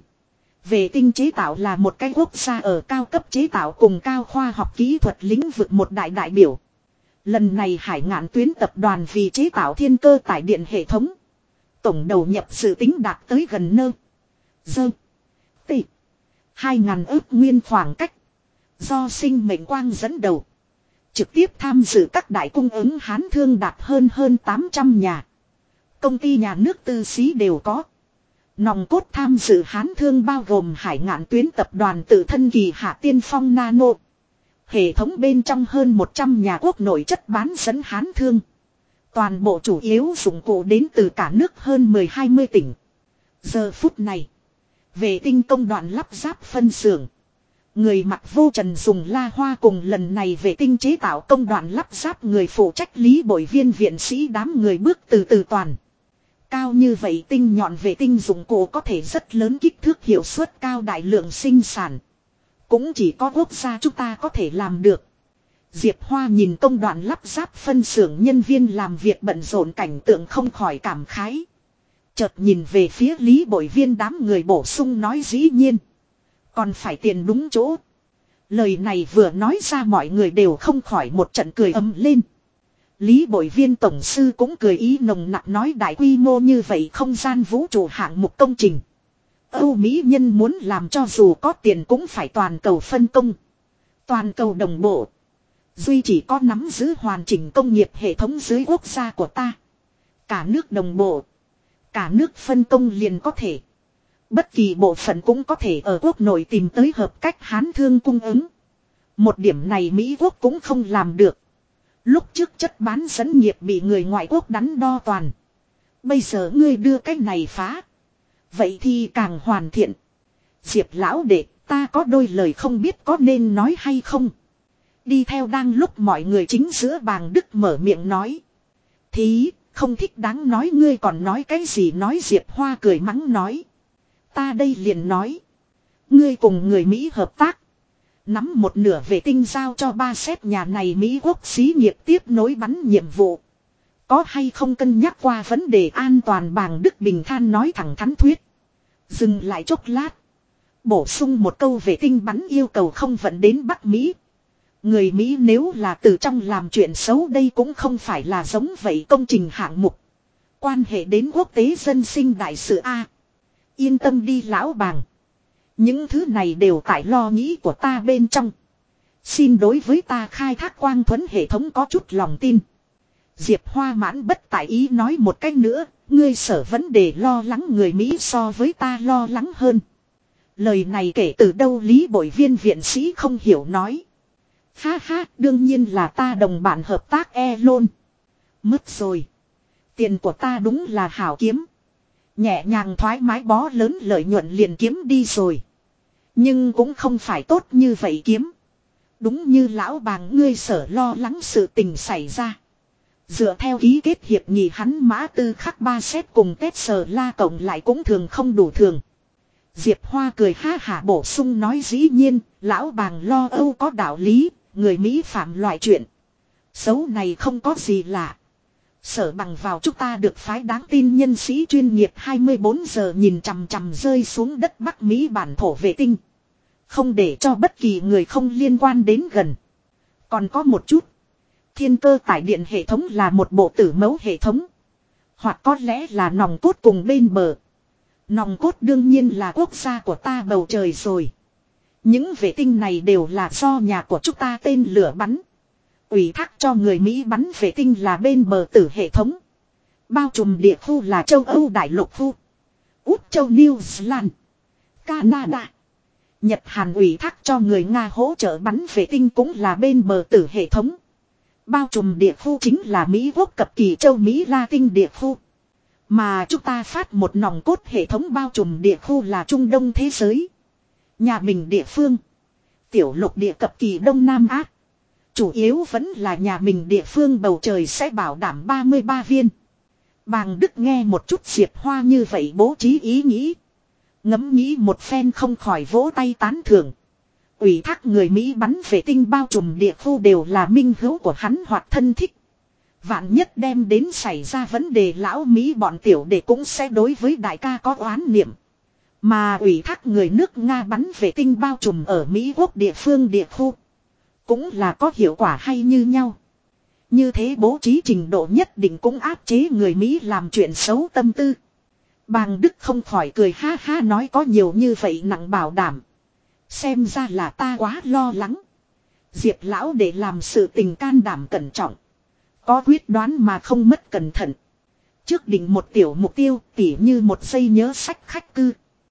Vệ tinh chế tạo là một cái quốc gia ở cao cấp chế tạo cùng cao khoa học kỹ thuật lĩnh vực một đại đại biểu. Lần này hải ngạn tuyến tập đoàn vì chế tạo thiên cơ tải điện hệ thống. Tổng đầu nhập sự tính đạt tới gần nơ. Dơ. Tị. Hai ngàn ước nguyên khoảng cách. Do sinh mệnh quang dẫn đầu. Trực tiếp tham dự các đại cung ứng hán thương đạt hơn hơn 800 nhà. Công ty nhà nước tư xí đều có. Nòng cốt tham dự hán thương bao gồm hải ngạn tuyến tập đoàn tự thân kỳ hạ tiên phong nano. Hệ thống bên trong hơn 100 nhà quốc nội chất bán dẫn hán thương. Toàn bộ chủ yếu dụng cụ đến từ cả nước hơn 10-20 tỉnh. Giờ phút này. vệ tinh công đoạn lắp ráp phân xưởng. Người mặc vô trần dùng la hoa cùng lần này vệ tinh chế tạo công đoạn lắp ráp người phụ trách lý bội viên viện sĩ đám người bước từ từ toàn. Cao như vậy tinh nhọn vệ tinh dụng cụ có thể rất lớn kích thước hiệu suất cao đại lượng sinh sản. Cũng chỉ có quốc gia chúng ta có thể làm được. Diệp Hoa nhìn công đoạn lắp ráp phân xưởng nhân viên làm việc bận rộn cảnh tượng không khỏi cảm khái. Chợt nhìn về phía Lý Bội Viên đám người bổ sung nói dĩ nhiên. Còn phải tiền đúng chỗ. Lời này vừa nói ra mọi người đều không khỏi một trận cười ấm lên. Lý Bội Viên Tổng Sư cũng cười ý nồng nặng nói đại quy mô như vậy không gian vũ trụ hạng mục công trình. Âu Mỹ nhân muốn làm cho dù có tiền cũng phải toàn cầu phân công. Toàn cầu đồng bộ. Duy chỉ có nắm giữ hoàn chỉnh công nghiệp hệ thống dưới quốc gia của ta. Cả nước đồng bộ. Cả nước phân công liền có thể. Bất kỳ bộ phận cũng có thể ở quốc nội tìm tới hợp cách hán thương cung ứng. Một điểm này Mỹ quốc cũng không làm được. Lúc trước chất bán dẫn nghiệp bị người ngoại quốc đắn đo toàn. Bây giờ ngươi đưa cái này phá. Vậy thì càng hoàn thiện. Diệp lão đệ, ta có đôi lời không biết có nên nói hay không. Đi theo đang lúc mọi người chính giữa bàng đức mở miệng nói. thí không thích đáng nói ngươi còn nói cái gì nói Diệp Hoa cười mắng nói. Ta đây liền nói. Ngươi cùng người Mỹ hợp tác. Nắm một nửa vệ tinh giao cho ba xếp nhà này Mỹ quốc xí nghiệp tiếp nối bắn nhiệm vụ. Có hay không cân nhắc qua vấn đề an toàn bàng Đức Bình Than nói thẳng thắn thuyết. Dừng lại chốc lát. Bổ sung một câu về tinh bắn yêu cầu không vận đến Bắc Mỹ. Người Mỹ nếu là từ trong làm chuyện xấu đây cũng không phải là giống vậy công trình hạng mục. Quan hệ đến quốc tế dân sinh đại sự A. Yên tâm đi lão bàng. Những thứ này đều tại lo nghĩ của ta bên trong. Xin đối với ta khai thác quang thuẫn hệ thống có chút lòng tin. Diệp Hoa mãn bất tại ý nói một cách nữa, ngươi sở vấn đề lo lắng người Mỹ so với ta lo lắng hơn. Lời này kể từ đâu Lý Bội Viên viện sĩ không hiểu nói. Ha ha, đương nhiên là ta đồng bạn hợp tác e lôn. Mất rồi. Tiền của ta đúng là hảo kiếm. Nhẹ nhàng thoải mái bó lớn lợi nhuận liền kiếm đi rồi. Nhưng cũng không phải tốt như vậy kiếm. Đúng như lão bàng ngươi sở lo lắng sự tình xảy ra. Dựa theo ký kết hiệp nghị hắn mã tư khắc ba xét cùng tết sờ la cộng lại cũng thường không đủ thường. Diệp Hoa cười ha hả bổ sung nói dĩ nhiên, lão bàng lo âu có đạo lý, người Mỹ phạm loại chuyện. Xấu này không có gì lạ. Sở bằng vào chúng ta được phái đáng tin nhân sĩ chuyên nghiệp 24 giờ nhìn chằm chằm rơi xuống đất Bắc Mỹ bản thổ vệ tinh. Không để cho bất kỳ người không liên quan đến gần. Còn có một chút. Thiên cơ tải điện hệ thống là một bộ tử mẫu hệ thống. Hoặc có lẽ là nòng cốt cùng bên bờ. Nòng cốt đương nhiên là quốc gia của ta bầu trời rồi. Những vệ tinh này đều là do nhà của chúng ta tên lửa bắn. Ủy thác cho người Mỹ bắn vệ tinh là bên bờ tử hệ thống. Bao trùm địa khu là châu Âu đại lục khu. út châu New Zealand. Canada. Nhật Hàn ủy thác cho người Nga hỗ trợ bắn vệ tinh cũng là bên bờ tử hệ thống. Bao trùm địa khu chính là Mỹ Quốc cập kỳ châu Mỹ Latin địa khu. Mà chúng ta phát một nòng cốt hệ thống bao trùm địa khu là Trung Đông thế giới. Nhà mình địa phương. Tiểu lục địa cập kỳ Đông Nam Á. Chủ yếu vẫn là nhà mình địa phương bầu trời sẽ bảo đảm 33 viên. Bàng Đức nghe một chút Diệp Hoa như vậy bố trí ý nghĩ. Ngẫm nghĩ một phen không khỏi vỗ tay tán thưởng. Ủy thác người Mỹ bắn vệ tinh bao trùm địa khu đều là minh hữu của hắn hoặc thân thích. Vạn nhất đem đến xảy ra vấn đề, lão Mỹ bọn tiểu đệ cũng sẽ đối với đại ca có oán niệm. Mà ủy thác người nước Nga bắn vệ tinh bao trùm ở Mỹ quốc địa phương địa khu. Cũng là có hiệu quả hay như nhau. Như thế bố trí trình độ nhất định cũng áp chế người Mỹ làm chuyện xấu tâm tư. Bàng Đức không khỏi cười ha ha nói có nhiều như vậy nặng bảo đảm. Xem ra là ta quá lo lắng. Diệp lão để làm sự tình can đảm cẩn trọng. Có quyết đoán mà không mất cẩn thận. Trước định một tiểu mục tiêu tỉ như một giây nhớ sách khách cư.